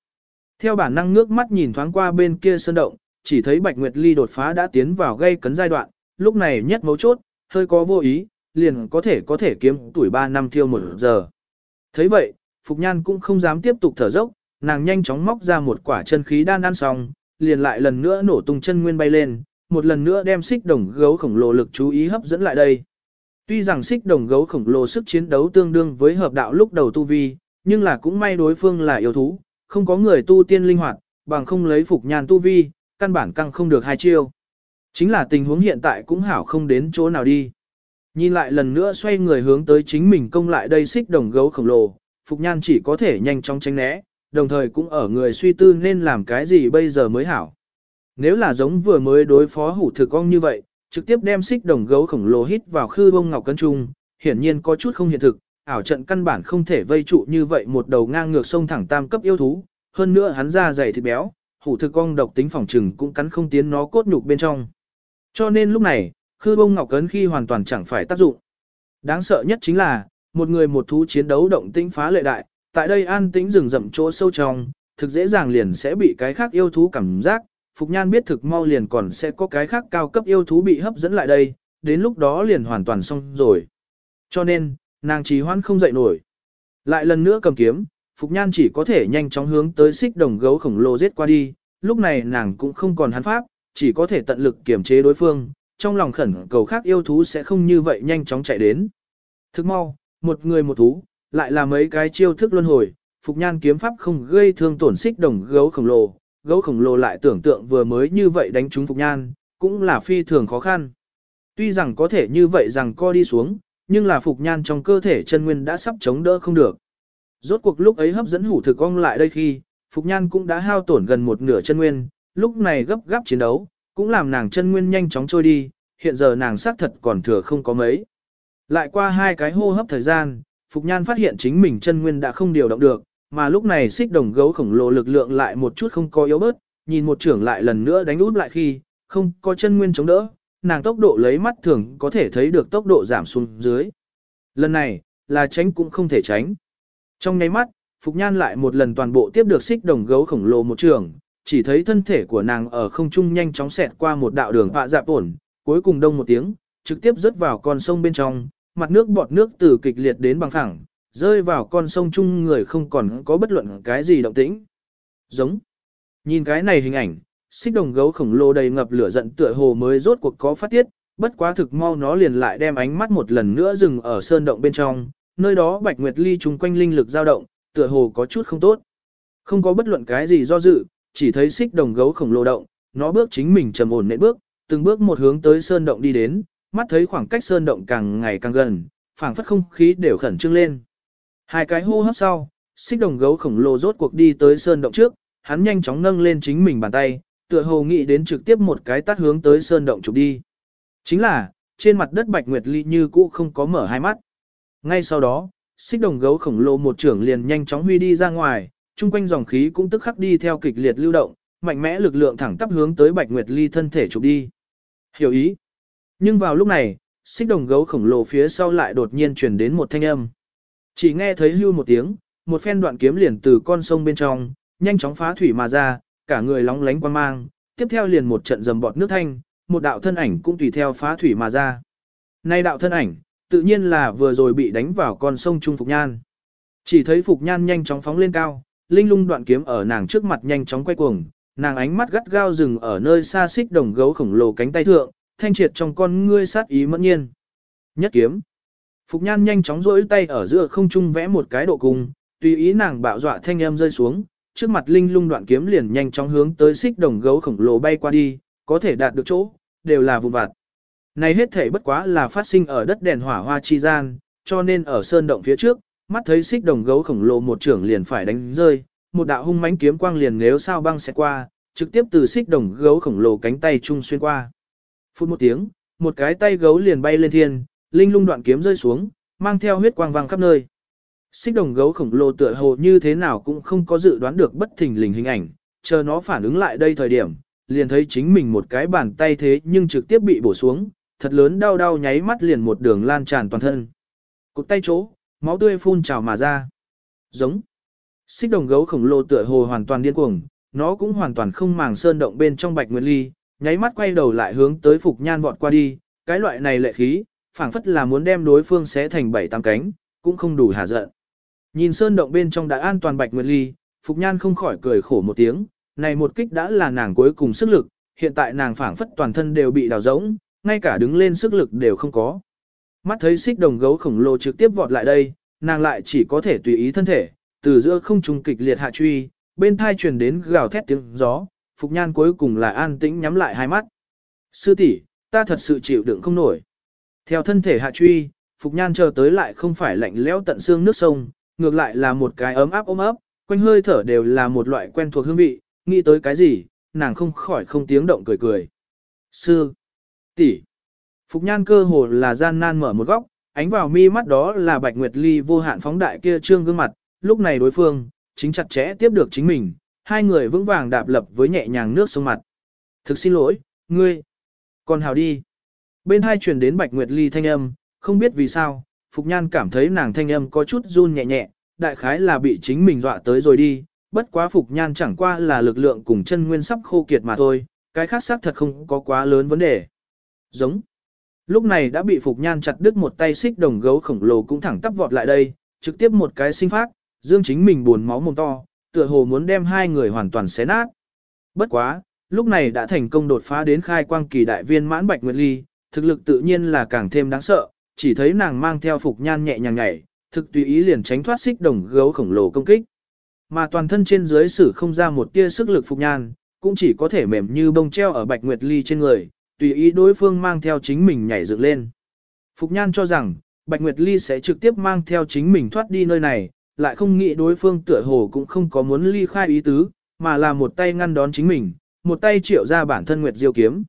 Theo bản năng ngước mắt nhìn thoáng qua bên kia sơn động, chỉ thấy Bạch Nguyệt Ly đột phá đã tiến vào gây cấn giai đoạn, lúc này nhất mấu chốt, hơi có vô ý, liền có thể có thể kiếm tuổi 3 năm thiêu một giờ. thấy vậy, Phục Nhan cũng không dám tiếp tục thở dốc, nàng nhanh chóng móc ra một quả chân khí đan ăn xong, liền lại lần nữa nổ tung chân nguyên bay lên, một lần nữa đem xích đồng gấu khổng lồ lực chú ý hấp dẫn lại đây. Tuy rằng xích đồng gấu khổng lồ sức chiến đấu tương đương với hợp đạo lúc đầu tu vi, nhưng là cũng may đối phương là yêu thú, không có người tu tiên linh hoạt, bằng không lấy phục nhàn tu vi, căn bản căng không được hai chiêu. Chính là tình huống hiện tại cũng hảo không đến chỗ nào đi. Nhìn lại lần nữa xoay người hướng tới chính mình công lại đây xích đồng gấu khổng lồ, Phục Nhan chỉ có thể nhanh chóng tránh né, đồng thời cũng ở người suy tư nên làm cái gì bây giờ mới hảo. Nếu là giống vừa mới đối phó hủ thực ong như vậy, trực tiếp đem xích đồng gấu khổng lồ hít vào khư bông ngọc cân trung, hiển nhiên có chút không hiện thực, ảo trận căn bản không thể vây trụ như vậy một đầu ngang ngược sông thẳng tam cấp yêu thú, hơn nữa hắn ra dày thịt béo, hủ thực cong độc tính phòng trừng cũng cắn không tiến nó cốt nhục bên trong. Cho nên lúc này, khư bông ngọc cấn khi hoàn toàn chẳng phải tác dụng. Đáng sợ nhất chính là, một người một thú chiến đấu động tĩnh phá lệ đại, tại đây an tĩnh rừng rậm chỗ sâu trong, thực dễ dàng liền sẽ bị cái khác yêu thú cảm giác, Phục Nhan biết thực mau liền còn sẽ có cái khác cao cấp yêu thú bị hấp dẫn lại đây, đến lúc đó liền hoàn toàn xong rồi. Cho nên, nàng trì hoãn không dậy nổi. Lại lần nữa cầm kiếm, Phục Nhan chỉ có thể nhanh chóng hướng tới xích đồng gấu khổng lồ giết qua đi, lúc này nàng cũng không còn hắn pháp, chỉ có thể tận lực kiểm chế đối phương, trong lòng khẩn cầu khác yêu thú sẽ không như vậy nhanh chóng chạy đến. Thức mau, một người một thú, lại là mấy cái chiêu thức luân hồi, Phục Nhan kiếm pháp không gây thương tổn xích đồng gấu khổng lồ, gấu khổng lồ lại tưởng tượng vừa mới như vậy đánh trúng Phục Nhan, cũng là phi thường khó khăn. Tuy rằng có thể như vậy rằng co đi xuống, nhưng là Phục Nhan trong cơ thể chân nguyên đã sắp chống đỡ không được. Rốt cuộc lúc ấy hấp dẫn hủ thực ong lại đây khi, Phục Nhan cũng đã hao tổn gần một nửa chân nguyên, lúc này gấp gáp chiến đấu, cũng làm nàng chân nguyên nhanh chóng trôi đi, hiện giờ nàng xác thật còn thừa không có mấy. Lại qua hai cái hô hấp thời gian, Phục Nhan phát hiện chính mình chân nguyên đã không điều động được, mà lúc này xích đồng gấu khổng lồ lực lượng lại một chút không có yếu bớt, nhìn một trưởng lại lần nữa đánh út lại khi, không có chân nguyên chống đỡ, nàng tốc độ lấy mắt thường có thể thấy được tốc độ giảm xuống dưới. Lần này, là tránh cũng không thể tránh. Trong nháy mắt, Phục Nhan lại một lần toàn bộ tiếp được xích đồng gấu khổng lồ một trường, chỉ thấy thân thể của nàng ở không trung nhanh chóng xẹt qua một đạo đường vạ dạp ổn, cuối cùng đông một tiếng, trực tiếp rớt vào con sông bên trong, mặt nước bọt nước từ kịch liệt đến bằng phẳng, rơi vào con sông chung người không còn có bất luận cái gì động tĩnh. Giống. Nhìn cái này hình ảnh, xích đồng gấu khổng lồ đầy ngập lửa giận tựa hồ mới rốt cuộc có phát tiết, bất quá thực mau nó liền lại đem ánh mắt một lần nữa dừng ở sơn động bên trong, nơi đó Bạch Nguyệt Ly chung quanh linh lực dao động, tựa hồ có chút không tốt. Không có bất luận cái gì do dự, chỉ thấy xích đồng gấu khổng lồ động, nó bước chính mình trầm ổn nện bước, từng bước một hướng tới sơn động đi đến, mắt thấy khoảng cách sơn động càng ngày càng gần, phảng phất không khí đều khẩn trương lên. Hai cái hô hấp sau, xích đồng gấu khổng lồ rốt cuộc đi tới sơn động trước, hắn nhanh chóng nâng lên chính mình bàn tay, tựa hồ nghĩ đến trực tiếp một cái tắt hướng tới sơn động chụp đi. Chính là, trên mặt đất Bạch Nguyệt Ly như cũ không có mở hai mắt. Ngay sau đó, xích đồng gấu khổng lồ một trưởng liền nhanh chóng huy đi ra ngoài, chung quanh dòng khí cũng tức khắc đi theo kịch liệt lưu động, mạnh mẽ lực lượng thẳng tắp hướng tới Bạch Nguyệt Ly thân thể chụp đi. Hiểu ý. Nhưng vào lúc này, xích đồng gấu khổng lồ phía sau lại đột nhiên truyền đến một thanh âm. Chỉ nghe thấy hưu một tiếng, một phen đoạn kiếm liền từ con sông bên trong, nhanh chóng phá thủy mà ra, cả người lóng lánh quan mang, tiếp theo liền một trận dầm bọt nước thanh, một đạo thân ảnh cũng tùy theo phá thủy mà ra. Nay đạo thân ảnh, tự nhiên là vừa rồi bị đánh vào con sông Trung Phục Nhan. Chỉ thấy Phục Nhan nhanh chóng phóng lên cao, linh lung đoạn kiếm ở nàng trước mặt nhanh chóng quay cuồng, nàng ánh mắt gắt gao dừng ở nơi xa xích đồng gấu khổng lồ cánh tay thượng, thanh triệt trong con ngươi sát ý mẫn nhiên. Nhất kiếm. Phục Nhan nhanh chóng rỗi tay ở giữa không trung vẽ một cái độ cung, tùy ý nàng bạo dọa thanh âm rơi xuống, trước mặt linh lung đoạn kiếm liền nhanh chóng hướng tới xích đồng gấu khổng lồ bay qua đi, có thể đạt được chỗ, đều là vụn vặt. Này hết thể bất quá là phát sinh ở đất đèn hỏa hoa chi gian, cho nên ở sơn động phía trước, mắt thấy xích đồng gấu khổng lồ một trưởng liền phải đánh rơi, một đạo hung mãnh kiếm quang liền nếu sao băng sẽ qua, trực tiếp từ xích đồng gấu khổng lồ cánh tay chung xuyên qua. Phút một tiếng, một cái tay gấu liền bay lên thiên, linh lung đoạn kiếm rơi xuống, mang theo huyết quang vang khắp nơi. Xích đồng gấu khổng lồ tựa hồ như thế nào cũng không có dự đoán được bất thình lình hình ảnh, chờ nó phản ứng lại đây thời điểm, liền thấy chính mình một cái bàn tay thế nhưng trực tiếp bị bổ xuống, thật lớn đau đau nháy mắt liền một đường lan tràn toàn thân. Cụt tay chỗ, máu tươi phun trào mà ra. Giống. Xích đồng gấu khổng lồ tựa hồ hoàn toàn điên cuồng, nó cũng hoàn toàn không màng sơn động bên trong bạch nguyệt ly, nháy mắt quay đầu lại hướng tới Phục Nhan vọt qua đi, cái loại này lệ khí, phảng phất là muốn đem đối phương xé thành bảy tám cánh, cũng không đủ hả giận. Nhìn sơn động bên trong đã an toàn Bạch Nguyệt Ly, Phục Nhan không khỏi cười khổ một tiếng, này một kích đã là nàng cuối cùng sức lực, hiện tại nàng phảng phất toàn thân đều bị đào rỗng, ngay cả đứng lên sức lực đều không có. Mắt thấy xích đồng gấu khổng lồ trực tiếp vọt lại đây, nàng lại chỉ có thể tùy ý thân thể, từ giữa không trung kịch liệt hạ truy, bên thai truyền đến gào thét tiếng gió, Phục Nhan cuối cùng là an tĩnh nhắm lại hai mắt. Sư tỷ, ta thật sự chịu đựng không nổi. Theo thân thể hạ truy, Phục Nhan chờ tới lại không phải lạnh lẽo tận xương nước sông, ngược lại là một cái ấm áp ôm ấp, quanh hơi thở đều là một loại quen thuộc hương vị, nghĩ tới cái gì, nàng không khỏi không tiếng động cười cười. Sư, tỷ, Phục Nhan cơ hồ là gian nan mở một góc, ánh vào mi mắt đó là Bạch Nguyệt Ly vô hạn phóng đại kia trương gương mặt, lúc này đối phương, chính chặt chẽ tiếp được chính mình, hai người vững vàng đạp lập với nhẹ nhàng nước sông mặt. Thực xin lỗi, ngươi. Còn hào đi. Bên hai truyền đến Bạch Nguyệt Ly thanh âm, không biết vì sao, Phục Nhan cảm thấy nàng thanh âm có chút run nhẹ nhẹ, đại khái là bị chính mình dọa tới rồi đi, bất quá Phục Nhan chẳng qua là lực lượng cùng chân nguyên sắp khô kiệt mà thôi, cái khác xác thật không có quá lớn vấn đề. Giống. Lúc này đã bị Phục Nhan chặt đứt một tay xích đồng gấu khổng lồ cũng thẳng tắp vọt lại đây, trực tiếp một cái sinh phát, dương chính mình buồn máu mồm to, tựa hồ muốn đem hai người hoàn toàn xé nát. Bất quá, lúc này đã thành công đột phá đến khai quang kỳ đại viên mãn Bạch Nguyệt Ly, thực lực tự nhiên là càng thêm đáng sợ, chỉ thấy nàng mang theo Phục Nhan nhẹ nhàng nhảy, thực tùy ý liền tránh thoát xích đồng gấu khổng lồ công kích. Mà toàn thân trên dưới sử không ra một tia sức lực Phục Nhan, cũng chỉ có thể mềm như bông treo ở Bạch Nguyệt Ly trên người, tùy ý đối phương mang theo chính mình nhảy dựng lên. Phục Nhan cho rằng, Bạch Nguyệt Ly sẽ trực tiếp mang theo chính mình thoát đi nơi này, lại không nghĩ đối phương tựa hồ cũng không có muốn ly khai ý tứ, mà là một tay ngăn đón chính mình, một tay triệu ra bản thân Nguyệt Diêu kiếm.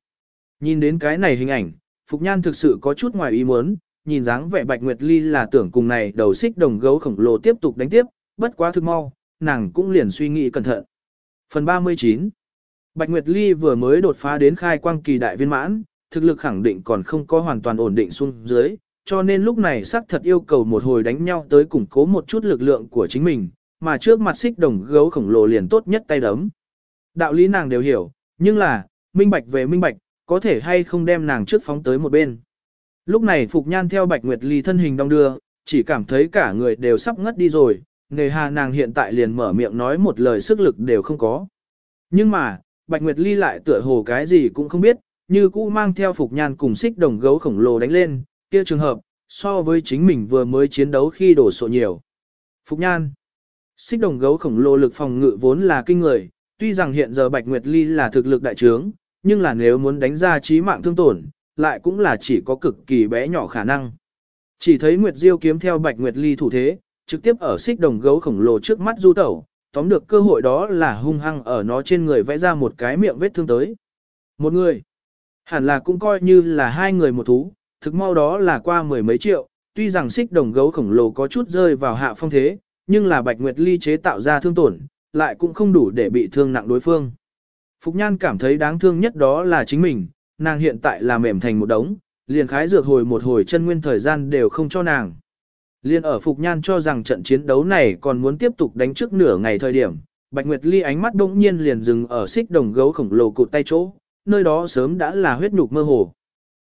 Nhìn đến cái này hình ảnh, Phục Nhan thực sự có chút ngoài ý muốn, nhìn dáng vẻ Bạch Nguyệt Ly là tưởng cùng này đầu xích đồng gấu khổng lồ tiếp tục đánh tiếp, bất quá thực mau, nàng cũng liền suy nghĩ cẩn thận. Phần 39 Bạch Nguyệt Ly vừa mới đột phá đến khai quang kỳ đại viên mãn, thực lực khẳng định còn không có hoàn toàn ổn định xuống dưới, cho nên lúc này xác thật yêu cầu một hồi đánh nhau tới củng cố một chút lực lượng của chính mình, mà trước mặt xích đồng gấu khổng lồ liền tốt nhất tay đấm. Đạo lý nàng đều hiểu, nhưng là, minh bạch về minh bạch, có thể hay không đem nàng trước phóng tới một bên. Lúc này Phục Nhan theo Bạch Nguyệt Ly thân hình đong đưa, chỉ cảm thấy cả người đều sắp ngất đi rồi, nghề hà nàng hiện tại liền mở miệng nói một lời sức lực đều không có. Nhưng mà, Bạch Nguyệt Ly lại tựa hồ cái gì cũng không biết, như cũ mang theo Phục Nhan cùng xích đồng gấu khổng lồ đánh lên, kia trường hợp, so với chính mình vừa mới chiến đấu khi đổ sộ nhiều. Phục Nhan Xích đồng gấu khổng lồ lực phòng ngự vốn là kinh người, tuy rằng hiện giờ Bạch Nguyệt Ly là thực lực đại trướng, nhưng là nếu muốn đánh ra chí mạng thương tổn, lại cũng là chỉ có cực kỳ bé nhỏ khả năng. Chỉ thấy Nguyệt Diêu kiếm theo Bạch Nguyệt Ly thủ thế, trực tiếp ở xích đồng gấu khổng lồ trước mắt du tẩu, tóm được cơ hội đó là hung hăng ở nó trên người vẽ ra một cái miệng vết thương tới. Một người, hẳn là cũng coi như là hai người một thú, thực mau đó là qua mười mấy triệu, tuy rằng xích đồng gấu khổng lồ có chút rơi vào hạ phong thế, nhưng là Bạch Nguyệt Ly chế tạo ra thương tổn, lại cũng không đủ để bị thương nặng đối phương. Phục Nhan cảm thấy đáng thương nhất đó là chính mình, nàng hiện tại là mềm thành một đống, liền khái dược hồi một hồi chân nguyên thời gian đều không cho nàng. Liên ở Phục Nhan cho rằng trận chiến đấu này còn muốn tiếp tục đánh trước nửa ngày thời điểm, Bạch Nguyệt Ly ánh mắt đông nhiên liền dừng ở xích đồng gấu khổng lồ cụt tay chỗ, nơi đó sớm đã là huyết nhục mơ hồ.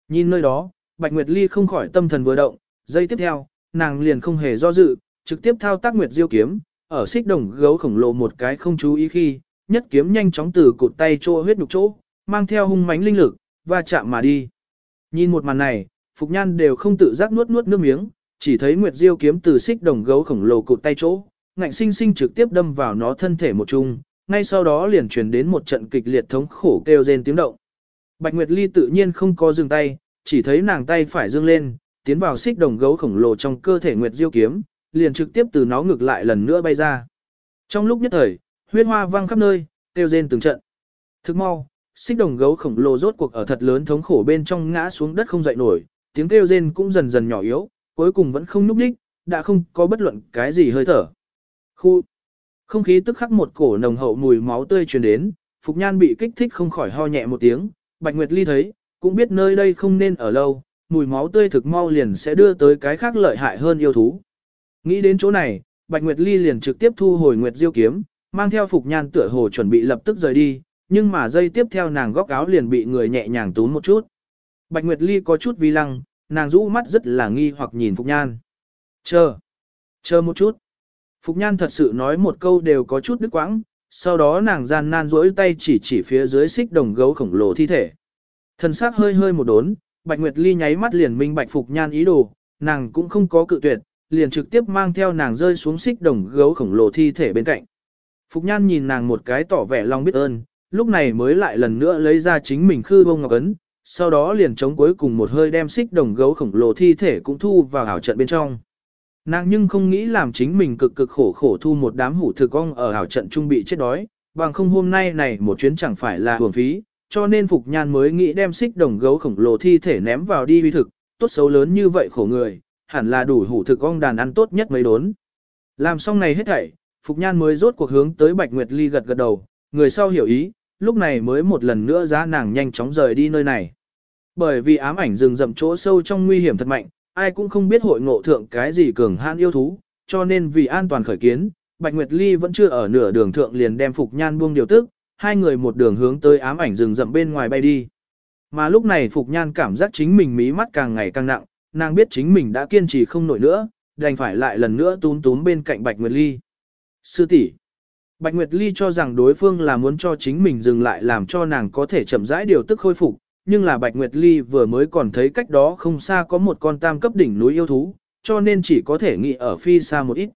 Nhìn nơi đó, Bạch Nguyệt Ly không khỏi tâm thần vừa động, giây tiếp theo, nàng liền không hề do dự, trực tiếp thao tác Nguyệt Diêu kiếm, ở xích đồng gấu khổng lồ một cái không chú ý khi, nhất kiếm nhanh chóng từ cụt tay chỗ huyết nhục chỗ, mang theo hung mãnh linh lực, và chạm mà đi. Nhìn một màn này, Phục Nhan đều không tự giác nuốt nuốt nước miếng, chỉ thấy Nguyệt Diêu kiếm từ xích đồng gấu khổng lồ cụt tay chỗ, ngạnh sinh sinh trực tiếp đâm vào nó thân thể một chung, ngay sau đó liền truyền đến một trận kịch liệt thống khổ kêu rên tiếng động. Bạch Nguyệt Ly tự nhiên không có dừng tay, chỉ thấy nàng tay phải dương lên, tiến vào xích đồng gấu khổng lồ trong cơ thể Nguyệt Diêu kiếm, liền trực tiếp từ nó ngược lại lần nữa bay ra. Trong lúc nhất thời, huyết hoa vang khắp nơi, tiêu rên từng trận. Thức mau, xích đồng gấu khổng lồ rốt cuộc ở thật lớn thống khổ bên trong ngã xuống đất không dậy nổi, tiếng kêu rên cũng dần dần nhỏ yếu, cuối cùng vẫn không núp đích, đã không có bất luận cái gì hơi thở. Khu không khí tức khắc một cổ nồng hậu mùi máu tươi truyền đến, Phục Nhan bị kích thích không khỏi ho nhẹ một tiếng, Bạch Nguyệt Ly thấy, cũng biết nơi đây không nên ở lâu, mùi máu tươi thực mau liền sẽ đưa tới cái khác lợi hại hơn yêu thú. Nghĩ đến chỗ này, Bạch Nguyệt Ly liền trực tiếp thu hồi Nguyệt Diêu kiếm, mang theo Phục Nhan tựa hồ chuẩn bị lập tức rời đi, nhưng mà dây tiếp theo nàng góc áo liền bị người nhẹ nhàng tún một chút. Bạch Nguyệt Ly có chút vi lăng, nàng rũ mắt rất là nghi hoặc nhìn Phục Nhan. Chờ, chờ một chút. Phục Nhan thật sự nói một câu đều có chút đứt quãng, sau đó nàng gian nan rỗi tay chỉ chỉ phía dưới xích đồng gấu khổng lồ thi thể. Thần sắc hơi hơi một đốn, Bạch Nguyệt Ly nháy mắt liền minh bạch Phục Nhan ý đồ, nàng cũng không có cự tuyệt, liền trực tiếp mang theo nàng rơi xuống xích đồng gấu khổng lồ thi thể bên cạnh. Phục Nhan nhìn nàng một cái tỏ vẻ lòng biết ơn, lúc này mới lại lần nữa lấy ra chính mình khư bông ngọc ấn, sau đó liền chống cuối cùng một hơi đem xích đồng gấu khổng lồ thi thể cũng thu vào ảo trận bên trong. Nàng nhưng không nghĩ làm chính mình cực cực khổ khổ thu một đám hủ thực ong ở ảo trận trung bị chết đói, bằng không hôm nay này một chuyến chẳng phải là hưởng phí, cho nên Phục Nhan mới nghĩ đem xích đồng gấu khổng lồ thi thể ném vào đi uy thực, tốt xấu lớn như vậy khổ người, hẳn là đủ hủ thực ong đàn ăn tốt nhất mấy đốn. Làm xong này hết thảy, Phục Nhan mới rốt cuộc hướng tới Bạch Nguyệt Ly gật gật đầu, người sau hiểu ý, lúc này mới một lần nữa giá nàng nhanh chóng rời đi nơi này. Bởi vì ám ảnh rừng rậm chỗ sâu trong nguy hiểm thật mạnh, ai cũng không biết hội ngộ thượng cái gì cường hãn yêu thú, cho nên vì an toàn khởi kiến, Bạch Nguyệt Ly vẫn chưa ở nửa đường thượng liền đem Phục Nhan buông điều tức, hai người một đường hướng tới ám ảnh rừng rậm bên ngoài bay đi. Mà lúc này Phục Nhan cảm giác chính mình mí mắt càng ngày càng nặng, nàng biết chính mình đã kiên trì không nổi nữa, đành phải lại lần nữa túm túm bên cạnh Bạch Nguyệt Ly. Sư tỷ Bạch Nguyệt Ly cho rằng đối phương là muốn cho chính mình dừng lại làm cho nàng có thể chậm rãi điều tức khôi phục, nhưng là Bạch Nguyệt Ly vừa mới còn thấy cách đó không xa có một con tam cấp đỉnh núi yêu thú, cho nên chỉ có thể nghĩ ở phi xa một ít.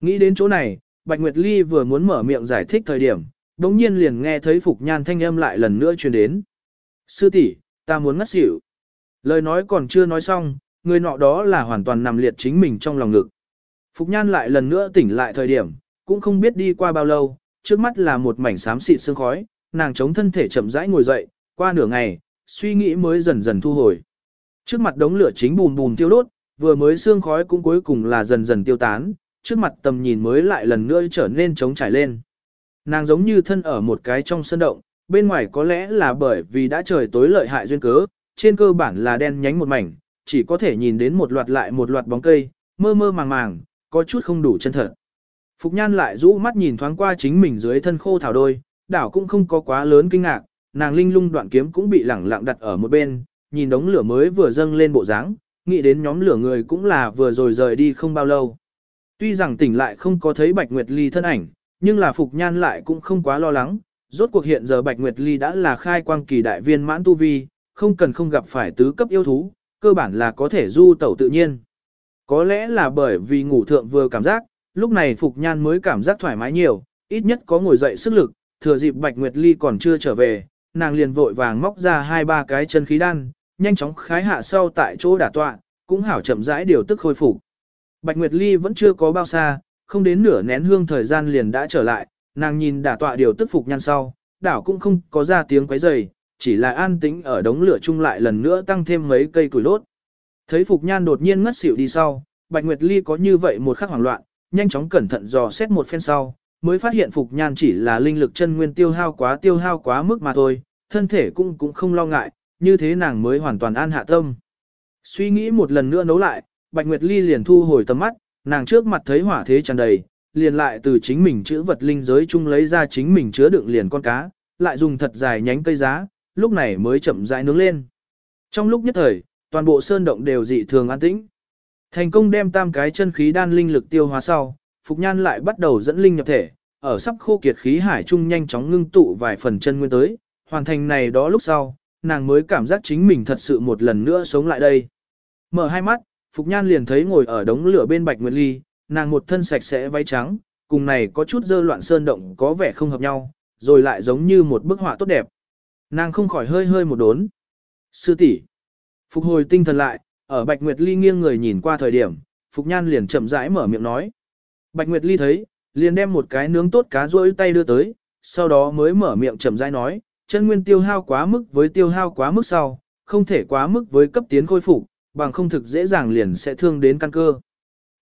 Nghĩ đến chỗ này, Bạch Nguyệt Ly vừa muốn mở miệng giải thích thời điểm, đống nhiên liền nghe thấy Phục Nhan thanh âm lại lần nữa truyền đến. Sư tỷ, ta muốn ngất xỉu. Lời nói còn chưa nói xong, người nọ đó là hoàn toàn nằm liệt chính mình trong lòng ngực. Phục Nhan lại lần nữa tỉnh lại thời điểm, cũng không biết đi qua bao lâu, trước mắt là một mảnh xám xịt sương khói, nàng chống thân thể chậm rãi ngồi dậy, qua nửa ngày, suy nghĩ mới dần dần thu hồi. Trước mặt đống lửa chính bùm bùm tiêu đốt, vừa mới sương khói cũng cuối cùng là dần dần tiêu tán, trước mặt tầm nhìn mới lại lần nữa trở nên trống trải lên. Nàng giống như thân ở một cái trong sân động, bên ngoài có lẽ là bởi vì đã trời tối lợi hại duyên cớ, trên cơ bản là đen nhánh một mảnh, chỉ có thể nhìn đến một loạt lại một loạt bóng cây, mơ mơ màng màng, có chút không đủ chân thật. Phục Nhan lại rũ mắt nhìn thoáng qua chính mình dưới thân khô thảo đôi, đảo cũng không có quá lớn kinh ngạc, nàng linh lung đoạn kiếm cũng bị lẳng lặng đặt ở một bên, nhìn đống lửa mới vừa dâng lên bộ dáng, nghĩ đến nhóm lửa người cũng là vừa rồi rời đi không bao lâu. Tuy rằng tỉnh lại không có thấy Bạch Nguyệt Ly thân ảnh, nhưng là Phục Nhan lại cũng không quá lo lắng, rốt cuộc hiện giờ Bạch Nguyệt Ly đã là khai quang kỳ đại viên mãn tu vi, không cần không gặp phải tứ cấp yêu thú, cơ bản là có thể du tẩu tự nhiên. Có lẽ là bởi vì ngủ thượng vừa cảm giác, lúc này Phục Nhan mới cảm giác thoải mái nhiều, ít nhất có ngồi dậy sức lực, thừa dịp Bạch Nguyệt Ly còn chưa trở về, nàng liền vội vàng móc ra hai ba cái chân khí đan, nhanh chóng khái hạ sau tại chỗ đả tọa, cũng hảo chậm rãi điều tức khôi phục. Bạch Nguyệt Ly vẫn chưa có bao xa, không đến nửa nén hương thời gian liền đã trở lại, nàng nhìn đả tọa điều tức phục nhan sau, đảo cũng không có ra tiếng quấy rầy, chỉ là an tĩnh ở đống lửa chung lại lần nữa tăng thêm mấy cây củi lốt. Thấy Phục Nhan đột nhiên ngất xỉu đi sau, Bạch Nguyệt Ly có như vậy một khắc hoảng loạn, nhanh chóng cẩn thận dò xét một phen sau, mới phát hiện Phục Nhan chỉ là linh lực chân nguyên tiêu hao quá tiêu hao quá mức mà thôi, thân thể cũng cũng không lo ngại, như thế nàng mới hoàn toàn an hạ tâm. Suy nghĩ một lần nữa nấu lại, Bạch Nguyệt Ly liền thu hồi tầm mắt, nàng trước mặt thấy hỏa thế tràn đầy, liền lại từ chính mình chữ vật linh giới chung lấy ra chính mình chứa đựng liền con cá, lại dùng thật dài nhánh cây giá, lúc này mới chậm rãi nướng lên. Trong lúc nhất thời, toàn bộ sơn động đều dị thường an tĩnh. Thành công đem tam cái chân khí đan linh lực tiêu hóa sau, Phục Nhan lại bắt đầu dẫn linh nhập thể, ở sắp khô kiệt khí hải trung nhanh chóng ngưng tụ vài phần chân nguyên tới, hoàn thành này đó lúc sau, nàng mới cảm giác chính mình thật sự một lần nữa sống lại đây. Mở hai mắt, Phục Nhan liền thấy ngồi ở đống lửa bên Bạch Nguyệt Ly, nàng một thân sạch sẽ váy trắng, cùng này có chút dơ loạn sơn động có vẻ không hợp nhau, rồi lại giống như một bức họa tốt đẹp. Nàng không khỏi hơi hơi một đốn. Sư tỷ Phục hồi tinh thần lại, ở Bạch Nguyệt Ly nghiêng người nhìn qua thời điểm, Phục Nhan liền chậm rãi mở miệng nói. Bạch Nguyệt Ly thấy, liền đem một cái nướng tốt cá rỗi tay đưa tới, sau đó mới mở miệng chậm rãi nói, chân nguyên tiêu hao quá mức với tiêu hao quá mức sau, không thể quá mức với cấp tiến khôi phục, bằng không thực dễ dàng liền sẽ thương đến căn cơ.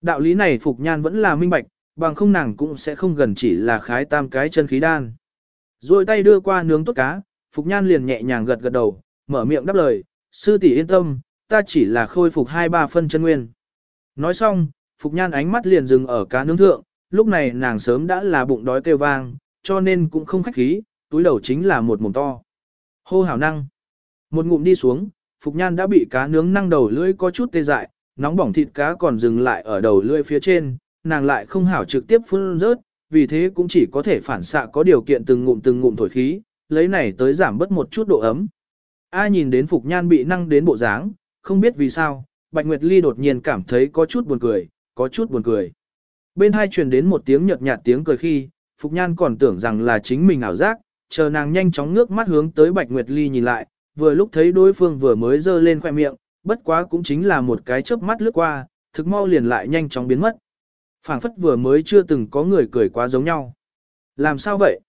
Đạo lý này Phục Nhan vẫn là minh bạch, bằng không nàng cũng sẽ không gần chỉ là khái tam cái chân khí đan. Rồi tay đưa qua nướng tốt cá, Phục Nhan liền nhẹ nhàng gật gật đầu, mở miệng đáp lời, sư tỷ yên tâm, ta chỉ là khôi phục 2-3 phân chân nguyên. Nói xong, Phục Nhan ánh mắt liền dừng ở cá nướng thượng, lúc này nàng sớm đã là bụng đói kêu vang, cho nên cũng không khách khí, túi đầu chính là một mồm to. Hô hào năng. Một ngụm đi xuống, Phục Nhan đã bị cá nướng năng đầu lưỡi có chút tê dại, nóng bỏng thịt cá còn dừng lại ở đầu lưỡi phía trên, nàng lại không hảo trực tiếp phun rớt, vì thế cũng chỉ có thể phản xạ có điều kiện từng ngụm từng ngụm thổi khí, lấy này tới giảm bớt một chút độ ấm. A nhìn đến Phục Nhan bị năng đến bộ dáng, không biết vì sao, Bạch Nguyệt Ly đột nhiên cảm thấy có chút buồn cười, có chút buồn cười. Bên hai truyền đến một tiếng nhợt nhạt tiếng cười khi, Phục Nhan còn tưởng rằng là chính mình ảo giác, chờ nàng nhanh chóng ngước mắt hướng tới Bạch Nguyệt Ly nhìn lại, vừa lúc thấy đối phương vừa mới dơ lên khoẻ miệng, bất quá cũng chính là một cái chớp mắt lướt qua, thực mau liền lại nhanh chóng biến mất. phảng phất vừa mới chưa từng có người cười quá giống nhau. Làm sao vậy?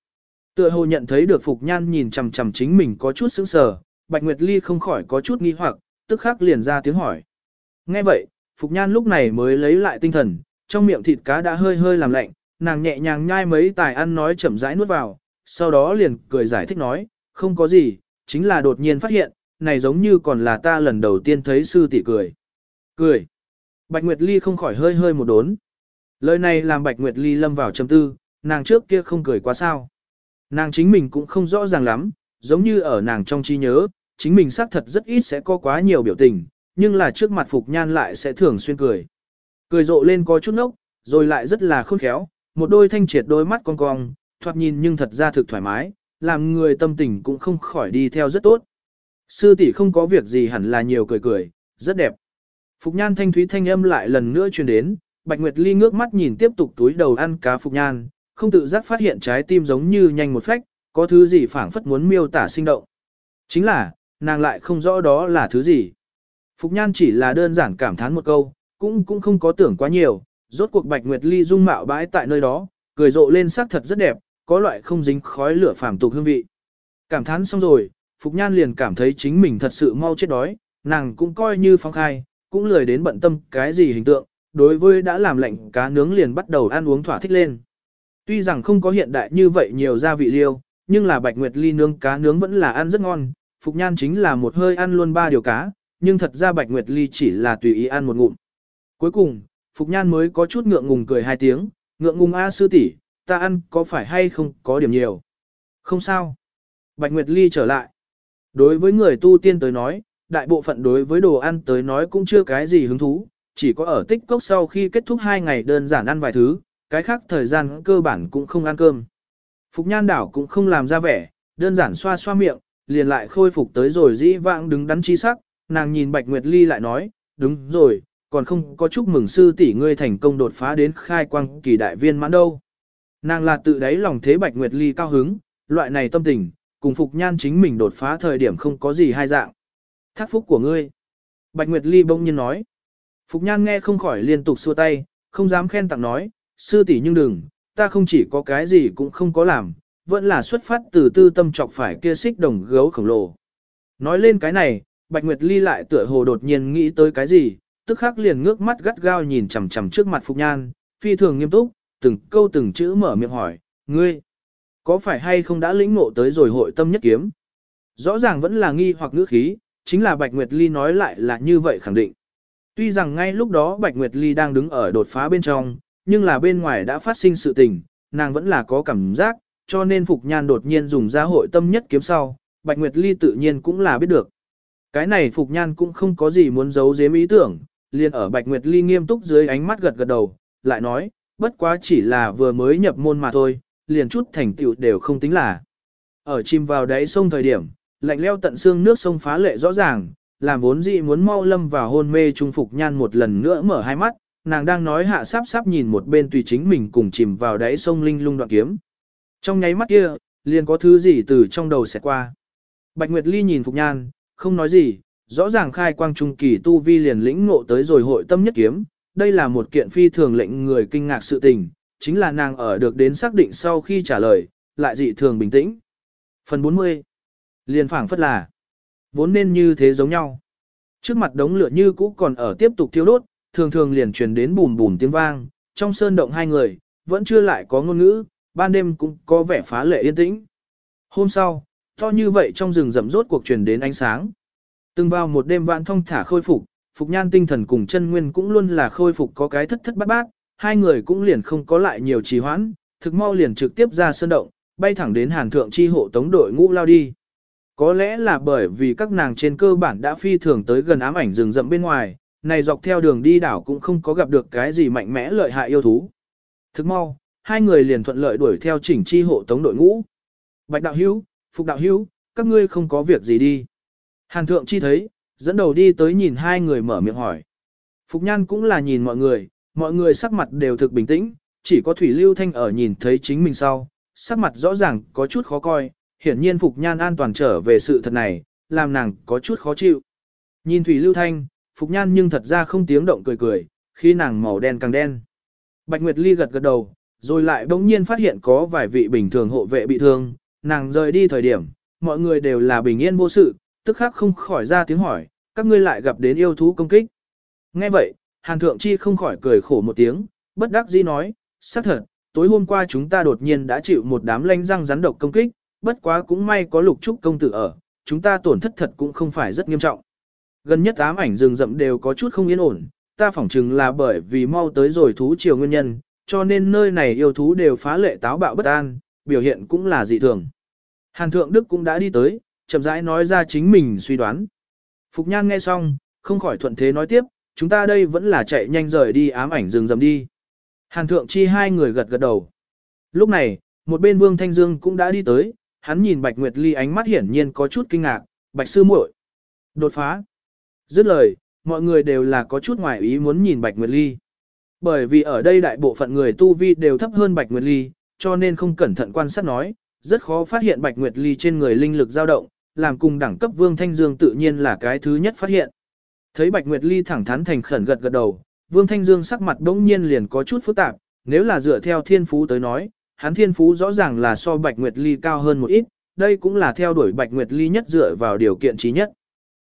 Tựa hồ nhận thấy được Phục Nhan nhìn chầm chầm chính mình có chút sững sờ, Bạch Nguyệt Ly không khỏi có chút nghi hoặc, tức khắc liền ra tiếng hỏi. Nghe vậy, Phục Nhan lúc này mới lấy lại tinh thần, trong miệng thịt cá đã hơi hơi làm lạnh, nàng nhẹ nhàng nhai mấy tài ăn nói chậm rãi nuốt vào, sau đó liền cười giải thích nói, không có gì, chính là đột nhiên phát hiện, này giống như còn là ta lần đầu tiên thấy sư tỷ cười. Cười. Bạch Nguyệt Ly không khỏi hơi hơi một đốn. Lời này làm Bạch Nguyệt Ly lâm vào trầm tư, nàng trước kia không cười quá sao. Nàng chính mình cũng không rõ ràng lắm, giống như ở nàng trong trí nhớ, chính mình xác thật rất ít sẽ có quá nhiều biểu tình, nhưng là trước mặt Phục Nhan lại sẽ thường xuyên cười. Cười rộ lên có chút nốc, rồi lại rất là khôn khéo, một đôi thanh triệt đôi mắt cong cong, thoạt nhìn nhưng thật ra thực thoải mái, làm người tâm tình cũng không khỏi đi theo rất tốt. Sư tỷ không có việc gì hẳn là nhiều cười cười, rất đẹp. Phục Nhan thanh thúy thanh âm lại lần nữa truyền đến, Bạch Nguyệt Ly ngước mắt nhìn tiếp tục túi đầu ăn cá Phục Nhan, không tự giác phát hiện trái tim giống như nhanh một phách, có thứ gì phảng phất muốn miêu tả sinh động. Chính là, nàng lại không rõ đó là thứ gì. Phục Nhan chỉ là đơn giản cảm thán một câu, cũng cũng không có tưởng quá nhiều, rốt cuộc Bạch Nguyệt Ly dung mạo bãi tại nơi đó, cười rộ lên sắc thật rất đẹp, có loại không dính khói lửa phàm tục hương vị. Cảm thán xong rồi, Phục Nhan liền cảm thấy chính mình thật sự mau chết đói, nàng cũng coi như phong khai, cũng lười đến bận tâm cái gì hình tượng, đối với đã làm lệnh cá nướng liền bắt đầu ăn uống thỏa thích lên. Tuy rằng không có hiện đại như vậy nhiều gia vị liêu, nhưng là Bạch Nguyệt Ly nướng cá nướng vẫn là ăn rất ngon, Phục Nhan chính là một hơi ăn luôn ba điều cá, nhưng thật ra Bạch Nguyệt Ly chỉ là tùy ý ăn một ngụm. Cuối cùng, Phục Nhan mới có chút ngượng ngùng cười hai tiếng, ngượng ngùng A sư tỷ ta ăn có phải hay không có điểm nhiều. Không sao. Bạch Nguyệt Ly trở lại. Đối với người tu tiên tới nói, đại bộ phận đối với đồ ăn tới nói cũng chưa cái gì hứng thú, chỉ có ở tích cốc sau khi kết thúc hai ngày đơn giản ăn vài thứ, cái khác thời gian cơ bản cũng không ăn cơm. Phục Nhan đảo cũng không làm ra vẻ, đơn giản xoa xoa miệng, liền lại khôi phục tới rồi dĩ vãng đứng đắn chi sắc, nàng nhìn Bạch Nguyệt Ly lại nói, đúng rồi, còn không có chúc mừng sư tỷ ngươi thành công đột phá đến khai quang kỳ đại viên mãn đâu. Nàng là tự đáy lòng thế Bạch Nguyệt Ly cao hứng, loại này tâm tình, cùng Phục Nhan chính mình đột phá thời điểm không có gì hai dạng. Thác phúc của ngươi. Bạch Nguyệt Ly bỗng nhiên nói. Phục Nhan nghe không khỏi liên tục xua tay, không dám khen tặng nói, sư tỷ nhưng đừng, ta không chỉ có cái gì cũng không có làm, vẫn là xuất phát từ tư tâm chọc phải kia xích đồng gấu khổng lồ. Nói lên cái này, Bạch Nguyệt Ly lại tựa hồ đột nhiên nghĩ tới cái gì, tức khắc liền ngước mắt gắt gao nhìn chằm chằm trước mặt Phục Nhan, phi thường nghiêm túc, từng câu từng chữ mở miệng hỏi, ngươi, có phải hay không đã lĩnh ngộ tới rồi hội tâm nhất kiếm? Rõ ràng vẫn là nghi hoặc ngữ khí, chính là Bạch Nguyệt Ly nói lại là như vậy khẳng định. Tuy rằng ngay lúc đó Bạch Nguyệt Ly đang đứng ở đột phá bên trong, nhưng là bên ngoài đã phát sinh sự tình, nàng vẫn là có cảm giác, cho nên Phục Nhan đột nhiên dùng ra hội tâm nhất kiếm sau, Bạch Nguyệt Ly tự nhiên cũng là biết được. Cái này Phục Nhan cũng không có gì muốn giấu giếm ý tưởng, liền ở Bạch Nguyệt Ly nghiêm túc dưới ánh mắt gật gật đầu, lại nói, bất quá chỉ là vừa mới nhập môn mà thôi, liền chút thành tựu đều không tính là. Ở chìm vào đáy sông thời điểm, lạnh leo tận xương nước sông phá lệ rõ ràng, làm vốn dị muốn mau lâm vào hôn mê trung phục nhan một lần nữa mở hai mắt, nàng đang nói hạ sắp sắp nhìn một bên tùy chính mình cùng chìm vào đáy sông linh lung đoạn kiếm. Trong nháy mắt kia, liền có thứ gì từ trong đầu sẽ qua. Bạch Nguyệt Ly nhìn Phục Nhan, không nói gì, rõ ràng khai quang trung kỳ tu vi liền lĩnh ngộ tới rồi hội tâm nhất kiếm, đây là một kiện phi thường lệnh người kinh ngạc sự tình, chính là nàng ở được đến xác định sau khi trả lời, lại dị thường bình tĩnh. Phần 40 Liền phảng phất là vốn nên như thế giống nhau. Trước mặt đống lửa như cũ còn ở tiếp tục thiêu đốt, thường thường liền truyền đến bùm bùm tiếng vang, trong sơn động hai người, vẫn chưa lại có ngôn ngữ, ban đêm cũng có vẻ phá lệ yên tĩnh. Hôm sau, to như vậy trong rừng rậm rốt cuộc truyền đến ánh sáng. Từng vào một đêm vạn thông thả khôi phục, Phục Nhan tinh thần cùng chân nguyên cũng luôn là khôi phục có cái thất thất bát bát, hai người cũng liền không có lại nhiều trì hoãn, thực mau liền trực tiếp ra sơn động, bay thẳng đến Hàn Thượng chi hộ tống đội ngũ lao đi. Có lẽ là bởi vì các nàng trên cơ bản đã phi thường tới gần ám ảnh rừng rậm bên ngoài, này dọc theo đường đi đảo cũng không có gặp được cái gì mạnh mẽ lợi hại yêu thú. Thức mau, hai người liền thuận lợi đuổi theo chỉnh chi hộ tống đội ngũ. Bạch đạo hữu, Phục đạo hữu, các ngươi không có việc gì đi. Hàn thượng chi thấy, dẫn đầu đi tới nhìn hai người mở miệng hỏi. Phục nhan cũng là nhìn mọi người, mọi người sắc mặt đều thực bình tĩnh, chỉ có Thủy Lưu Thanh ở nhìn thấy chính mình sau, sắc mặt rõ ràng có chút khó coi, hiển nhiên Phục Nhan an toàn trở về sự thật này, làm nàng có chút khó chịu. Nhìn Thủy Lưu Thanh, Phục Nhan nhưng thật ra không tiếng động cười cười, khi nàng màu đen càng đen. Bạch Nguyệt Ly gật gật đầu, rồi lại bỗng nhiên phát hiện có vài vị bình thường hộ vệ bị thương, nàng rời đi thời điểm, mọi người đều là bình yên vô sự, tức khắc không khỏi ra tiếng hỏi, các ngươi lại gặp đến yêu thú công kích. Nghe vậy, Hàn Thượng Chi không khỏi cười khổ một tiếng, bất đắc dĩ nói, xác thật, tối hôm qua chúng ta đột nhiên đã chịu một đám lanh răng rắn độc công kích, bất quá cũng may có lục trúc công tử ở, chúng ta tổn thất thật cũng không phải rất nghiêm trọng. Gần nhất ám ảnh rừng rậm đều có chút không yên ổn, ta phỏng chừng là bởi vì mau tới rồi thú chiều nguyên nhân, cho nên nơi này yêu thú đều phá lệ táo bạo bất an, biểu hiện cũng là dị thường. Hàn Thượng Đức cũng đã đi tới, chậm rãi nói ra chính mình suy đoán. Phục Nhan nghe xong, không khỏi thuận thế nói tiếp, chúng ta đây vẫn là chạy nhanh rời đi ám ảnh rừng rầm đi. Hàn Thượng Chi hai người gật gật đầu. Lúc này, một bên Vương Thanh Dương cũng đã đi tới, hắn nhìn Bạch Nguyệt Ly ánh mắt hiển nhiên có chút kinh ngạc, Bạch Sư muội Đột phá. Dứt lời, mọi người đều là có chút ngoài ý muốn nhìn Bạch Nguyệt Ly. Bởi vì ở đây đại bộ phận người tu vi đều thấp hơn Bạch Nguyệt Ly, cho nên không cẩn thận quan sát nói, rất khó phát hiện Bạch Nguyệt Ly trên người linh lực dao động, làm cùng đẳng cấp Vương Thanh Dương tự nhiên là cái thứ nhất phát hiện. Thấy Bạch Nguyệt Ly thẳng thắn thành khẩn gật gật đầu, Vương Thanh Dương sắc mặt bỗng nhiên liền có chút phức tạp, nếu là dựa theo thiên phú tới nói, hắn thiên phú rõ ràng là so Bạch Nguyệt Ly cao hơn một ít, đây cũng là theo đuổi Bạch Nguyệt Ly nhất dựa vào điều kiện trí nhất.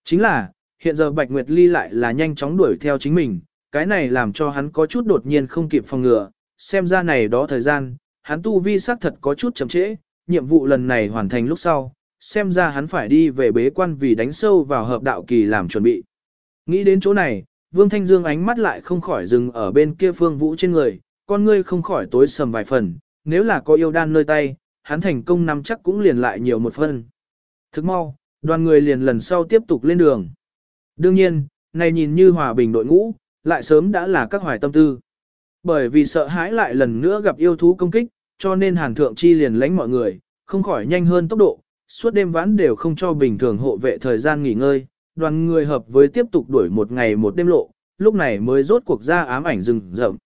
Chính là, hiện giờ Bạch Nguyệt Ly lại là nhanh chóng đuổi theo chính mình, cái này làm cho hắn có chút đột nhiên không kịp phòng ngừa, xem ra này đó thời gian, hắn tu vi xác thật có chút chậm trễ, nhiệm vụ lần này hoàn thành lúc sau, xem ra hắn phải đi về bế quan vì đánh sâu vào hợp đạo kỳ làm chuẩn bị. Nghĩ đến chỗ này, Vương Thanh Dương ánh mắt lại không khỏi dừng ở bên kia phương vũ trên người, con ngươi không khỏi tối sầm vài phần, nếu là có yêu đan nơi tay, hắn thành công nắm chắc cũng liền lại nhiều một phần. Thức mau, đoàn người liền lần sau tiếp tục lên đường. Đương nhiên, này nhìn như hòa bình đội ngũ, lại sớm đã là các hoài tâm tư. Bởi vì sợ hãi lại lần nữa gặp yêu thú công kích, cho nên hàn thượng chi liền lánh mọi người, không khỏi nhanh hơn tốc độ, suốt đêm vãn đều không cho bình thường hộ vệ thời gian nghỉ ngơi, đoàn người hợp với tiếp tục đuổi một ngày một đêm lộ, lúc này mới rốt cuộc ra ám ảnh rừng rậm.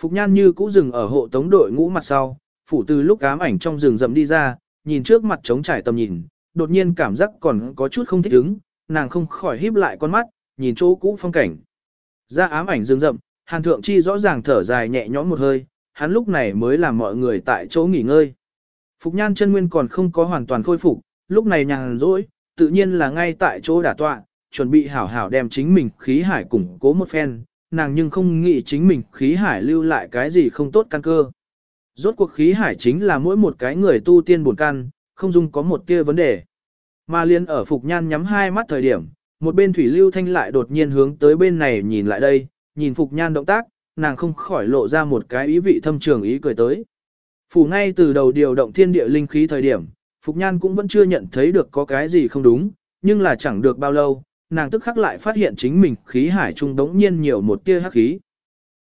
Phục nhan như cũ rừng ở hộ tống đội ngũ mặt sau, phủ từ lúc ám ảnh trong rừng rậm đi ra, nhìn trước mặt trống trải tầm nhìn, đột nhiên cảm giác còn có chút không thích ứng, nàng không khỏi híp lại con mắt, nhìn chỗ cũ phong cảnh. Ra ám ảnh rừng rậm, Hàn Thượng Chi rõ ràng thở dài nhẹ nhõm một hơi, hắn lúc này mới làm mọi người tại chỗ nghỉ ngơi. Phục nhan chân nguyên còn không có hoàn toàn khôi phục, lúc này nhàn rỗi, tự nhiên là ngay tại chỗ đả tọa, chuẩn bị hảo hảo đem chính mình khí hải củng cố một phen, nàng nhưng không nghĩ chính mình khí hải lưu lại cái gì không tốt căn cơ. Rốt cuộc khí hải chính là mỗi một cái người tu tiên buồn căn, không dung có một tia vấn đề. Mà liên ở Phục Nhan nhắm hai mắt thời điểm, một bên Thủy Lưu Thanh lại đột nhiên hướng tới bên này nhìn lại đây, nhìn Phục Nhan động tác, nàng không khỏi lộ ra một cái ý vị thâm trường ý cười tới. Phủ ngay từ đầu điều động thiên địa linh khí thời điểm, Phục Nhan cũng vẫn chưa nhận thấy được có cái gì không đúng, nhưng là chẳng được bao lâu, nàng tức khắc lại phát hiện chính mình khí hải trung đống nhiên nhiều một tia hắc khí.